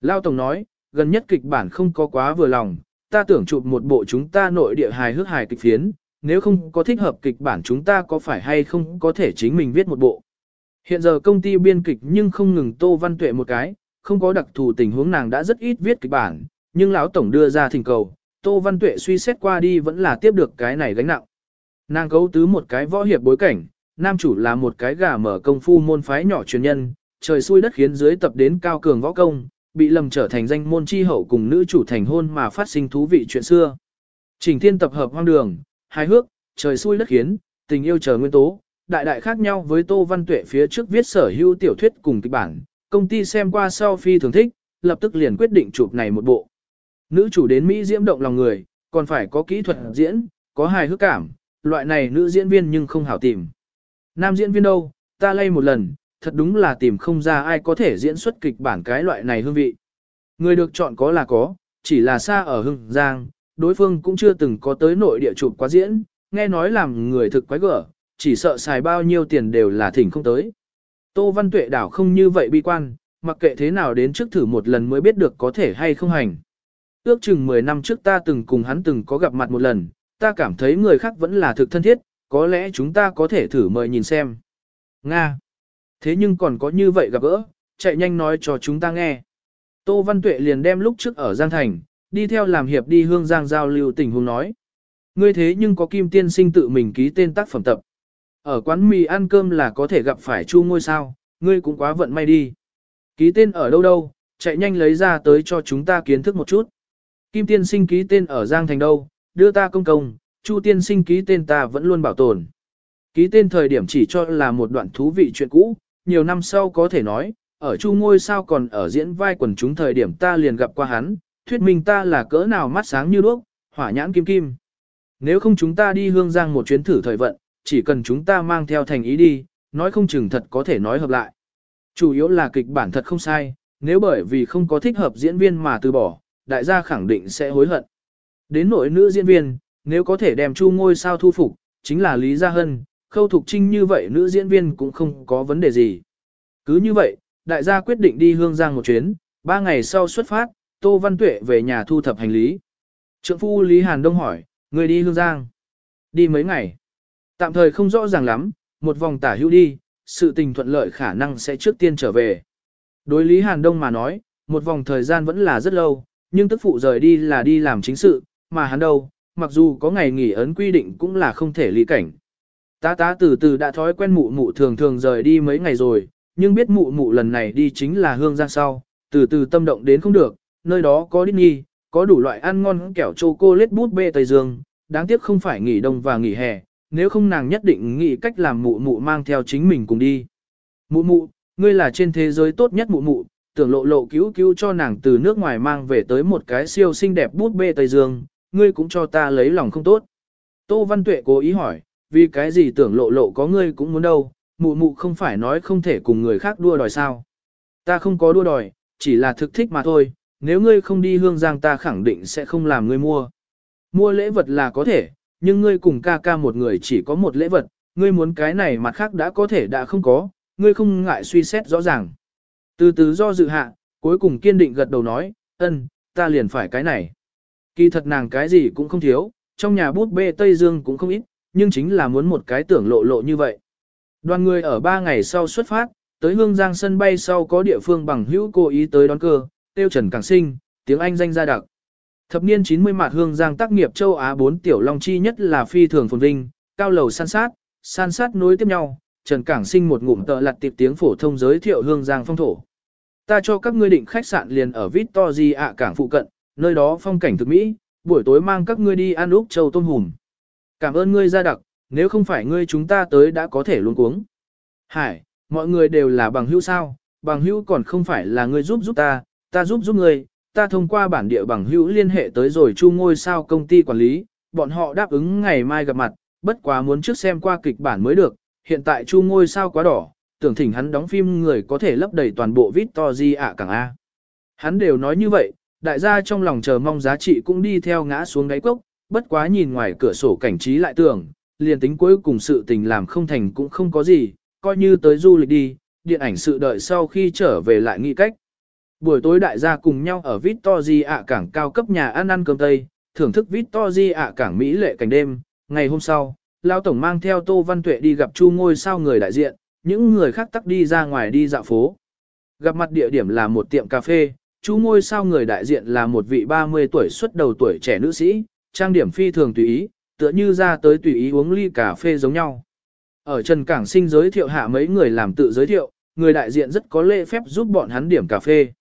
Lao Tổng nói, gần nhất kịch bản không có quá vừa lòng, ta tưởng chụp một bộ chúng ta nội địa hài hước hài kịch phiến, nếu không có thích hợp kịch bản chúng ta có phải hay không có thể chính mình viết một bộ. Hiện giờ công ty biên kịch nhưng không ngừng Tô Văn Tuệ một cái, không có đặc thù tình huống nàng đã rất ít viết kịch bản, nhưng lão tổng đưa ra thỉnh cầu, Tô Văn Tuệ suy xét qua đi vẫn là tiếp được cái này gánh nặng. Nàng cấu tứ một cái võ hiệp bối cảnh, nam chủ là một cái gà mở công phu môn phái nhỏ truyền nhân, trời xui đất khiến dưới tập đến cao cường võ công, bị lầm trở thành danh môn chi hậu cùng nữ chủ thành hôn mà phát sinh thú vị chuyện xưa. Trình thiên tập hợp hoang đường, hài hước, trời xui đất khiến, tình yêu chờ nguyên tố, đại đại khác nhau với Tô Văn Tuệ phía trước viết sở hữu tiểu thuyết cùng kịch bản, công ty xem qua sau phi thường thích, lập tức liền quyết định chụp này một bộ. Nữ chủ đến Mỹ diễm động lòng người, còn phải có kỹ thuật diễn, có hài hước cảm, loại này nữ diễn viên nhưng không hảo tìm. Nam diễn viên đâu, ta lay một lần, thật đúng là tìm không ra ai có thể diễn xuất kịch bản cái loại này hương vị. Người được chọn có là có, chỉ là xa ở hưng giang, đối phương cũng chưa từng có tới nội địa chụp quá diễn, nghe nói làm người thực quái gở, chỉ sợ xài bao nhiêu tiền đều là thỉnh không tới. Tô Văn Tuệ đảo không như vậy bi quan, mặc kệ thế nào đến trước thử một lần mới biết được có thể hay không hành. Ước chừng 10 năm trước ta từng cùng hắn từng có gặp mặt một lần, ta cảm thấy người khác vẫn là thực thân thiết, có lẽ chúng ta có thể thử mời nhìn xem. Nga. Thế nhưng còn có như vậy gặp gỡ, chạy nhanh nói cho chúng ta nghe. Tô Văn Tuệ liền đem lúc trước ở Giang Thành, đi theo làm hiệp đi hương Giang giao lưu tình huống nói. Ngươi thế nhưng có kim tiên sinh tự mình ký tên tác phẩm tập. Ở quán mì ăn cơm là có thể gặp phải chu ngôi sao, ngươi cũng quá vận may đi. Ký tên ở đâu đâu, chạy nhanh lấy ra tới cho chúng ta kiến thức một chút. Kim tiên sinh ký tên ở Giang Thành đâu, đưa ta công công, chu tiên sinh ký tên ta vẫn luôn bảo tồn. Ký tên thời điểm chỉ cho là một đoạn thú vị chuyện cũ, nhiều năm sau có thể nói, ở chu ngôi sao còn ở diễn vai quần chúng thời điểm ta liền gặp qua hắn, thuyết minh ta là cỡ nào mắt sáng như đuốc, hỏa nhãn kim kim. Nếu không chúng ta đi hương giang một chuyến thử thời vận, chỉ cần chúng ta mang theo thành ý đi, nói không chừng thật có thể nói hợp lại. Chủ yếu là kịch bản thật không sai, nếu bởi vì không có thích hợp diễn viên mà từ bỏ, đại gia khẳng định sẽ hối hận. Đến nội nữ diễn viên, nếu có thể đem chu ngôi sao thu phục, chính là Lý Gia Hân, khâu thục trinh như vậy nữ diễn viên cũng không có vấn đề gì. Cứ như vậy, đại gia quyết định đi hương giang một chuyến, ba ngày sau xuất phát, Tô Văn Tuệ về nhà thu thập hành lý. Trượng phu Lý Hàn Đông hỏi, người đi hương giang. Đi mấy ngày? Tạm thời không rõ ràng lắm, một vòng tả hữu đi, sự tình thuận lợi khả năng sẽ trước tiên trở về. Đối Lý Hàn Đông mà nói, một vòng thời gian vẫn là rất lâu, nhưng tức phụ rời đi là đi làm chính sự, mà hắn đâu, mặc dù có ngày nghỉ ấn quy định cũng là không thể lý cảnh. Tá tá từ từ đã thói quen mụ mụ thường thường rời đi mấy ngày rồi, nhưng biết mụ mụ lần này đi chính là hương giang sau, từ từ tâm động đến không được, nơi đó có Disney, có đủ loại ăn ngon kẹo chocolate bút bê Tây Dương, đáng tiếc không phải nghỉ đông và nghỉ hè, nếu không nàng nhất định nghĩ cách làm mụ mụ mang theo chính mình cùng đi. Mụ mụ, ngươi là trên thế giới tốt nhất mụ mụ, tưởng lộ lộ cứu cứu cho nàng từ nước ngoài mang về tới một cái siêu xinh đẹp bút bê Tây Dương, ngươi cũng cho ta lấy lòng không tốt. Tô Văn Tuệ cố ý hỏi, vì cái gì tưởng lộ lộ có ngươi cũng muốn đâu, mụ mụ không phải nói không thể cùng người khác đua đòi sao. Ta không có đua đòi, chỉ là thực thích mà thôi, nếu ngươi không đi hương giang ta khẳng định sẽ không làm ngươi mua. Mua lễ vật là có thể, nhưng ngươi cùng ca ca một người chỉ có một lễ vật, ngươi muốn cái này mặt khác đã có thể đã không có, ngươi không ngại suy xét rõ ràng. Từ từ do dự hạ, cuối cùng kiên định gật đầu nói, ân, ta liền phải cái này. Kỳ thật nàng cái gì cũng không thiếu, trong nhà bút bê Tây Dương cũng không ít, nhưng chính là muốn một cái tưởng lộ lộ như vậy. Đoàn người ở ba ngày sau xuất phát, tới Hương Giang sân bay sau có địa phương bằng hữu cố ý tới đón cơ, tiêu trần càng sinh, tiếng Anh danh ra đặc. Thập niên 90 mạt Hương Giang tác nghiệp châu Á 4 tiểu long chi nhất là phi thường phồn vinh, cao lầu san sát, san sát nối tiếp nhau, Trần Cảng Sinh một ngụm tợ lặt tiệp tiếng phổ thông giới thiệu Hương Giang phong thổ. Ta cho các ngươi định khách sạn liền ở Victoria cảng phụ cận, nơi đó phong cảnh thực mỹ, buổi tối mang các ngươi đi ăn úc châu tôm hùm. Cảm ơn ngươi ra đặc, nếu không phải ngươi chúng ta tới đã có thể luôn cuống. Hải, mọi người đều là bằng hữu sao, bằng hữu còn không phải là ngươi giúp giúp ta, ta giúp giúp ngươi, ta thông qua bản địa bằng hữu liên hệ tới rồi chu ngôi sao công ty quản lý, bọn họ đáp ứng ngày mai gặp mặt, bất quá muốn trước xem qua kịch bản mới được, hiện tại chu ngôi sao quá đỏ, tưởng thỉnh hắn đóng phim người có thể lấp đầy toàn bộ Victory ạ cảng A. Hắn đều nói như vậy, đại gia trong lòng chờ mong giá trị cũng đi theo ngã xuống đáy cốc, bất quá nhìn ngoài cửa sổ cảnh trí lại tưởng, liền tính cuối cùng sự tình làm không thành cũng không có gì, coi như tới du lịch đi, điện ảnh sự đợi sau khi trở về lại nghĩ cách. Buổi tối đại gia cùng nhau ở Victory ạ cảng cao cấp nhà ăn ăn cơm tây, thưởng thức Victory ạ cảng Mỹ lệ cảnh đêm. Ngày hôm sau, Lao Tổng mang theo Tô Văn Tuệ đi gặp Chu ngôi sao người đại diện, những người khác tắc đi ra ngoài đi dạo phố. Gặp mặt địa điểm là một tiệm cà phê, Chu ngôi sao người đại diện là một vị 30 tuổi xuất đầu tuổi trẻ nữ sĩ, trang điểm phi thường tùy ý, tựa như ra tới tùy ý uống ly cà phê giống nhau. Ở Trần Cảng Sinh giới thiệu hạ mấy người làm tự giới thiệu, người đại diện rất có lễ phép giúp bọn hắn điểm cà phê.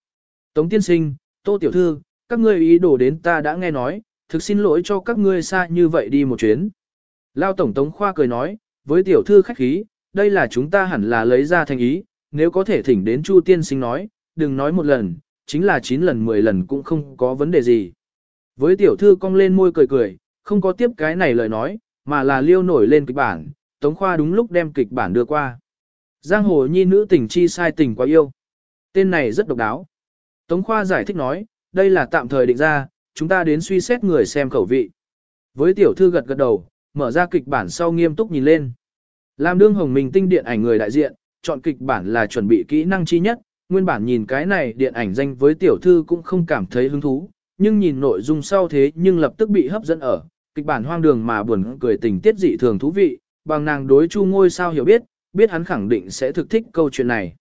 Tống tiên sinh, tô tiểu thư, các ngươi ý đồ đến ta đã nghe nói, thực xin lỗi cho các ngươi xa như vậy đi một chuyến. Lao tổng tống khoa cười nói, với tiểu thư khách khí, đây là chúng ta hẳn là lấy ra thành ý, nếu có thể thỉnh đến Chu tiên sinh nói, đừng nói một lần, chính là 9 lần 10 lần cũng không có vấn đề gì. Với tiểu thư cong lên môi cười cười, không có tiếp cái này lời nói, mà là liêu nổi lên kịch bản, Tống Khoa đúng lúc đem kịch bản đưa qua. Giang hồ nhi nữ tình chi sai tình quá yêu. Tên này rất độc đáo. Tống Khoa giải thích nói, đây là tạm thời định ra, chúng ta đến suy xét người xem khẩu vị. Với tiểu thư gật gật đầu, mở ra kịch bản sau nghiêm túc nhìn lên. Làm đương hồng mình tinh điện ảnh người đại diện, chọn kịch bản là chuẩn bị kỹ năng chi nhất, nguyên bản nhìn cái này điện ảnh danh với tiểu thư cũng không cảm thấy hứng thú, nhưng nhìn nội dung sau thế nhưng lập tức bị hấp dẫn ở, kịch bản hoang đường mà buồn cười tình tiết dị thường thú vị, bằng nàng đối chu ngôi sao hiểu biết, biết hắn khẳng định sẽ thực thích câu chuyện này.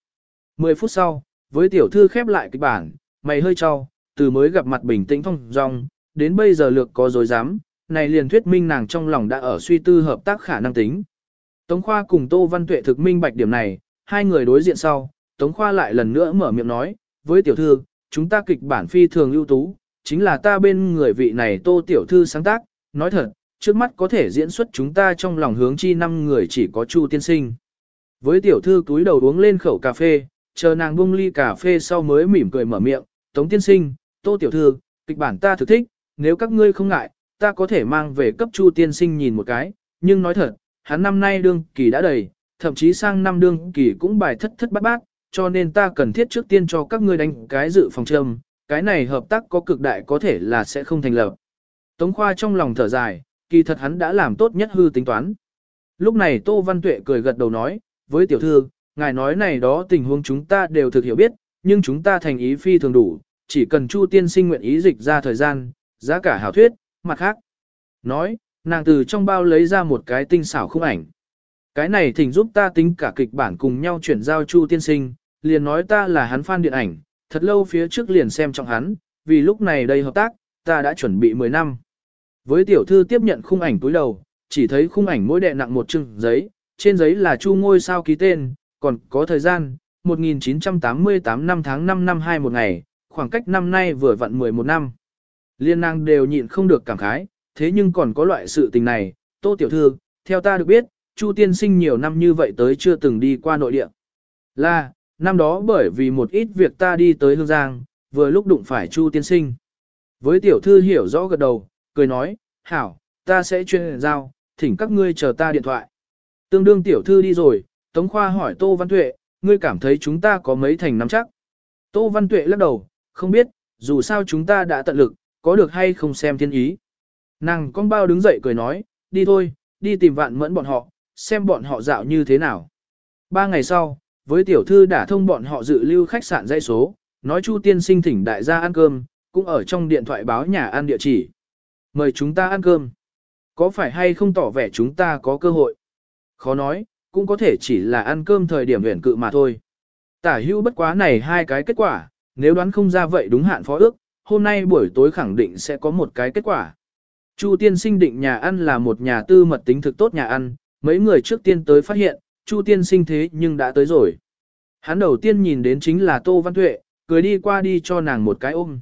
10 phút sau, với tiểu thư khép lại kịch bản, mày hơi cho, từ mới gặp mặt bình tĩnh thông dong, đến bây giờ lược có dối dám, này liền thuyết minh nàng trong lòng đã ở suy tư hợp tác khả năng tính. Tống Khoa cùng Tô Văn Tuệ thực minh bạch điểm này, hai người đối diện sau, Tống Khoa lại lần nữa mở miệng nói, với tiểu thư, chúng ta kịch bản phi thường ưu tú, chính là ta bên người vị này Tô tiểu thư sáng tác, nói thật, trước mắt có thể diễn xuất chúng ta trong lòng hướng chi năm người chỉ có Chu tiên sinh. Với tiểu thư túi đầu uống lên khẩu cà phê, chờ nàng bung ly cà phê sau mới mỉm cười mở miệng, Tống tiên sinh, Tô tiểu thư, kịch bản ta thực thích, nếu các ngươi không ngại, ta có thể mang về cấp Chu tiên sinh nhìn một cái, nhưng nói thật, hắn năm nay đương kỳ đã đầy, thậm chí sang năm đương kỳ cũng bài thất thất bát bát, cho nên ta cần thiết trước tiên cho các ngươi đánh cái dự phòng trầm, cái này hợp tác có cực đại có thể là sẽ không thành lập. Tống Khoa trong lòng thở dài, kỳ thật hắn đã làm tốt nhất hư tính toán. Lúc này Tô Văn Tuệ cười gật đầu nói, với tiểu thư, ngài nói này đó tình huống chúng ta đều thực hiểu biết, nhưng chúng ta thành ý phi thường đủ, chỉ cần Chu tiên sinh nguyện ý dịch ra thời gian, giá cả hảo thuyết, mặt khác. Nói, nàng từ trong bao lấy ra một cái tinh xảo khung ảnh. Cái này thỉnh giúp ta tính cả kịch bản cùng nhau chuyển giao Chu tiên sinh, liền nói ta là hắn fan điện ảnh, thật lâu phía trước liền xem trọng hắn, vì lúc này đây hợp tác, ta đã chuẩn bị 10 năm. Với tiểu thư tiếp nhận khung ảnh túi đầu, chỉ thấy khung ảnh mỗi đệ nặng một chừng giấy, trên giấy là chu ngôi sao ký tên, còn có thời gian, 1988 năm tháng 5 năm 2 một ngày, khoảng cách năm nay vừa vặn 11 năm. Liên năng đều nhịn không được cảm khái, thế nhưng còn có loại sự tình này, tô tiểu thư, theo ta được biết, chu tiên sinh nhiều năm như vậy tới chưa từng đi qua nội địa. Là, năm đó bởi vì một ít việc ta đi tới Hương Giang, vừa lúc đụng phải chu tiên sinh. Với tiểu thư hiểu rõ gật đầu, cười nói, hảo, ta sẽ chuyên giao, thỉnh các ngươi chờ ta điện thoại. Tương đương tiểu thư đi rồi, Tống Khoa hỏi Tô Văn Tuệ, ngươi cảm thấy chúng ta có mấy thành nắm chắc. Tô Văn Tuệ lắc đầu, không biết, dù sao chúng ta đã tận lực, có được hay không xem thiên ý. Nàng con bao đứng dậy cười nói, đi thôi, đi tìm vạn mẫn bọn họ, xem bọn họ dạo như thế nào. Ba ngày sau, với tiểu thư đã thông bọn họ dự lưu khách sạn dãy số, nói Chu tiên sinh thỉnh đại gia ăn cơm, cũng ở trong điện thoại báo nhà ăn địa chỉ. Mời chúng ta ăn cơm. Có phải hay không tỏ vẻ chúng ta có cơ hội? Khó nói, cũng có thể chỉ là ăn cơm thời điểm huyền cự mà thôi. Tả hữu bất quá này hai cái kết quả, nếu đoán không ra vậy đúng hạn phó ước, hôm nay buổi tối khẳng định sẽ có một cái kết quả. Chu tiên sinh định nhà ăn là một nhà tư mật tính thực tốt nhà ăn, mấy người trước tiên tới phát hiện, Chu tiên sinh thế nhưng đã tới rồi. Hắn đầu tiên nhìn đến chính là Tô Văn Tuệ, cười đi qua đi cho nàng một cái ôm.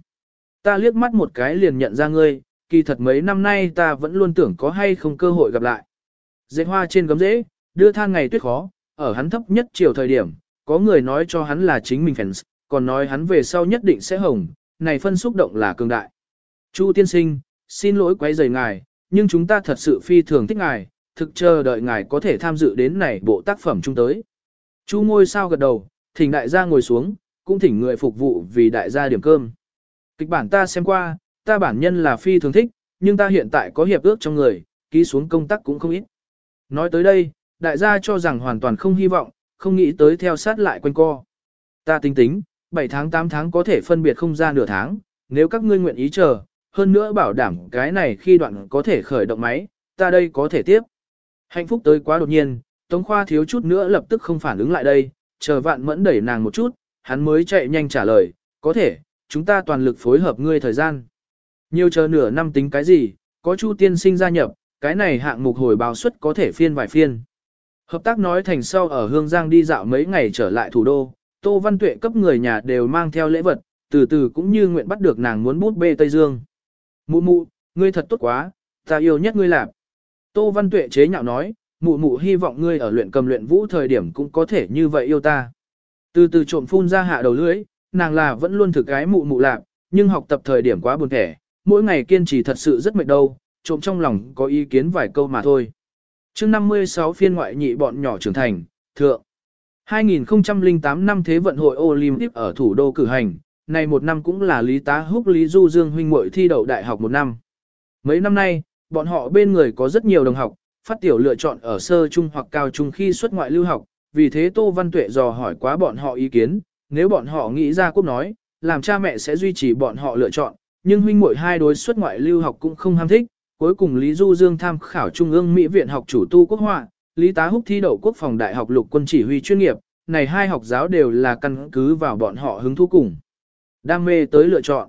Ta liếc mắt một cái liền nhận ra ngươi, kỳ thật mấy năm nay ta vẫn luôn tưởng có hay không cơ hội gặp lại. Dệt hoa trên gấm rễ, đưa than ngày tuyết khó, ở hắn thấp nhất chiều thời điểm, có người nói cho hắn là chính mình fans, còn nói hắn về sau nhất định sẽ hồng, này phân xúc động là cường đại. Chu tiên sinh, xin lỗi quấy rầy ngài, nhưng chúng ta thật sự phi thường thích ngài, thực chờ đợi ngài có thể tham dự đến này bộ tác phẩm chung tới. Chu ngôi sao gật đầu, thỉnh đại gia ngồi xuống, cũng thỉnh người phục vụ vì đại gia điểm cơm. Kịch bản ta xem qua, ta bản nhân là phi thường thích, nhưng ta hiện tại có hiệp ước trong người, ký xuống công tác cũng không ít. Nói tới đây, đại gia cho rằng hoàn toàn không hy vọng, không nghĩ tới theo sát lại quanh co. Ta tính tính, 7 tháng 8 tháng có thể phân biệt không ra nửa tháng, nếu các ngươi nguyện ý chờ, hơn nữa bảo đảm cái này khi đoạn có thể khởi động máy, ta đây có thể tiếp. Hạnh phúc tới quá đột nhiên, Tống Khoa thiếu chút nữa lập tức không phản ứng lại đây, chờ vạn mẫn đẩy nàng một chút, hắn mới chạy nhanh trả lời, có thể, chúng ta toàn lực phối hợp ngươi thời gian. Nhiều chờ nửa năm tính cái gì, có Chu tiên sinh gia nhập, cái này hạng mục hồi báo suất có thể phiên vài phiên. Hợp tác nói thành sau ở Hương Giang đi dạo mấy ngày trở lại thủ đô, Tô Văn Tuệ cấp người nhà đều mang theo lễ vật, từ từ cũng như nguyện bắt được nàng muốn bút bê Tây Dương. Mụ mụ, ngươi thật tốt quá, ta yêu nhất ngươi làm. Tô Văn Tuệ chế nhạo nói, mụ mụ hy vọng ngươi ở luyện cầm luyện vũ thời điểm cũng có thể như vậy yêu ta. Từ từ trộm phun ra hạ đầu lưỡi, nàng là vẫn luôn thực gái mụ mụ lạc, nhưng học tập thời điểm quá buồn thẻ, mỗi ngày kiên trì thật sự rất mệt đâu, trộm trong lòng có ý kiến vài câu mà thôi. chương 56 phiên ngoại nhị bọn nhỏ trưởng thành, thượng. 2008 năm Thế vận hội Olympic ở thủ đô cử hành, này một năm cũng là Lý Tá Húc Lý Du Dương huynh muội thi đậu đại học một năm. Mấy năm nay, bọn họ bên người có rất nhiều đồng học, phát tiểu lựa chọn ở sơ trung hoặc cao trung khi xuất ngoại lưu học, vì thế Tô Văn Tuệ dò hỏi quá bọn họ ý kiến, nếu bọn họ nghĩ ra quốc nói, làm cha mẹ sẽ duy trì bọn họ lựa chọn, nhưng huynh muội hai đối xuất ngoại lưu học cũng không ham thích, cuối cùng Lý Du Dương tham khảo Trung ương Mỹ viện học chủ tu quốc họa, Lý Tá Húc thi đậu quốc phòng đại học lục quân chỉ huy chuyên nghiệp, này hai học giáo đều là căn cứ vào bọn họ hứng thú cùng. Đam mê tới lựa chọn.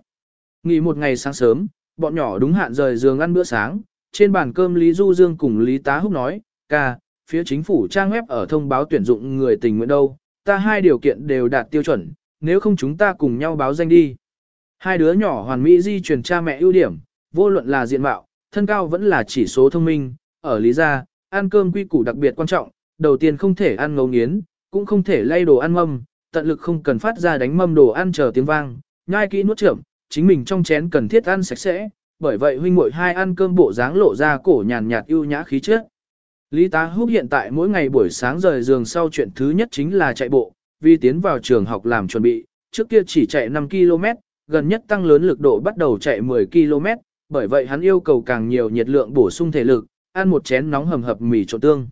Nghỉ một ngày sáng sớm, bọn nhỏ đúng hạn rời giường ăn bữa sáng, trên bàn cơm Lý Du Dương cùng Lý Tá Húc nói, ca, phía chính phủ trang web ở thông báo tuyển dụng người tình nguyện đâu, ta hai điều kiện đều đạt tiêu chuẩn, nếu không chúng ta cùng nhau báo danh đi. Hai đứa nhỏ hoàn mỹ di truyền cha mẹ ưu điểm, vô luận là diện mạo, thân cao vẫn là chỉ số thông minh, ở lý gia, ăn cơm quy củ đặc biệt quan trọng, đầu tiên không thể ăn ngấu nghiến, cũng không thể lay đồ ăn mâm, tận lực không cần phát ra đánh mâm đồ ăn chờ tiếng vang, nhai kỹ nuốt chậm, chính mình trong chén cần thiết ăn sạch sẽ, bởi vậy huynh muội hai ăn cơm bộ dáng lộ ra cổ nhàn nhạt ưu nhã khí chất. Lý Tá Húc hiện tại mỗi ngày buổi sáng rời giường sau chuyện thứ nhất chính là chạy bộ, vì tiến vào trường học làm chuẩn bị, trước kia chỉ chạy 5 km, gần nhất tăng lớn lực độ bắt đầu chạy 10 km, bởi vậy hắn yêu cầu càng nhiều nhiệt lượng bổ sung thể lực, ăn một chén nóng hầm hập mì trộn tương.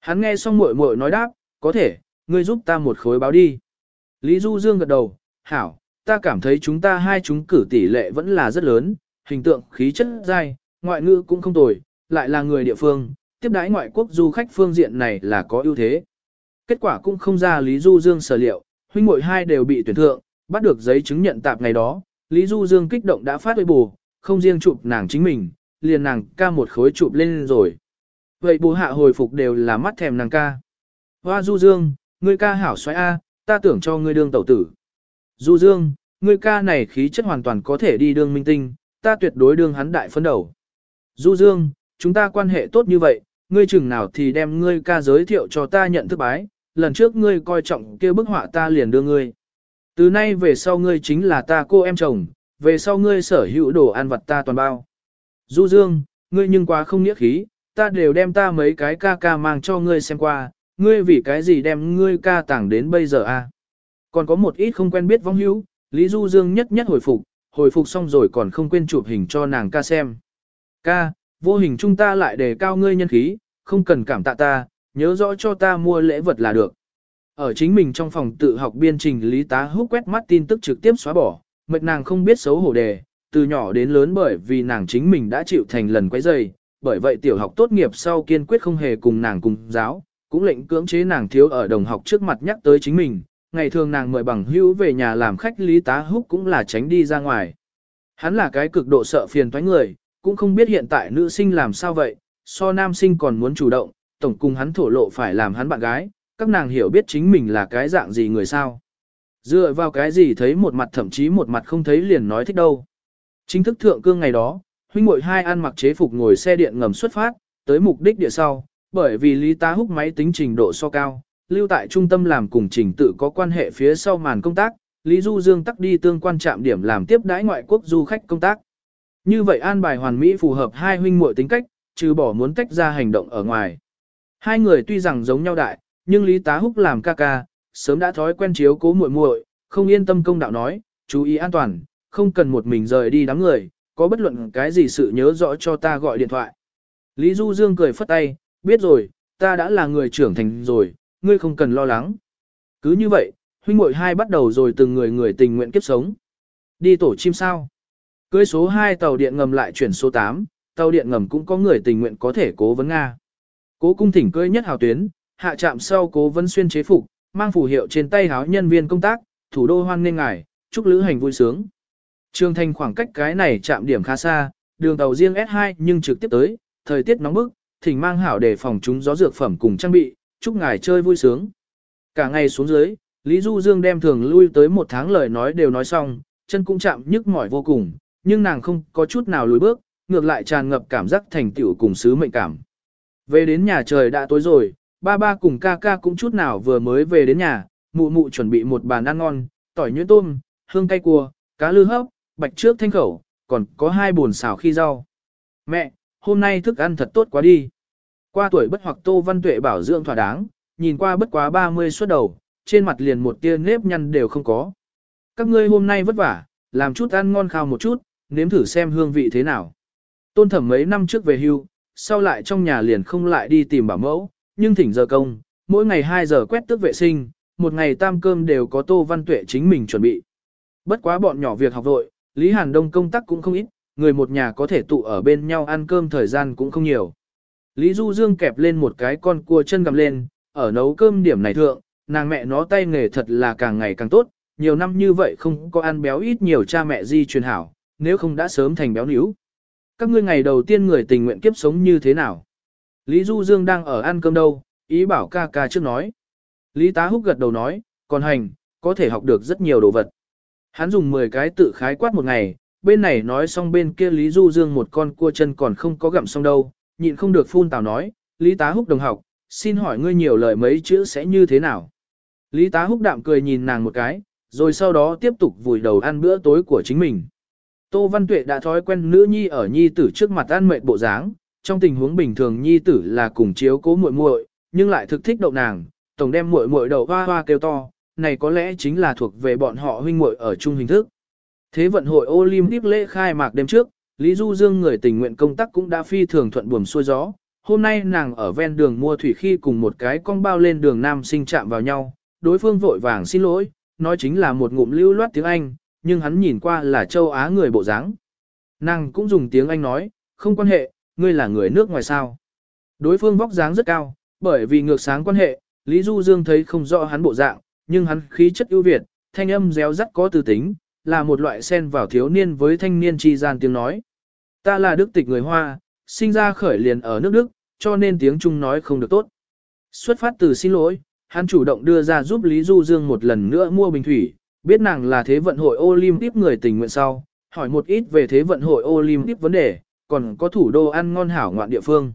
Hắn nghe xong muội muội nói đáp, có thể, ngươi giúp ta một khối báo đi. Lý Du Dương gật đầu, hảo, ta cảm thấy chúng ta hai chúng cử tỷ lệ vẫn là rất lớn, hình tượng khí chất dai, ngoại ngữ cũng không tồi, lại là người địa phương, tiếp đãi ngoại quốc du khách phương diện này là có ưu thế. Kết quả cũng không ra Lý Du Dương sở liệu, huynh muội hai đều bị tuyển thượng, bắt được giấy chứng nhận tạp ngày đó, Lý Du Dương kích động đã phát với bù, không riêng chụp nàng chính mình, liền nàng ca một khối chụp lên rồi. Vậy bù hạ hồi phục đều là mắt thèm nàng ca. Hoa Du Dương, ngươi ca hảo xoáy A, ta tưởng cho ngươi đương tẩu tử. Du Dương, ngươi ca này khí chất hoàn toàn có thể đi đương minh tinh, ta tuyệt đối đương hắn đại phấn đầu. Du Dương, chúng ta quan hệ tốt như vậy, ngươi chừng nào thì đem ngươi ca giới thiệu cho ta nhận thức bái, lần trước ngươi coi trọng kia bức họa ta liền đưa ngươi. Từ nay về sau ngươi chính là ta cô em chồng, về sau ngươi sở hữu đồ ăn vật ta toàn bao. Du Dương, ngươi nhưng quá không nghĩa khí, ta đều đem ta mấy cái ca ca mang cho ngươi xem qua, ngươi vì cái gì đem ngươi ca tảng đến bây giờ à? Còn có một ít không quen biết vong hữu, Lý Du Dương nhất nhất hồi phục, hồi phục xong rồi còn không quên chụp hình cho nàng ca xem. Ca, vô hình chúng ta lại đề cao ngươi nhân khí, không cần cảm tạ ta, nhớ rõ cho ta mua lễ vật là được. Ở chính mình trong phòng tự học biên trình Lý Tá hút quét mắt tin tức trực tiếp xóa bỏ, mệt nàng không biết xấu hổ đề, từ nhỏ đến lớn bởi vì nàng chính mình đã chịu thành lần quấy dày, bởi vậy tiểu học tốt nghiệp sau kiên quyết không hề cùng nàng cùng giáo, cũng lệnh cưỡng chế nàng thiếu ở đồng học trước mặt nhắc tới chính mình, ngày thường nàng mời bằng hữu về nhà làm khách Lý Tá Húc cũng là tránh đi ra ngoài. Hắn là cái cực độ sợ phiền toái người, cũng không biết hiện tại nữ sinh làm sao vậy, so nam sinh còn muốn chủ động, tổng cùng hắn thổ lộ phải làm hắn bạn gái, các nàng hiểu biết chính mình là cái dạng gì người sao. Dựa vào cái gì thấy một mặt thậm chí một mặt không thấy liền nói thích đâu. Chính thức thượng cương ngày đó, huynh muội hai ăn mặc chế phục ngồi xe điện ngầm xuất phát, tới mục đích địa sau, bởi vì Lý Tá Húc máy tính trình độ so cao, lưu tại trung tâm làm cùng trình tự có quan hệ phía sau màn công tác, Lý Du Dương tắc đi tương quan trạm điểm làm tiếp đãi ngoại quốc du khách công tác. Như vậy an bài hoàn mỹ phù hợp hai huynh muội tính cách, trừ bỏ muốn tách ra hành động ở ngoài. Hai người tuy rằng giống nhau đại, nhưng Lý Tá Húc làm ca ca, sớm đã thói quen chiếu cố muội muội, không yên tâm công đạo nói, chú ý an toàn, không cần một mình rời đi đám người, có bất luận cái gì sự nhớ rõ cho ta gọi điện thoại. Lý Du Dương cười phất tay, biết rồi, ta đã là người trưởng thành rồi, ngươi không cần lo lắng. Cứ như vậy, huynh muội hai bắt đầu rồi từng người người tình nguyện kiếp sống. Đi tổ chim sao? Cưới số 2 tàu điện ngầm lại chuyển số 8, tàu điện ngầm cũng có người tình nguyện có thể cố vấn Nga. Cố cung thỉnh cưới nhất hào tuyến, hạ trạm sau cố vấn xuyên chế phục, mang phù hiệu trên tay háo nhân viên công tác, thủ đô hoan nghênh ngài, chúc lữ hành vui sướng. Trường thành khoảng cách cái này chạm điểm khá xa, đường tàu riêng S2 nhưng trực tiếp tới, thời tiết nóng bức, thỉnh mang hảo để phòng chúng gió dược phẩm cùng trang bị, chúc ngài chơi vui sướng. Cả ngày xuống dưới, Lý Du Dương đem thường lui tới một tháng lời nói đều nói xong, chân cũng chạm nhức mỏi vô cùng, nhưng nàng không có chút nào lùi bước, ngược lại tràn ngập cảm giác thành tựu cùng sứ mệnh cảm. Về đến nhà trời đã tối rồi, ba ba cùng ca ca cũng chút nào vừa mới về đến nhà, mụ mụ chuẩn bị một bàn ăn ngon, tỏi nhuyễn tôm, hương cay cua, cá lư hấp, bạch trước thanh khẩu, còn có hai bồn xào khi rau. Mẹ, hôm nay thức ăn thật tốt quá đi. Qua tuổi bất hoặc Tô Văn Tuệ bảo dưỡng thỏa đáng, nhìn qua bất quá 30 suốt đầu, trên mặt liền một tia nếp nhăn đều không có. các ngươi hôm nay vất vả, làm chút ăn ngon khao một chút, nếm thử xem hương vị thế nào. Tôn thẩm mấy năm trước về hưu, sau lại trong nhà liền không lại đi tìm bảo mẫu, nhưng thỉnh giờ công, mỗi ngày 2 giờ quét tước vệ sinh, một ngày tam cơm đều có Tô Văn Tuệ chính mình chuẩn bị. Bất quá bọn nhỏ việc học vội, Lý Hàn Đông công tác cũng không ít, người một nhà có thể tụ ở bên nhau ăn cơm thời gian cũng không nhiều. Lý Du Dương kẹp lên một cái con cua chân gặm lên, ở nấu cơm điểm này thượng, nàng mẹ nó tay nghề thật là càng ngày càng tốt, nhiều năm như vậy không có ăn béo ít nhiều cha mẹ di truyền hảo, nếu không đã sớm thành béo níu. Các ngươi ngày đầu tiên người tình nguyện kiếp sống như thế nào? Lý Du Dương đang ở ăn cơm đâu, ý bảo ca ca trước nói. Lý Tá Húc gật đầu nói, còn hành, có thể học được rất nhiều đồ vật. Hắn dùng 10 cái tự khái quát một ngày, bên này nói xong bên kia Lý Du Dương một con cua chân còn không có gặm xong đâu, nhịn không được phun tào nói, Lý Tá Húc đồng học, xin hỏi ngươi nhiều lời mấy chữ sẽ như thế nào? Lý Tá Húc đạm cười nhìn nàng một cái, rồi sau đó tiếp tục vùi đầu ăn bữa tối của chính mình. Tô Văn Tuệ đã thói quen nữ nhi ở nhi tử trước mặt ăn mệt bộ dáng, trong tình huống bình thường nhi tử là cùng chiếu cố muội muội, nhưng lại thực thích đậu nàng, tổng đem muội muội đầu hoa hoa kêu to, này có lẽ chính là thuộc về bọn họ huynh muội ở chung hình thức. Thế vận hội Olympic lễ khai mạc đêm trước, Lý Du Dương người tình nguyện công tác cũng đã phi thường thuận buồm xuôi gió. Hôm nay nàng ở ven đường mua thủy khi cùng một cái con bao lên đường nam sinh chạm vào nhau, đối phương vội vàng xin lỗi, nói chính là một ngụm lưu loát tiếng Anh, nhưng hắn nhìn qua là châu Á người bộ dáng. Nàng cũng dùng tiếng Anh nói, không quan hệ, ngươi là người nước ngoài sao. Đối phương vóc dáng rất cao, bởi vì ngược sáng quan hệ, Lý Du Dương thấy không rõ hắn bộ dạng, nhưng hắn khí chất ưu việt, thanh âm réo rắt có tư tính, là một loại sen vào thiếu niên với thanh niên chi gian tiếng nói. Ta là đức tịch người Hoa, sinh ra khởi liền ở nước Đức, cho nên tiếng Trung nói không được tốt. Xuất phát từ xin lỗi, hắn chủ động đưa ra giúp Lý Du Dương một lần nữa mua bình thủy, biết nàng là thế vận hội Olympic người tình nguyện sau, hỏi một ít về thế vận hội Olympic vấn đề, còn có thủ đô ăn ngon hảo ngoạn địa phương.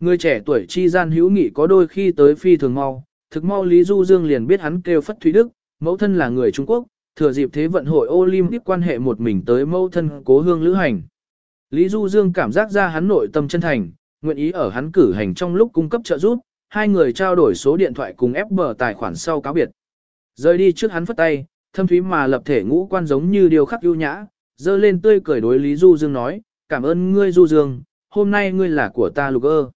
Người trẻ tuổi chi gian hữu nghị có đôi khi tới phi thường mau, thực mau Lý Du Dương liền biết hắn kêu Phất Thúy Đức, mẫu thân là người Trung Quốc, thừa dịp thế vận hội Olympic quan hệ một mình tới mẫu thân cố hương lữ hành. Lý Du Dương cảm giác ra hắn nội tâm chân thành, nguyện ý ở hắn cử hành trong lúc cung cấp trợ giúp, hai người trao đổi số điện thoại cùng ép bờ tài khoản sau cáo biệt. Rời đi trước hắn phất tay, thâm thúy mà lập thể ngũ quan giống như điều khắc ưu nhã, dơ lên tươi cười đối Lý Du Dương nói, cảm ơn ngươi Du Dương, hôm nay ngươi là của ta lục ơ.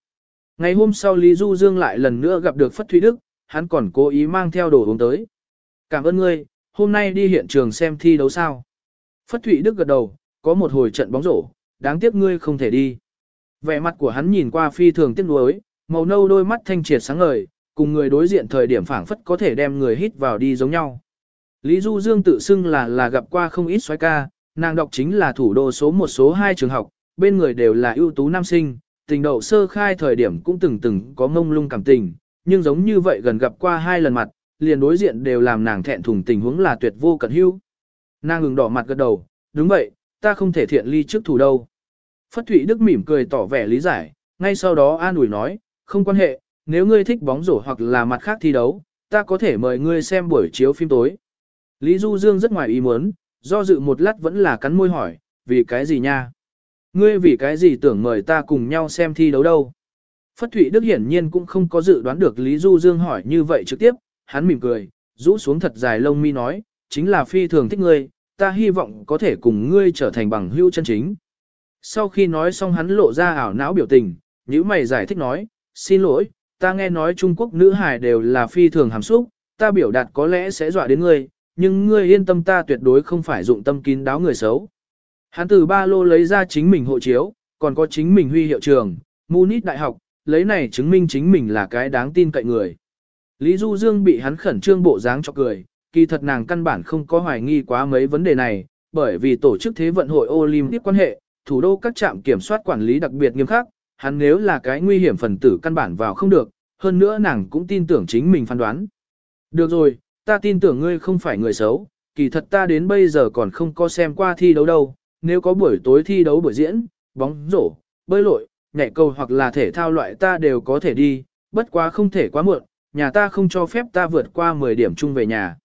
Ngày hôm sau Lý Du Dương lại lần nữa gặp được Phất Thúy Đức, hắn còn cố ý mang theo đồ uống tới. Cảm ơn ngươi, hôm nay đi hiện trường xem thi đấu sao. Phất Thụy Đức gật đầu, có một hồi trận bóng rổ, đáng tiếc ngươi không thể đi. Vẻ mặt của hắn nhìn qua phi thường tiếc nuối, màu nâu đôi mắt thanh triệt sáng ngời, cùng người đối diện thời điểm phảng phất có thể đem người hít vào đi giống nhau. Lý Du Dương tự xưng là là gặp qua không ít xoái ca, nàng đọc chính là thủ đô số một số hai trường học, bên người đều là ưu tú nam sinh, tình đậu sơ khai thời điểm cũng từng từng có mông lung cảm tình, nhưng giống như vậy gần gặp qua hai lần mặt, liền đối diện đều làm nàng thẹn thùng tình huống là tuyệt vô cẩn hữu. Nàng ngừng đỏ mặt gật đầu, đúng vậy, ta không thể thiện ly trước thủ đâu. Phất Thụy Đức mỉm cười tỏ vẻ lý giải, ngay sau đó an ủi nói, không quan hệ, nếu ngươi thích bóng rổ hoặc là mặt khác thi đấu, ta có thể mời ngươi xem buổi chiếu phim tối. Lý Du Dương rất ngoài ý muốn, do dự một lát vẫn là cắn môi hỏi, vì cái gì nha? Ngươi vì cái gì tưởng mời ta cùng nhau xem thi đấu đâu? Phất Thụy Đức hiển nhiên cũng không có dự đoán được Lý Du Dương hỏi như vậy trực tiếp, hắn mỉm cười, rũ xuống thật dài lông mi nói, chính là phi thường thích ngươi, ta hy vọng có thể cùng ngươi trở thành bằng hữu chân chính. Sau khi nói xong hắn lộ ra ảo não biểu tình, những mày giải thích nói, xin lỗi, ta nghe nói Trung Quốc nữ hài đều là phi thường hàm xúc, ta biểu đạt có lẽ sẽ dọa đến ngươi, nhưng ngươi yên tâm ta tuyệt đối không phải dụng tâm kín đáo người xấu. Hắn từ ba lô lấy ra chính mình hộ chiếu, còn có chính mình huy hiệu trường, Munich Đại học, lấy này chứng minh chính mình là cái đáng tin cậy người. Lý Du Dương bị hắn khẩn trương bộ dáng cho cười, kỳ thật nàng căn bản không có hoài nghi quá mấy vấn đề này, bởi vì tổ chức thế vận hội Olympic quan hệ, thủ đô các trạm kiểm soát quản lý đặc biệt nghiêm khắc, hắn nếu là cái nguy hiểm phần tử căn bản vào không được, hơn nữa nàng cũng tin tưởng chính mình phán đoán. Được rồi, ta tin tưởng ngươi không phải người xấu, kỳ thật ta đến bây giờ còn không có xem qua thi đấu đâu, nếu có buổi tối thi đấu buổi diễn, bóng rổ, bơi lội, nhảy cầu hoặc là thể thao loại ta đều có thể đi, bất quá không thể quá muộn, nhà ta không cho phép ta vượt qua 10 điểm chung về nhà.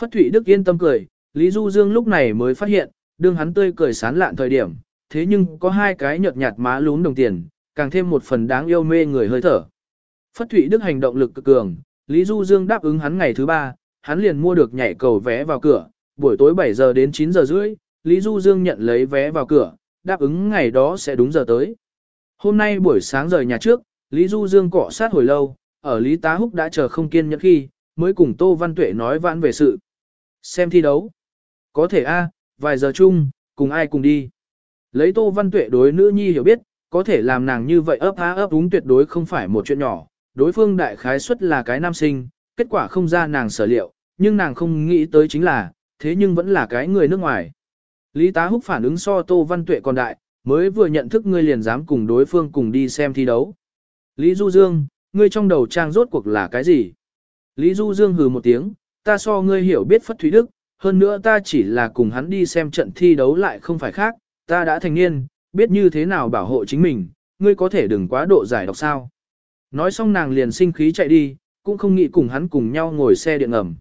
Phất Thụy Đức yên tâm cười, Lý Du Dương lúc này mới phát hiện, đương hắn tươi cười sán lạn thời điểm, thế nhưng có hai cái nhợt nhạt má lún đồng tiền, càng thêm một phần đáng yêu mê người hơi thở. Phất Thụy Đức hành động lực cực cường, Lý Du Dương đáp ứng hắn ngày thứ ba, hắn liền mua được nhảy cầu vé vào cửa, buổi tối 7 giờ đến 9 giờ rưỡi, Lý Du Dương nhận lấy vé vào cửa, đáp ứng ngày đó sẽ đúng giờ tới. Hôm nay buổi sáng rời nhà trước, Lý Du Dương cọ sát hồi lâu, ở Lý Tá Húc đã chờ không kiên nhẫn khi, mới cùng Tô Văn Tuệ nói vãn về sự. Xem thi đấu. Có thể a, vài giờ chung, cùng ai cùng đi. Lấy Tô Văn Tuệ đối nữ nhi hiểu biết, có thể làm nàng như vậy ấp há ấp úng tuyệt đối không phải một chuyện nhỏ. Đối phương đại khái suất là cái nam sinh, kết quả không ra nàng sở liệu, nhưng nàng không nghĩ tới chính là, thế nhưng vẫn là cái người nước ngoài. Lý Tá Húc phản ứng so Tô Văn Tuệ còn đại, mới vừa nhận thức ngươi liền dám cùng đối phương cùng đi xem thi đấu. Lý Du Dương, ngươi trong đầu trang rốt cuộc là cái gì? Lý Du Dương hừ một tiếng, ta so ngươi hiểu biết Phất Thúy Đức, hơn nữa ta chỉ là cùng hắn đi xem trận thi đấu lại không phải khác, ta đã thành niên, biết như thế nào bảo hộ chính mình, ngươi có thể đừng quá độ giải độc sao. Nói xong nàng liền sinh khí chạy đi, cũng không nghĩ cùng hắn cùng nhau ngồi xe điện ngầm.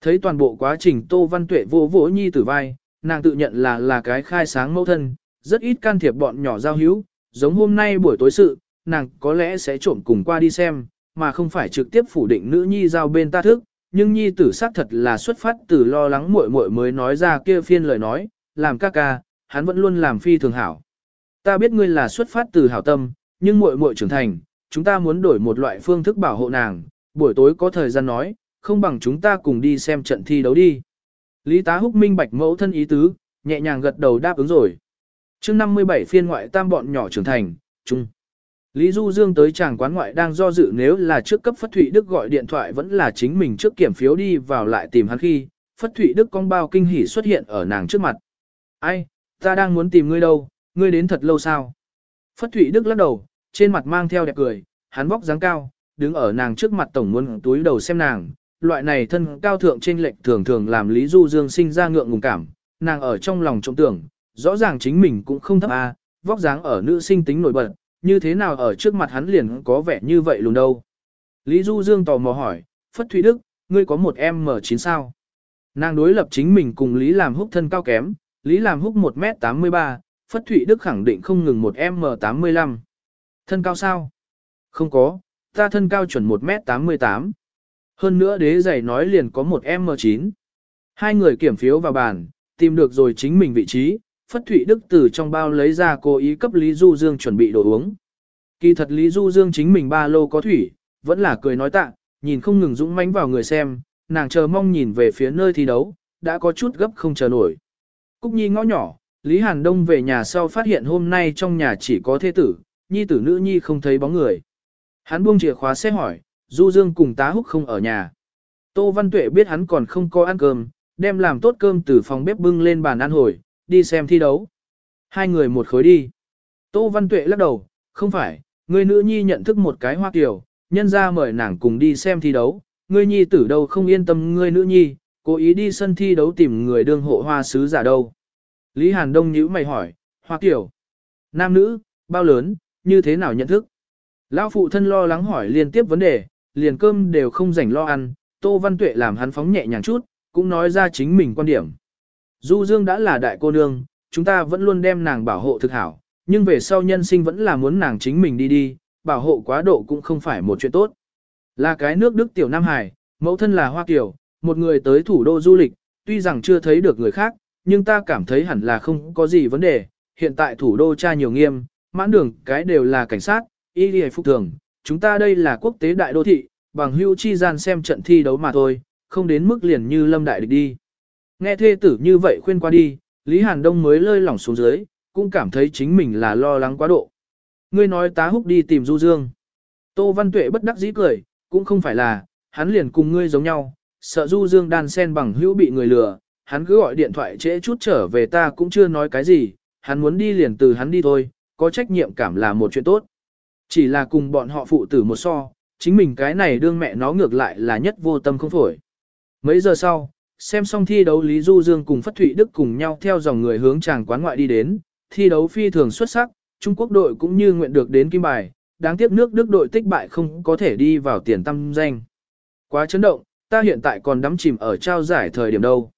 Thấy toàn bộ quá trình Tô Văn Tuệ vô vỗ nhi tử vai, nàng tự nhận là là cái khai sáng mẫu thân, rất ít can thiệp bọn nhỏ giao hữu, giống hôm nay buổi tối sự, nàng có lẽ sẽ trộm cùng qua đi xem, mà không phải trực tiếp phủ định nữ nhi giao bên ta thức, nhưng nhi tử xác thật là xuất phát từ lo lắng muội muội mới nói ra kia phiên lời nói, làm ca ca, hắn vẫn luôn làm phi thường hảo. Ta biết ngươi là xuất phát từ hảo tâm, nhưng muội muội trưởng thành, chúng ta muốn đổi một loại phương thức bảo hộ nàng, buổi tối có thời gian nói, không bằng chúng ta cùng đi xem trận thi đấu đi. Lý tá húc minh bạch mẫu thân ý tứ, nhẹ nhàng gật đầu đáp ứng rồi. chương 57 phiên ngoại tam bọn nhỏ trưởng thành, chung. Lý Du Dương tới chàng quán ngoại đang do dự nếu là trước cấp Phất Thụy Đức gọi điện thoại vẫn là chính mình trước kiểm phiếu đi vào lại tìm hắn khi, Phất Thụy Đức con bao kinh hỉ xuất hiện ở nàng trước mặt. Ai, ta đang muốn tìm ngươi đâu, ngươi đến thật lâu sao? Phất Thụy Đức lắc đầu, trên mặt mang theo đẹp cười, hắn vóc dáng cao, đứng ở nàng trước mặt tổng muốn túi đầu xem nàng, loại này thân cao thượng trên lệch thường thường làm Lý Du Dương sinh ra ngượng ngùng cảm, nàng ở trong lòng trông tưởng, rõ ràng chính mình cũng không thấp a, vóc dáng ở nữ sinh tính nổi bật, như thế nào ở trước mặt hắn liền có vẻ như vậy luôn đâu. Lý Du Dương tò mò hỏi, Phất Thụy Đức, ngươi có một em M9 sao? Nàng đối lập chính mình cùng Lý Làm Húc thân cao kém, Lý Làm Húc 1m83, Phất Thụy Đức khẳng định không ngừng một M85. Thân cao sao? Không có, ta thân cao chuẩn 1m88. Hơn nữa đế giày nói liền có một M9. Hai người kiểm phiếu vào bàn, tìm được rồi chính mình vị trí, Phất Thụy Đức từ trong bao lấy ra cố ý cấp Lý Du Dương chuẩn bị đồ uống. Kỳ thật Lý Du Dương chính mình ba lô có thủy, vẫn là cười nói tạ, nhìn không ngừng dũng mãnh vào người xem, nàng chờ mong nhìn về phía nơi thi đấu, đã có chút gấp không chờ nổi. Cúc Nhi ngõ nhỏ, Lý Hàn Đông về nhà sau phát hiện hôm nay trong nhà chỉ có thế tử, nhi tử nữ nhi không thấy bóng người. Hắn buông chìa khóa xe hỏi, Du Dương cùng tá húc không ở nhà. Tô Văn Tuệ biết hắn còn không có ăn cơm, đem làm tốt cơm từ phòng bếp bưng lên bàn ăn hồi, đi xem thi đấu. Hai người một khối đi. Tô Văn Tuệ lắc đầu, không phải, người nữ nhi nhận thức một cái hoa kiều, nhân ra mời nàng cùng đi xem thi đấu, ngươi nhi tử đâu không yên tâm ngươi nữ nhi, cố ý đi sân thi đấu tìm người đương hộ hoa sứ giả đâu. Lý Hàn Đông nhíu mày hỏi, hoa tiểu, nam nữ, bao lớn, như thế nào nhận thức? Lão phụ thân lo lắng hỏi liên tiếp vấn đề, liền cơm đều không rảnh lo ăn, Tô Văn Tuệ làm hắn phóng nhẹ nhàng chút, cũng nói ra chính mình quan điểm. Du Dương đã là đại cô nương, chúng ta vẫn luôn đem nàng bảo hộ thực hảo, nhưng về sau nhân sinh vẫn là muốn nàng chính mình đi đi, bảo hộ quá độ cũng không phải một chuyện tốt. Là cái nước Đức Tiểu Nam Hải, mẫu thân là Hoa Kiều, một người tới thủ đô du lịch, tuy rằng chưa thấy được người khác, nhưng ta cảm thấy hẳn là không có gì vấn đề, hiện tại thủ đô tra nhiều nghiêm, mãn đường cái đều là cảnh sát, y đi phục thường, chúng ta đây là quốc tế đại đô thị, bằng hưu chi gian xem trận thi đấu mà thôi, không đến mức liền như lâm đại địch đi. Nghe thê tử như vậy khuyên qua đi, Lý Hàn Đông mới lơi lỏng xuống dưới, cũng cảm thấy chính mình là lo lắng quá độ. Ngươi nói tá húc đi tìm Du Dương. Tô Văn Tuệ bất đắc dĩ cười, cũng không phải là, hắn liền cùng ngươi giống nhau, sợ Du Dương đan sen bằng hữu bị người lừa, hắn cứ gọi điện thoại trễ chút trở về ta cũng chưa nói cái gì, hắn muốn đi liền từ hắn đi thôi, có trách nhiệm cảm là một chuyện tốt. Chỉ là cùng bọn họ phụ tử một so, chính mình cái này đương mẹ nó ngược lại là nhất vô tâm không phổi. Mấy giờ sau, xem xong thi đấu Lý Du Dương cùng Phất Thụy Đức cùng nhau theo dòng người hướng chàng quán ngoại đi đến, thi đấu phi thường xuất sắc, Trung Quốc đội cũng như nguyện được đến kim bài, đáng tiếc nước Đức đội tích bại không có thể đi vào tiền tâm danh. Quá chấn động, ta hiện tại còn đắm chìm ở trao giải thời điểm đâu.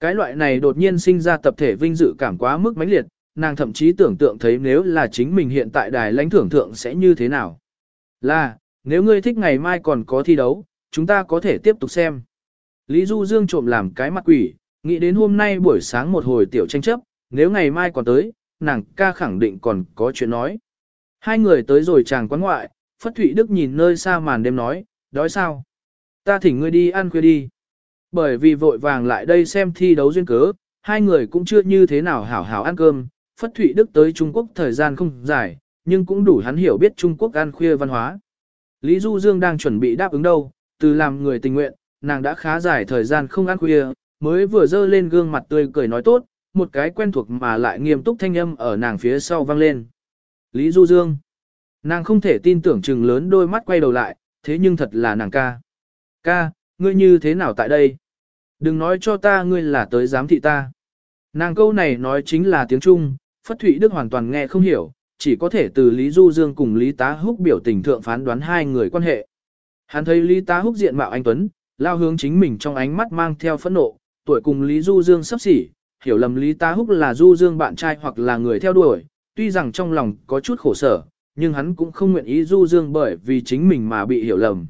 Cái loại này đột nhiên sinh ra tập thể vinh dự cảm quá mức mãnh liệt, nàng thậm chí tưởng tượng thấy nếu là chính mình hiện tại đài lãnh thưởng thượng sẽ như thế nào. Là, nếu ngươi thích ngày mai còn có thi đấu, chúng ta có thể tiếp tục xem. Lý Du Dương trộm làm cái mặt quỷ, Nghĩ đến hôm nay buổi sáng một hồi tiểu tranh chấp, nếu ngày mai còn tới, nàng ca khẳng định còn có chuyện nói. Hai người tới rồi chàng quán ngoại, Phất Thụy Đức nhìn nơi xa màn đêm nói, đói sao? Ta thỉnh ngươi đi ăn khuya đi. Bởi vì vội vàng lại đây xem thi đấu duyên cớ, hai người cũng chưa như thế nào hảo hảo ăn cơm. Phất Thụy Đức tới Trung Quốc thời gian không dài, nhưng cũng đủ hắn hiểu biết Trung Quốc ăn khuya văn hóa. Lý Du Dương đang chuẩn bị đáp ứng đâu, từ làm người tình nguyện, nàng đã khá dài thời gian không ăn khuya, mới vừa dơ lên gương mặt tươi cười nói tốt, một cái quen thuộc mà lại nghiêm túc thanh âm ở nàng phía sau vang lên. Lý Du Dương. Nàng không thể tin tưởng chừng lớn đôi mắt quay đầu lại, thế nhưng thật là nàng ca. Ca, ngươi như thế nào tại đây? Đừng nói cho ta ngươi là tới giám thị ta. Nàng câu này nói chính là tiếng Trung, Phất Thụy Đức hoàn toàn nghe không hiểu, chỉ có thể từ Lý Du Dương cùng Lý Tá Húc biểu tình thượng phán đoán hai người quan hệ. Hắn thấy Lý Tá Húc diện mạo anh Tuấn, lao hướng chính mình trong ánh mắt mang theo phẫn nộ, tuổi cùng Lý Du Dương sắp xỉ, hiểu lầm Lý Tá Húc là Du Dương bạn trai hoặc là người theo đuổi, tuy rằng trong lòng có chút khổ sở, nhưng hắn cũng không nguyện ý Du Dương bởi vì chính mình mà bị hiểu lầm.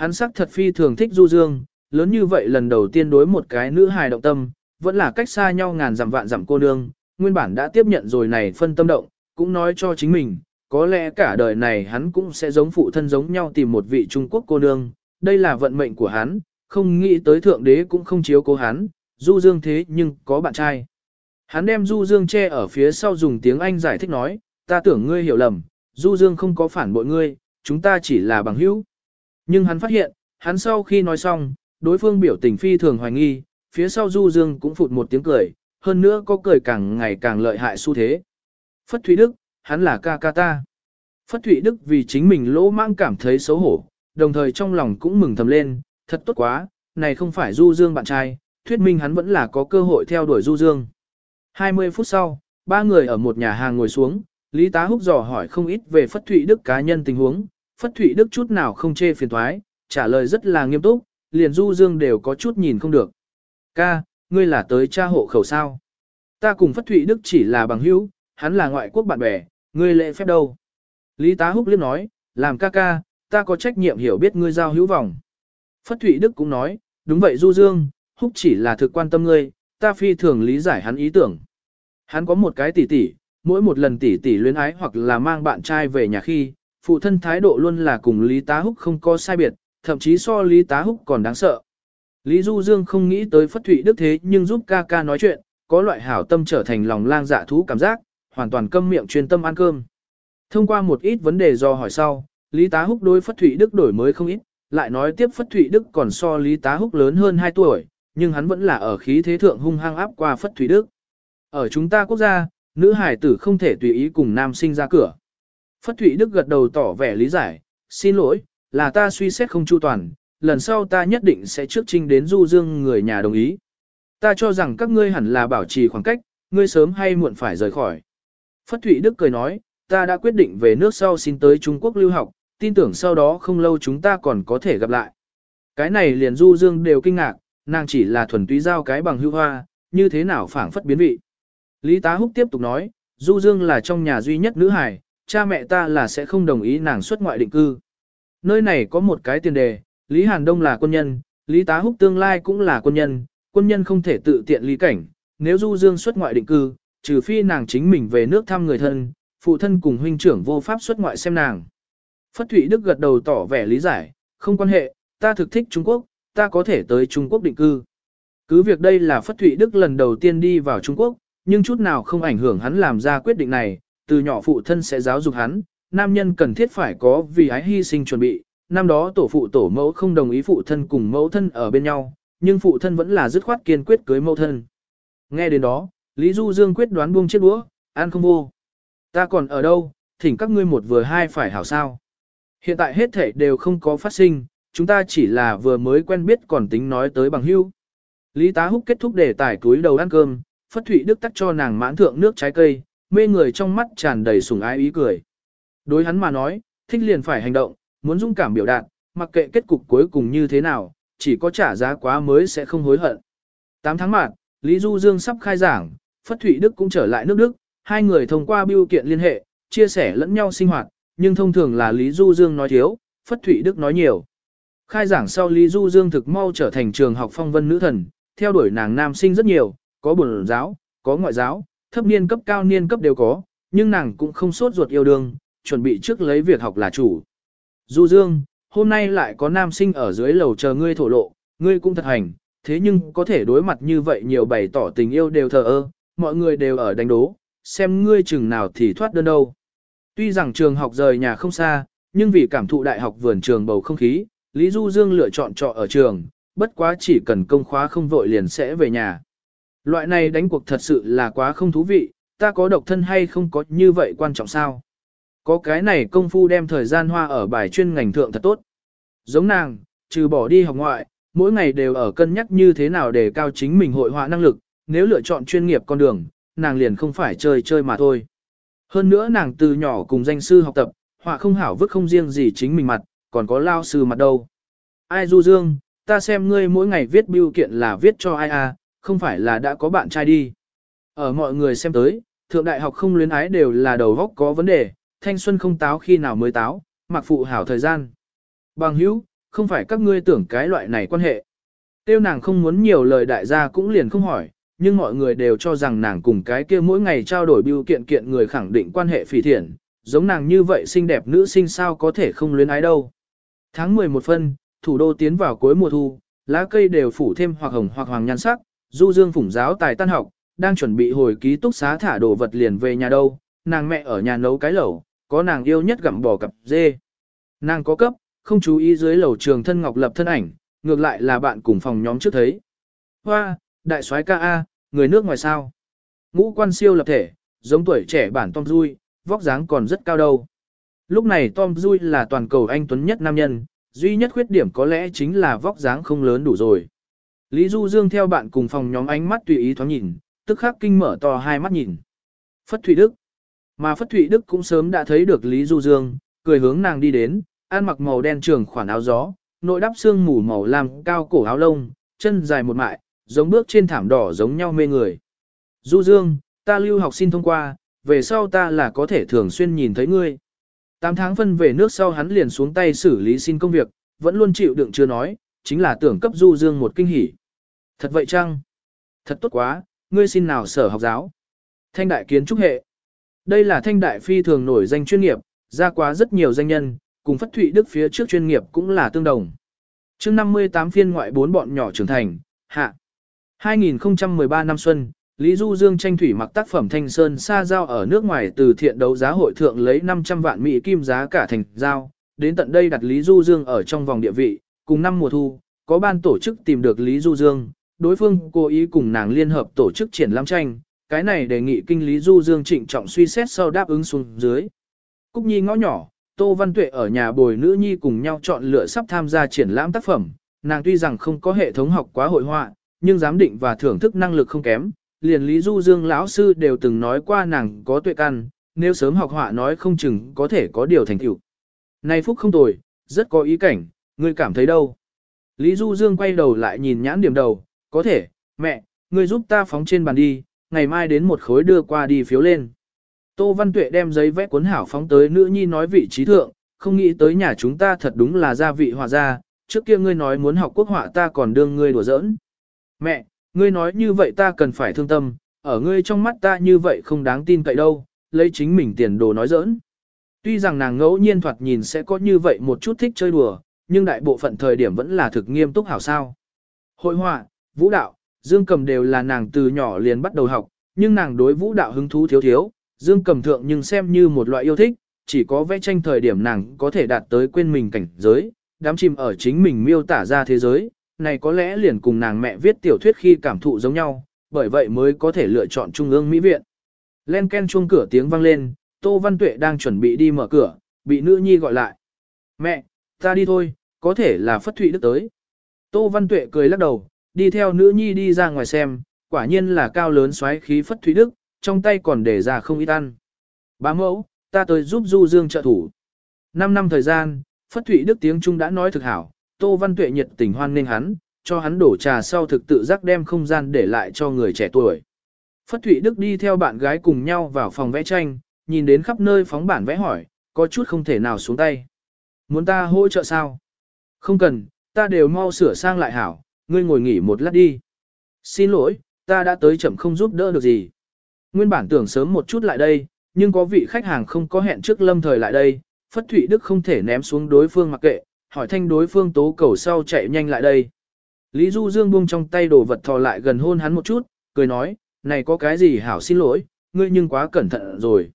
Hắn sắc thật phi thường thích Du Dương, lớn như vậy lần đầu tiên đối một cái nữ hài động tâm, vẫn là cách xa nhau ngàn dặm vạn dặm cô nương, nguyên bản đã tiếp nhận rồi này phân tâm động, cũng nói cho chính mình, có lẽ cả đời này hắn cũng sẽ giống phụ thân giống nhau tìm một vị Trung Quốc cô nương, đây là vận mệnh của hắn, không nghĩ tới thượng đế cũng không chiếu cố hắn, Du Dương thế nhưng có bạn trai. Hắn đem Du Dương che ở phía sau dùng tiếng Anh giải thích nói, ta tưởng ngươi hiểu lầm, Du Dương không có phản bội ngươi, chúng ta chỉ là bằng hữu. Nhưng hắn phát hiện, hắn sau khi nói xong, đối phương biểu tình phi thường hoài nghi, phía sau Du Dương cũng phụt một tiếng cười, hơn nữa có cười càng ngày càng lợi hại xu thế. Phất Thụy Đức, hắn là ca ca ta. Phất Thụy Đức vì chính mình lỗ mang cảm thấy xấu hổ, đồng thời trong lòng cũng mừng thầm lên, thật tốt quá, này không phải Du Dương bạn trai, thuyết minh hắn vẫn là có cơ hội theo đuổi Du Dương. 20 phút sau, ba người ở một nhà hàng ngồi xuống, Lý Tá Húc dò hỏi không ít về Phất Thụy Đức cá nhân tình huống, Phất Thụy Đức chút nào không chê phiền thoái, trả lời rất là nghiêm túc, liền Du Dương đều có chút nhìn không được. Ca, ngươi là tới cha hộ khẩu sao? Ta cùng Phất Thụy Đức chỉ là bằng hữu, hắn là ngoại quốc bạn bè, ngươi lệ phép đâu? Lý Tá Húc liên nói, làm ca ca, ta có trách nhiệm hiểu biết ngươi giao hữu vòng. Phất Thụy Đức cũng nói, đúng vậy Du Dương, Húc chỉ là thực quan tâm ngươi, ta phi thường lý giải hắn ý tưởng. Hắn có một cái tỷ tỷ, mỗi một lần tỷ tỷ luyến ái hoặc là mang bạn trai về nhà khi, phụ thân thái độ luôn là cùng Lý Tá Húc không có sai biệt, thậm chí so Lý Tá Húc còn đáng sợ. Lý Du Dương không nghĩ tới Phất Thụy Đức thế nhưng giúp ca ca nói chuyện, có loại hảo tâm trở thành lòng lang dạ thú cảm giác, hoàn toàn câm miệng chuyên tâm ăn cơm. Thông qua một ít vấn đề do hỏi sau, Lý Tá Húc đối Phất Thụy Đức đổi mới không ít, lại nói tiếp Phất Thụy Đức còn so Lý Tá Húc lớn hơn 2 tuổi, nhưng hắn vẫn là ở khí thế thượng hung hăng áp qua Phất Thụy Đức. Ở chúng ta quốc gia, nữ hải tử không thể tùy ý cùng nam sinh ra cửa. Phất Thụy Đức gật đầu tỏ vẻ lý giải, xin lỗi, là ta suy xét không chu toàn, lần sau ta nhất định sẽ trước trinh đến du dương người nhà đồng ý. Ta cho rằng các ngươi hẳn là bảo trì khoảng cách, ngươi sớm hay muộn phải rời khỏi. Phất Thụy Đức cười nói, ta đã quyết định về nước sau xin tới Trung Quốc lưu học, tin tưởng sau đó không lâu chúng ta còn có thể gặp lại. Cái này liền du dương đều kinh ngạc, nàng chỉ là thuần túy giao cái bằng hưu hoa, như thế nào phảng phất biến vị. Lý Tá Húc tiếp tục nói, Du Dương là trong nhà duy nhất nữ hài, cha mẹ ta là sẽ không đồng ý nàng xuất ngoại định cư. Nơi này có một cái tiền đề, Lý Hàn Đông là quân nhân, Lý Tá Húc tương lai cũng là quân nhân, quân nhân không thể tự tiện lý cảnh, nếu Du Dương xuất ngoại định cư, trừ phi nàng chính mình về nước thăm người thân, phụ thân cùng huynh trưởng vô pháp xuất ngoại xem nàng. Phất Thụy Đức gật đầu tỏ vẻ lý giải, không quan hệ, ta thực thích Trung Quốc, ta có thể tới Trung Quốc định cư. Cứ việc đây là Phất Thụy Đức lần đầu tiên đi vào Trung Quốc, nhưng chút nào không ảnh hưởng hắn làm ra quyết định này, từ nhỏ phụ thân sẽ giáo dục hắn, nam nhân cần thiết phải có vì ái hy sinh chuẩn bị. Năm đó tổ phụ tổ mẫu không đồng ý phụ thân cùng mẫu thân ở bên nhau, nhưng phụ thân vẫn là dứt khoát kiên quyết cưới mẫu thân. Nghe đến đó, Lý Du Dương quyết đoán buông chiếc đũa, ăn không vô. Ta còn ở đâu, thỉnh các ngươi một vừa hai phải hảo sao. Hiện tại hết thể đều không có phát sinh, chúng ta chỉ là vừa mới quen biết còn tính nói tới bằng hữu. Lý Tá Húc kết thúc đề tài túi đầu ăn cơm, Phất Thụy Đức tắt cho nàng mãn thượng nước trái cây, mê người trong mắt tràn đầy sủng ái ý cười. Đối hắn mà nói, thích liền phải hành động, muốn dũng cảm biểu đạt, mặc kệ kết cục cuối cùng như thế nào, chỉ có trả giá quá mới sẽ không hối hận. 8 tháng mạng, Lý Du Dương sắp khai giảng, Phất Thụy Đức cũng trở lại nước Đức, hai người thông qua biêu kiện liên hệ, chia sẻ lẫn nhau sinh hoạt, nhưng thông thường là Lý Du Dương nói thiếu, Phất Thụy Đức nói nhiều. Khai giảng sau Lý Du Dương thực mau trở thành trường học phong vân nữ thần, theo đuổi nàng nam sinh rất nhiều, có bổn giáo, có ngoại giáo, thấp niên cấp cao niên cấp đều có, nhưng nàng cũng không sốt ruột yêu đương, chuẩn bị trước lấy việc học là chủ. Du Dương, hôm nay lại có nam sinh ở dưới lầu chờ ngươi thổ lộ, ngươi cũng thật hành, thế nhưng có thể đối mặt như vậy nhiều bày tỏ tình yêu đều thờ ơ, mọi người đều ở đánh đố, xem ngươi chừng nào thì thoát đơn đâu. Tuy rằng trường học rời nhà không xa, nhưng vì cảm thụ đại học vườn trường bầu không khí, Lý Du Dương lựa chọn trọ ở trường, bất quá chỉ cần công khóa không vội liền sẽ về nhà. Loại này đánh cuộc thật sự là quá không thú vị, ta có độc thân hay không có như vậy quan trọng sao? Có cái này công phu đem thời gian hoa ở bài chuyên ngành thượng thật tốt. Giống nàng, trừ bỏ đi học ngoại, mỗi ngày đều ở cân nhắc như thế nào để cao chính mình hội họa năng lực, nếu lựa chọn chuyên nghiệp con đường, nàng liền không phải chơi chơi mà thôi. Hơn nữa nàng từ nhỏ cùng danh sư học tập, họa không hảo vứt không riêng gì chính mình mặt, còn có lao sư mặt đâu. Ai du dương, ta xem ngươi mỗi ngày viết biêu kiện là viết cho ai à, không phải là đã có bạn trai đi. Ở mọi người xem tới, thượng đại học không luyến ái đều là đầu góc có vấn đề, thanh xuân không táo khi nào mới táo, mặc phụ hảo thời gian. Bằng hữu, không phải các ngươi tưởng cái loại này quan hệ. Tiêu nàng không muốn nhiều lời đại gia cũng liền không hỏi, nhưng mọi người đều cho rằng nàng cùng cái kia mỗi ngày trao đổi biêu kiện kiện người khẳng định quan hệ phỉ thiện, giống nàng như vậy xinh đẹp nữ sinh sao có thể không luyến ái đâu. Tháng 11 phân, thủ đô tiến vào cuối mùa thu, lá cây đều phủ thêm hoặc hồng hoặc hoàng nhan sắc, du dương phủng giáo tài tan học, đang chuẩn bị hồi ký túc xá thả đồ vật liền về nhà đâu, nàng mẹ ở nhà nấu cái lẩu, có nàng yêu nhất gặm bò cặp dê. Nàng có cấp, không chú ý dưới lầu trường thân ngọc lập thân ảnh, ngược lại là bạn cùng phòng nhóm trước thấy. Hoa, đại soái ca A, người nước ngoài sao. Ngũ quan siêu lập thể, giống tuổi trẻ bản Tom Dui, vóc dáng còn rất cao đâu. Lúc này Tom Dui là toàn cầu anh tuấn nhất nam nhân, duy nhất khuyết điểm có lẽ chính là vóc dáng không lớn đủ rồi. Lý Du Dương theo bạn cùng phòng nhóm ánh mắt tùy ý thoáng nhìn, tức khắc kinh mở to hai mắt nhìn. Phất Thụy Đức. Mà Phất Thụy Đức cũng sớm đã thấy được Lý Du Dương, cười hướng nàng đi đến, ăn mặc màu đen trường khoản áo gió, nội đắp xương mù màu lam cao cổ áo lông, chân dài một mại, giống bước trên thảm đỏ giống nhau mê người. Du Dương, ta lưu học xin thông qua, về sau ta là có thể thường xuyên nhìn thấy ngươi. Tám tháng phân về nước sau hắn liền xuống tay xử lý xin công việc, vẫn luôn chịu đựng chưa nói, chính là tưởng cấp Du Dương một kinh hỉ. Thật vậy chăng? Thật tốt quá, ngươi xin nào sở học giáo? Thanh đại kiến trúc hệ. Đây là thanh đại phi thường nổi danh chuyên nghiệp, ra quá rất nhiều danh nhân, cùng Phất Thụy Đức phía trước chuyên nghiệp cũng là tương đồng. chương 58 phiên ngoại bốn bọn nhỏ trưởng thành, hạ. 2013 năm xuân, Lý Du Dương tranh thủy mặc tác phẩm Thanh Sơn xa giao ở nước ngoài từ thiện đấu giá hội thượng lấy 500 vạn Mỹ kim giá cả thành giao, đến tận đây đặt Lý Du Dương ở trong vòng địa vị, cùng năm mùa thu, có ban tổ chức tìm được Lý Du Dương, đối phương cố ý cùng nàng liên hợp tổ chức triển lãm tranh, cái này đề nghị kinh Lý Du Dương trịnh trọng suy xét sau đáp ứng xuống dưới. Cúc Nhi ngõ nhỏ, Tô Văn Tuệ ở nhà bồi nữ nhi cùng nhau chọn lựa sắp tham gia triển lãm tác phẩm, nàng tuy rằng không có hệ thống học quá hội họa, nhưng giám định và thưởng thức năng lực không kém, liền Lý Du Dương lão sư đều từng nói qua nàng có tuệ căn, nếu sớm học họa nói không chừng có thể có điều thành tựu. Này phúc không tồi, rất có ý cảnh, ngươi cảm thấy đâu? Lý Du Dương quay đầu lại nhìn nhãn điểm đầu, có thể, mẹ, ngươi giúp ta phóng trên bàn đi, ngày mai đến một khối đưa qua đi phiếu lên. Tô Văn Tuệ đem giấy vẽ cuốn hảo phóng tới nữ nhi nói vị trí thượng, không nghĩ tới nhà chúng ta thật đúng là gia vị họa gia, trước kia ngươi nói muốn học quốc họa ta còn đương ngươi đùa giỡn. Mẹ, ngươi nói như vậy ta cần phải thương tâm, ở ngươi trong mắt ta như vậy không đáng tin cậy đâu, lấy chính mình tiền đồ nói giỡn. Tuy rằng nàng ngẫu nhiên thoạt nhìn sẽ có như vậy một chút thích chơi đùa, nhưng đại bộ phận thời điểm vẫn là thực nghiêm túc hảo sao. Hội họa, vũ đạo, dương cầm đều là nàng từ nhỏ liền bắt đầu học, nhưng nàng đối vũ đạo hứng thú thiếu thiếu, dương cầm thượng nhưng xem như một loại yêu thích, chỉ có vẽ tranh thời điểm nàng có thể đạt tới quên mình cảnh giới, đám chìm ở chính mình miêu tả ra thế giới, này có lẽ liền cùng nàng mẹ viết tiểu thuyết khi cảm thụ giống nhau, bởi vậy mới có thể lựa chọn Trung ương Mỹ Viện. Len ken chuông cửa tiếng vang lên, Tô Văn Tuệ đang chuẩn bị đi mở cửa, bị nữ nhi gọi lại. Mẹ, ta đi thôi, có thể là Phất Thụy Đức tới. Tô Văn Tuệ cười lắc đầu, đi theo nữ nhi đi ra ngoài xem, quả nhiên là cao lớn xoáy khí Phất Thụy Đức, trong tay còn để ra không ít ăn. Bá mẫu, ta tới giúp Du Dương trợ thủ. Năm năm thời gian, Phất Thụy Đức tiếng Trung đã nói thực hảo, Tô Văn Tuệ nhiệt tình hoan nghênh hắn, cho hắn đổ trà sau thực tự giác đem không gian để lại cho người trẻ tuổi. Phất Thụy Đức đi theo bạn gái cùng nhau vào phòng vẽ tranh, nhìn đến khắp nơi phóng bản vẽ hỏi, có chút không thể nào xuống tay. Muốn ta hỗ trợ sao? Không cần, ta đều mau sửa sang lại hảo, ngươi ngồi nghỉ một lát đi. Xin lỗi, ta đã tới chậm không giúp đỡ được gì. Nguyên bản tưởng sớm một chút lại đây, nhưng có vị khách hàng không có hẹn trước lâm thời lại đây, Phất Thụy Đức không thể ném xuống đối phương mặc kệ, hỏi thanh đối phương tố cầu sau chạy nhanh lại đây. Lý Du Dương buông trong tay đồ vật thò lại gần hôn hắn một chút, cười nói, này có cái gì hảo xin lỗi, ngươi nhưng quá cẩn thận rồi.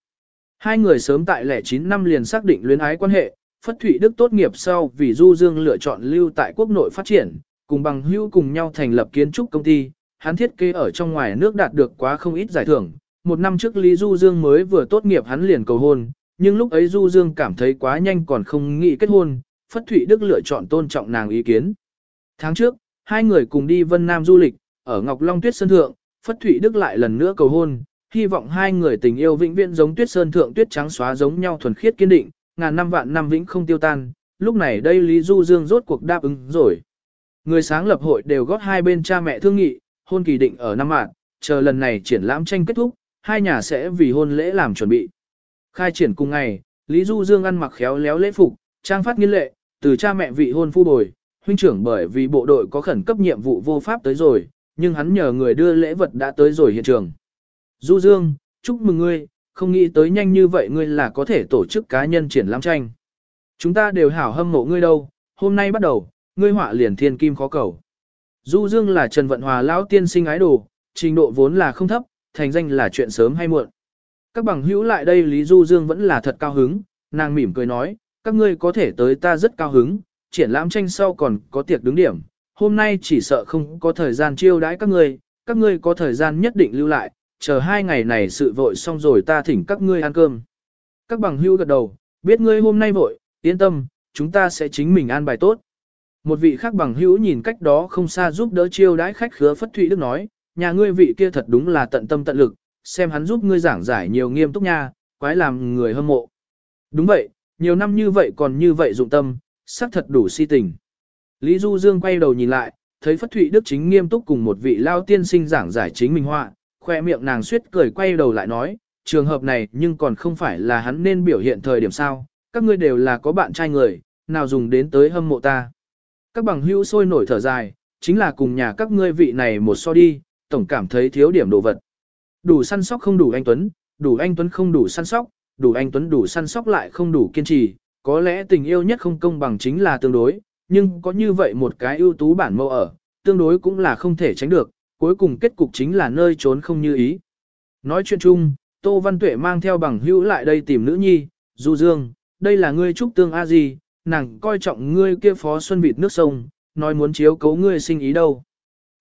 Hai người sớm tại lẻ 9 năm liền xác định luyến ái quan hệ, Phất Thụy Đức tốt nghiệp sau vì Du Dương lựa chọn lưu tại quốc nội phát triển, cùng bằng hữu cùng nhau thành lập kiến trúc công ty, hắn thiết kế ở trong ngoài nước đạt được quá không ít giải thưởng. Một năm trước Lý Du Dương mới vừa tốt nghiệp hắn liền cầu hôn, nhưng lúc ấy Du Dương cảm thấy quá nhanh còn không nghĩ kết hôn, Phất Thụy Đức lựa chọn tôn trọng nàng ý kiến. Tháng trước, hai người cùng đi Vân Nam du lịch, ở Ngọc Long Tuyết Sơn Thượng, Phất Thụy Đức lại lần nữa cầu hôn, hy vọng hai người tình yêu vĩnh viễn giống tuyết sơn thượng tuyết trắng xóa giống nhau thuần khiết kiên định, ngàn năm vạn năm vĩnh không tiêu tan, lúc này đây Lý Du Dương rốt cuộc đáp ứng rồi. Người sáng lập hội đều gót hai bên cha mẹ thương nghị, hôn kỳ định ở năm mạng, chờ lần này triển lãm tranh kết thúc, hai nhà sẽ vì hôn lễ làm chuẩn bị. Khai triển cùng ngày, Lý Du Dương ăn mặc khéo léo lễ phục, trang phát nghiên lệ, từ cha mẹ vị hôn phu bồi, huynh trưởng bởi vì bộ đội có khẩn cấp nhiệm vụ vô pháp tới rồi, nhưng hắn nhờ người đưa lễ vật đã tới rồi hiện trường. Du Dương, chúc mừng ngươi, không nghĩ tới nhanh như vậy ngươi là có thể tổ chức cá nhân triển lãm tranh. Chúng ta đều hảo hâm mộ ngươi đâu, hôm nay bắt đầu, ngươi họa liền thiên kim khó cầu. Du Dương là Trần Vận Hòa lão tiên sinh ái đồ, trình độ vốn là không thấp, thành danh là chuyện sớm hay muộn. Các bằng hữu lại đây Lý Du Dương vẫn là thật cao hứng, nàng mỉm cười nói, các ngươi có thể tới ta rất cao hứng, triển lãm tranh sau còn có tiệc đứng điểm, hôm nay chỉ sợ không có thời gian chiêu đãi các ngươi, các ngươi có thời gian nhất định lưu lại, chờ hai ngày này sự vội xong rồi ta thỉnh các ngươi ăn cơm. Các bằng hữu gật đầu, biết ngươi hôm nay vội, yên tâm, chúng ta sẽ chính mình an bài tốt. Một vị khác bằng hữu nhìn cách đó không xa giúp đỡ chiêu đãi khách khứa Phất Thụy Đức nói, nhà ngươi vị kia thật đúng là tận tâm tận lực, xem hắn giúp ngươi giảng giải nhiều nghiêm túc nha, quái làm người hâm mộ. Đúng vậy, nhiều năm như vậy còn như vậy dụng tâm, xác thật đủ si tình. Lý Du Dương quay đầu nhìn lại, thấy Phất Thụy Đức chính nghiêm túc cùng một vị lao tiên sinh giảng giải chính minh họa, khoe miệng nàng suýt cười quay đầu lại nói, trường hợp này nhưng còn không phải là hắn nên biểu hiện thời điểm sao, các ngươi đều là có bạn trai người, nào dùng đến tới hâm mộ ta. Các bằng hữu sôi nổi thở dài, chính là cùng nhà các ngươi vị này một so đi, tổng cảm thấy thiếu điểm đồ vật. Đủ săn sóc không đủ anh Tuấn, đủ anh Tuấn không đủ săn sóc, đủ anh Tuấn đủ săn sóc lại không đủ kiên trì, có lẽ tình yêu nhất không công bằng chính là tương đối, nhưng có như vậy một cái ưu tú bản mẫu ở, tương đối cũng là không thể tránh được, cuối cùng kết cục chính là nơi trốn không như ý. Nói chuyện chung, Tô Văn Tuệ mang theo bằng hữu lại đây tìm nữ nhi, Du Dương, đây là ngươi trúc tương a gì, nàng coi trọng ngươi kia phó xuân vịt nước sông, nói muốn chiếu cấu ngươi sinh ý đâu.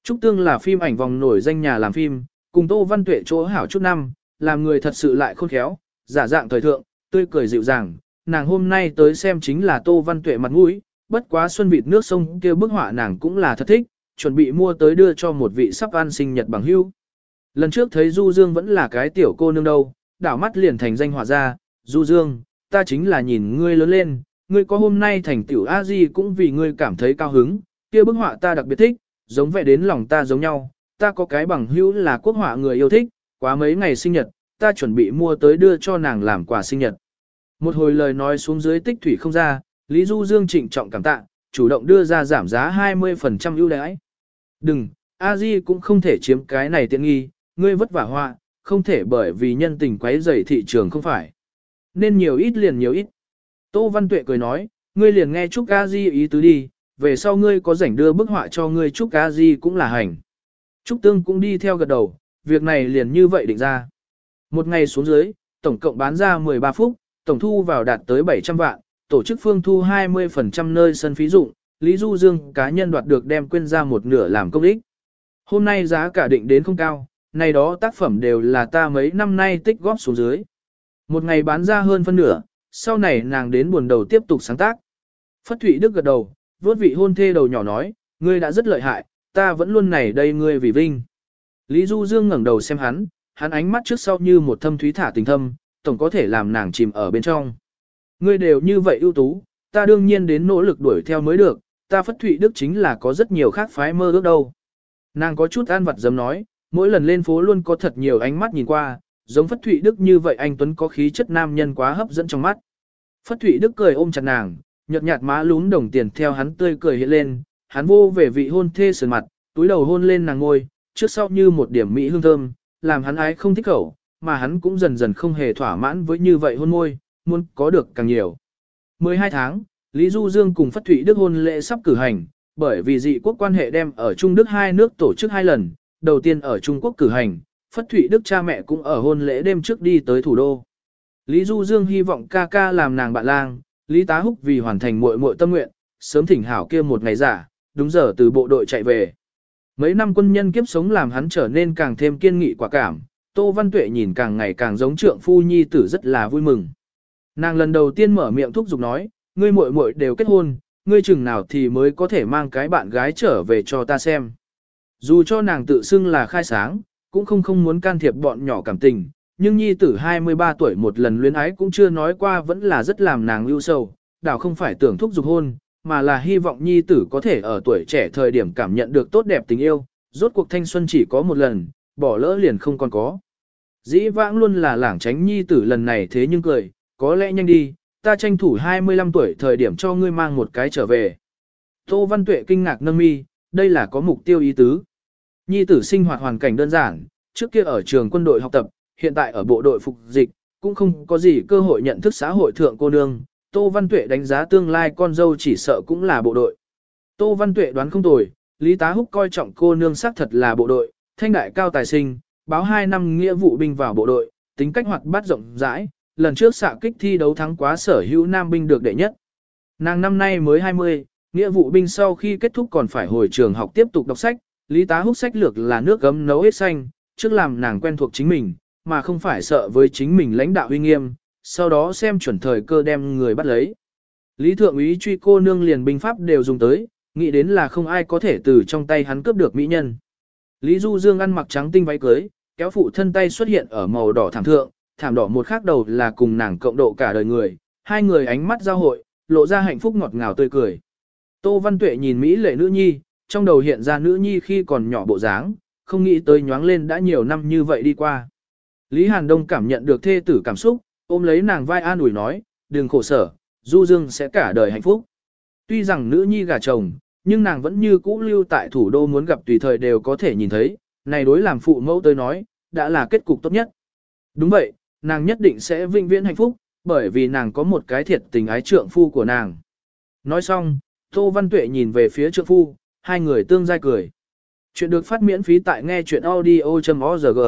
Trúc tương là phim ảnh vòng nổi danh nhà làm phim, cùng Tô Văn Tuệ chỗ hảo chút năm, làm người thật sự lại khôn khéo, giả dạng thời thượng, tươi cười dịu dàng, nàng hôm nay tới xem chính là Tô Văn Tuệ mặt mũi, bất quá xuân vịt nước sông kia bức họa nàng cũng là thật thích, chuẩn bị mua tới đưa cho một vị sắp ăn sinh nhật bằng hữu. Lần trước thấy Du Dương vẫn là cái tiểu cô nương đâu, đảo mắt liền thành danh họa ra, Du Dương, ta chính là nhìn ngươi lớn lên, ngươi có hôm nay thành tiểu a di cũng vì ngươi cảm thấy cao hứng, kia bức họa ta đặc biệt thích, giống vẽ đến lòng ta giống nhau, ta có cái bằng hữu là quốc họa người yêu thích, quá mấy ngày sinh nhật, ta chuẩn bị mua tới đưa cho nàng làm quà sinh nhật. Một hồi lời nói xuống dưới tích thủy không ra, Lý Du Dương trịnh trọng cảm tạ, chủ động đưa ra giảm giá 20% ưu đãi. Đừng, a di cũng không thể chiếm cái này tiện nghi, ngươi vất vả họa, không thể bởi vì nhân tình quấy rầy thị trường không phải. Nên nhiều ít liền nhiều ít. Tô Văn Tuệ cười nói, ngươi liền nghe Trúc A Di ý tứ đi, về sau ngươi có rảnh đưa bức họa cho ngươi Trúc A Di cũng là hành. Trúc Tương cũng đi theo gật đầu, việc này liền như vậy định ra. Một ngày xuống dưới, tổng cộng bán ra 13 phút, tổng thu vào đạt tới 700 vạn, tổ chức phương thu 20% nơi sân phí dụng, Lý Du Dương cá nhân đoạt được đem quên ra một nửa làm công ích. Hôm nay giá cả định đến không cao, này đó tác phẩm đều là ta mấy năm nay tích góp xuống dưới. Một ngày bán ra hơn phân nửa, sau này nàng đến buồn đầu tiếp tục sáng tác. Phất Thụy Đức gật đầu, vốt vị hôn thê đầu nhỏ nói, ngươi đã rất lợi hại, ta vẫn luôn này đây ngươi vì vinh. Lý Du Dương ngẩng đầu xem hắn, hắn ánh mắt trước sau như một thâm thúy thả tình thâm, tổng có thể làm nàng chìm ở bên trong. Ngươi đều như vậy ưu tú, ta đương nhiên đến nỗ lực đuổi theo mới được, ta Phất Thụy Đức chính là có rất nhiều khác phái mơ ước đâu. Nàng có chút an vặt dám nói, mỗi lần lên phố luôn có thật nhiều ánh mắt nhìn qua, giống Phất Thụy Đức như vậy anh Tuấn có khí chất nam nhân quá hấp dẫn trong mắt. Phất Thụy Đức cười ôm chặt nàng, nhợt nhạt má lún đồng tiền theo hắn tươi cười hiện lên, hắn vô về vị hôn thê sườn mặt, túi đầu hôn lên nàng ngôi, trước sau như một điểm mỹ hương thơm, làm hắn ái không thích khẩu, mà hắn cũng dần dần không hề thỏa mãn với như vậy hôn môi, muốn có được càng nhiều. 12 tháng, Lý Du Dương cùng Phất Thụy Đức hôn lễ sắp cử hành, bởi vì dị quốc quan hệ đem ở Trung Đức hai nước tổ chức hai lần, đầu tiên ở Trung Quốc cử hành, Phất Thụy Đức cha mẹ cũng ở hôn lễ đêm trước đi tới thủ đô. Lý Du Dương hy vọng ca ca làm nàng bạn lang, Lý Tá Húc vì hoàn thành muội muội tâm nguyện, sớm thỉnh hảo kia một ngày giả, đúng giờ từ bộ đội chạy về. Mấy năm quân nhân kiếp sống làm hắn trở nên càng thêm kiên nghị quả cảm, Tô Văn Tuệ nhìn càng ngày càng giống trượng phu nhi tử rất là vui mừng. Nàng lần đầu tiên mở miệng thúc giục nói, ngươi muội muội đều kết hôn, ngươi chừng nào thì mới có thể mang cái bạn gái trở về cho ta xem. Dù cho nàng tự xưng là khai sáng, cũng không không muốn can thiệp bọn nhỏ cảm tình, nhưng nhi tử 23 tuổi một lần luyến ái cũng chưa nói qua vẫn là rất làm nàng ưu sầu, đảo không phải tưởng thúc giục hôn, mà là hy vọng nhi tử có thể ở tuổi trẻ thời điểm cảm nhận được tốt đẹp tình yêu, rốt cuộc thanh xuân chỉ có một lần, bỏ lỡ liền không còn có. Dĩ vãng luôn là lảng tránh nhi tử lần này thế nhưng cười, có lẽ nhanh đi, ta tranh thủ 25 tuổi thời điểm cho ngươi mang một cái trở về. Tô Văn Tuệ kinh ngạc nâng mi, đây là có mục tiêu ý tứ. Nhi tử sinh hoạt hoàn cảnh đơn giản, trước kia ở trường quân đội học tập, hiện tại ở bộ đội phục dịch, cũng không có gì cơ hội nhận thức xã hội thượng cô nương. Tô Văn Tuệ đánh giá tương lai con dâu chỉ sợ cũng là bộ đội. Tô Văn Tuệ đoán không tồi, Lý Tá Húc coi trọng cô nương xác thật là bộ đội, thanh đại cao tài sinh, báo 2 năm nghĩa vụ binh vào bộ đội, tính cách hoạt bát rộng rãi, lần trước xạ kích thi đấu thắng quá sở hữu nam binh được đệ nhất. Nàng năm nay mới 20, nghĩa vụ binh sau khi kết thúc còn phải hồi trường học tiếp tục đọc sách, Lý Tá Húc sách lược là nước gấm nấu hết xanh, trước làm nàng quen thuộc chính mình, mà không phải sợ với chính mình lãnh đạo uy nghiêm, sau đó xem chuẩn thời cơ đem người bắt lấy. Lý Thượng úy truy cô nương liền binh pháp đều dùng tới, nghĩ đến là không ai có thể từ trong tay hắn cướp được mỹ nhân. Lý Du Dương ăn mặc trắng tinh váy cưới, kéo phụ thân tay xuất hiện ở màu đỏ thảm thượng, thảm đỏ một khác đầu là cùng nàng cộng độ cả đời người, hai người ánh mắt giao hội, lộ ra hạnh phúc ngọt ngào tươi cười. Tô Văn Tuệ nhìn Mỹ lệ nữ nhi, trong đầu hiện ra nữ nhi khi còn nhỏ bộ dáng, không nghĩ tới nhoáng lên đã nhiều năm như vậy đi qua. Lý Hàn Đông cảm nhận được thê tử cảm xúc, ôm lấy nàng vai an ủi nói, đừng khổ sở, Du Dương sẽ cả đời hạnh phúc. Tuy rằng nữ nhi gả chồng, nhưng nàng vẫn như cũ lưu tại thủ đô muốn gặp tùy thời đều có thể nhìn thấy, này đối làm phụ mẫu tới nói, đã là kết cục tốt nhất. Đúng vậy, nàng nhất định sẽ vinh viễn hạnh phúc, bởi vì nàng có một cái thiệt tình ái trượng phu của nàng. Nói xong, Tô Văn Tuệ nhìn về phía trượng phu, hai người tương giai cười. Chuyện được phát miễn phí tại nghe chuyện audio.org.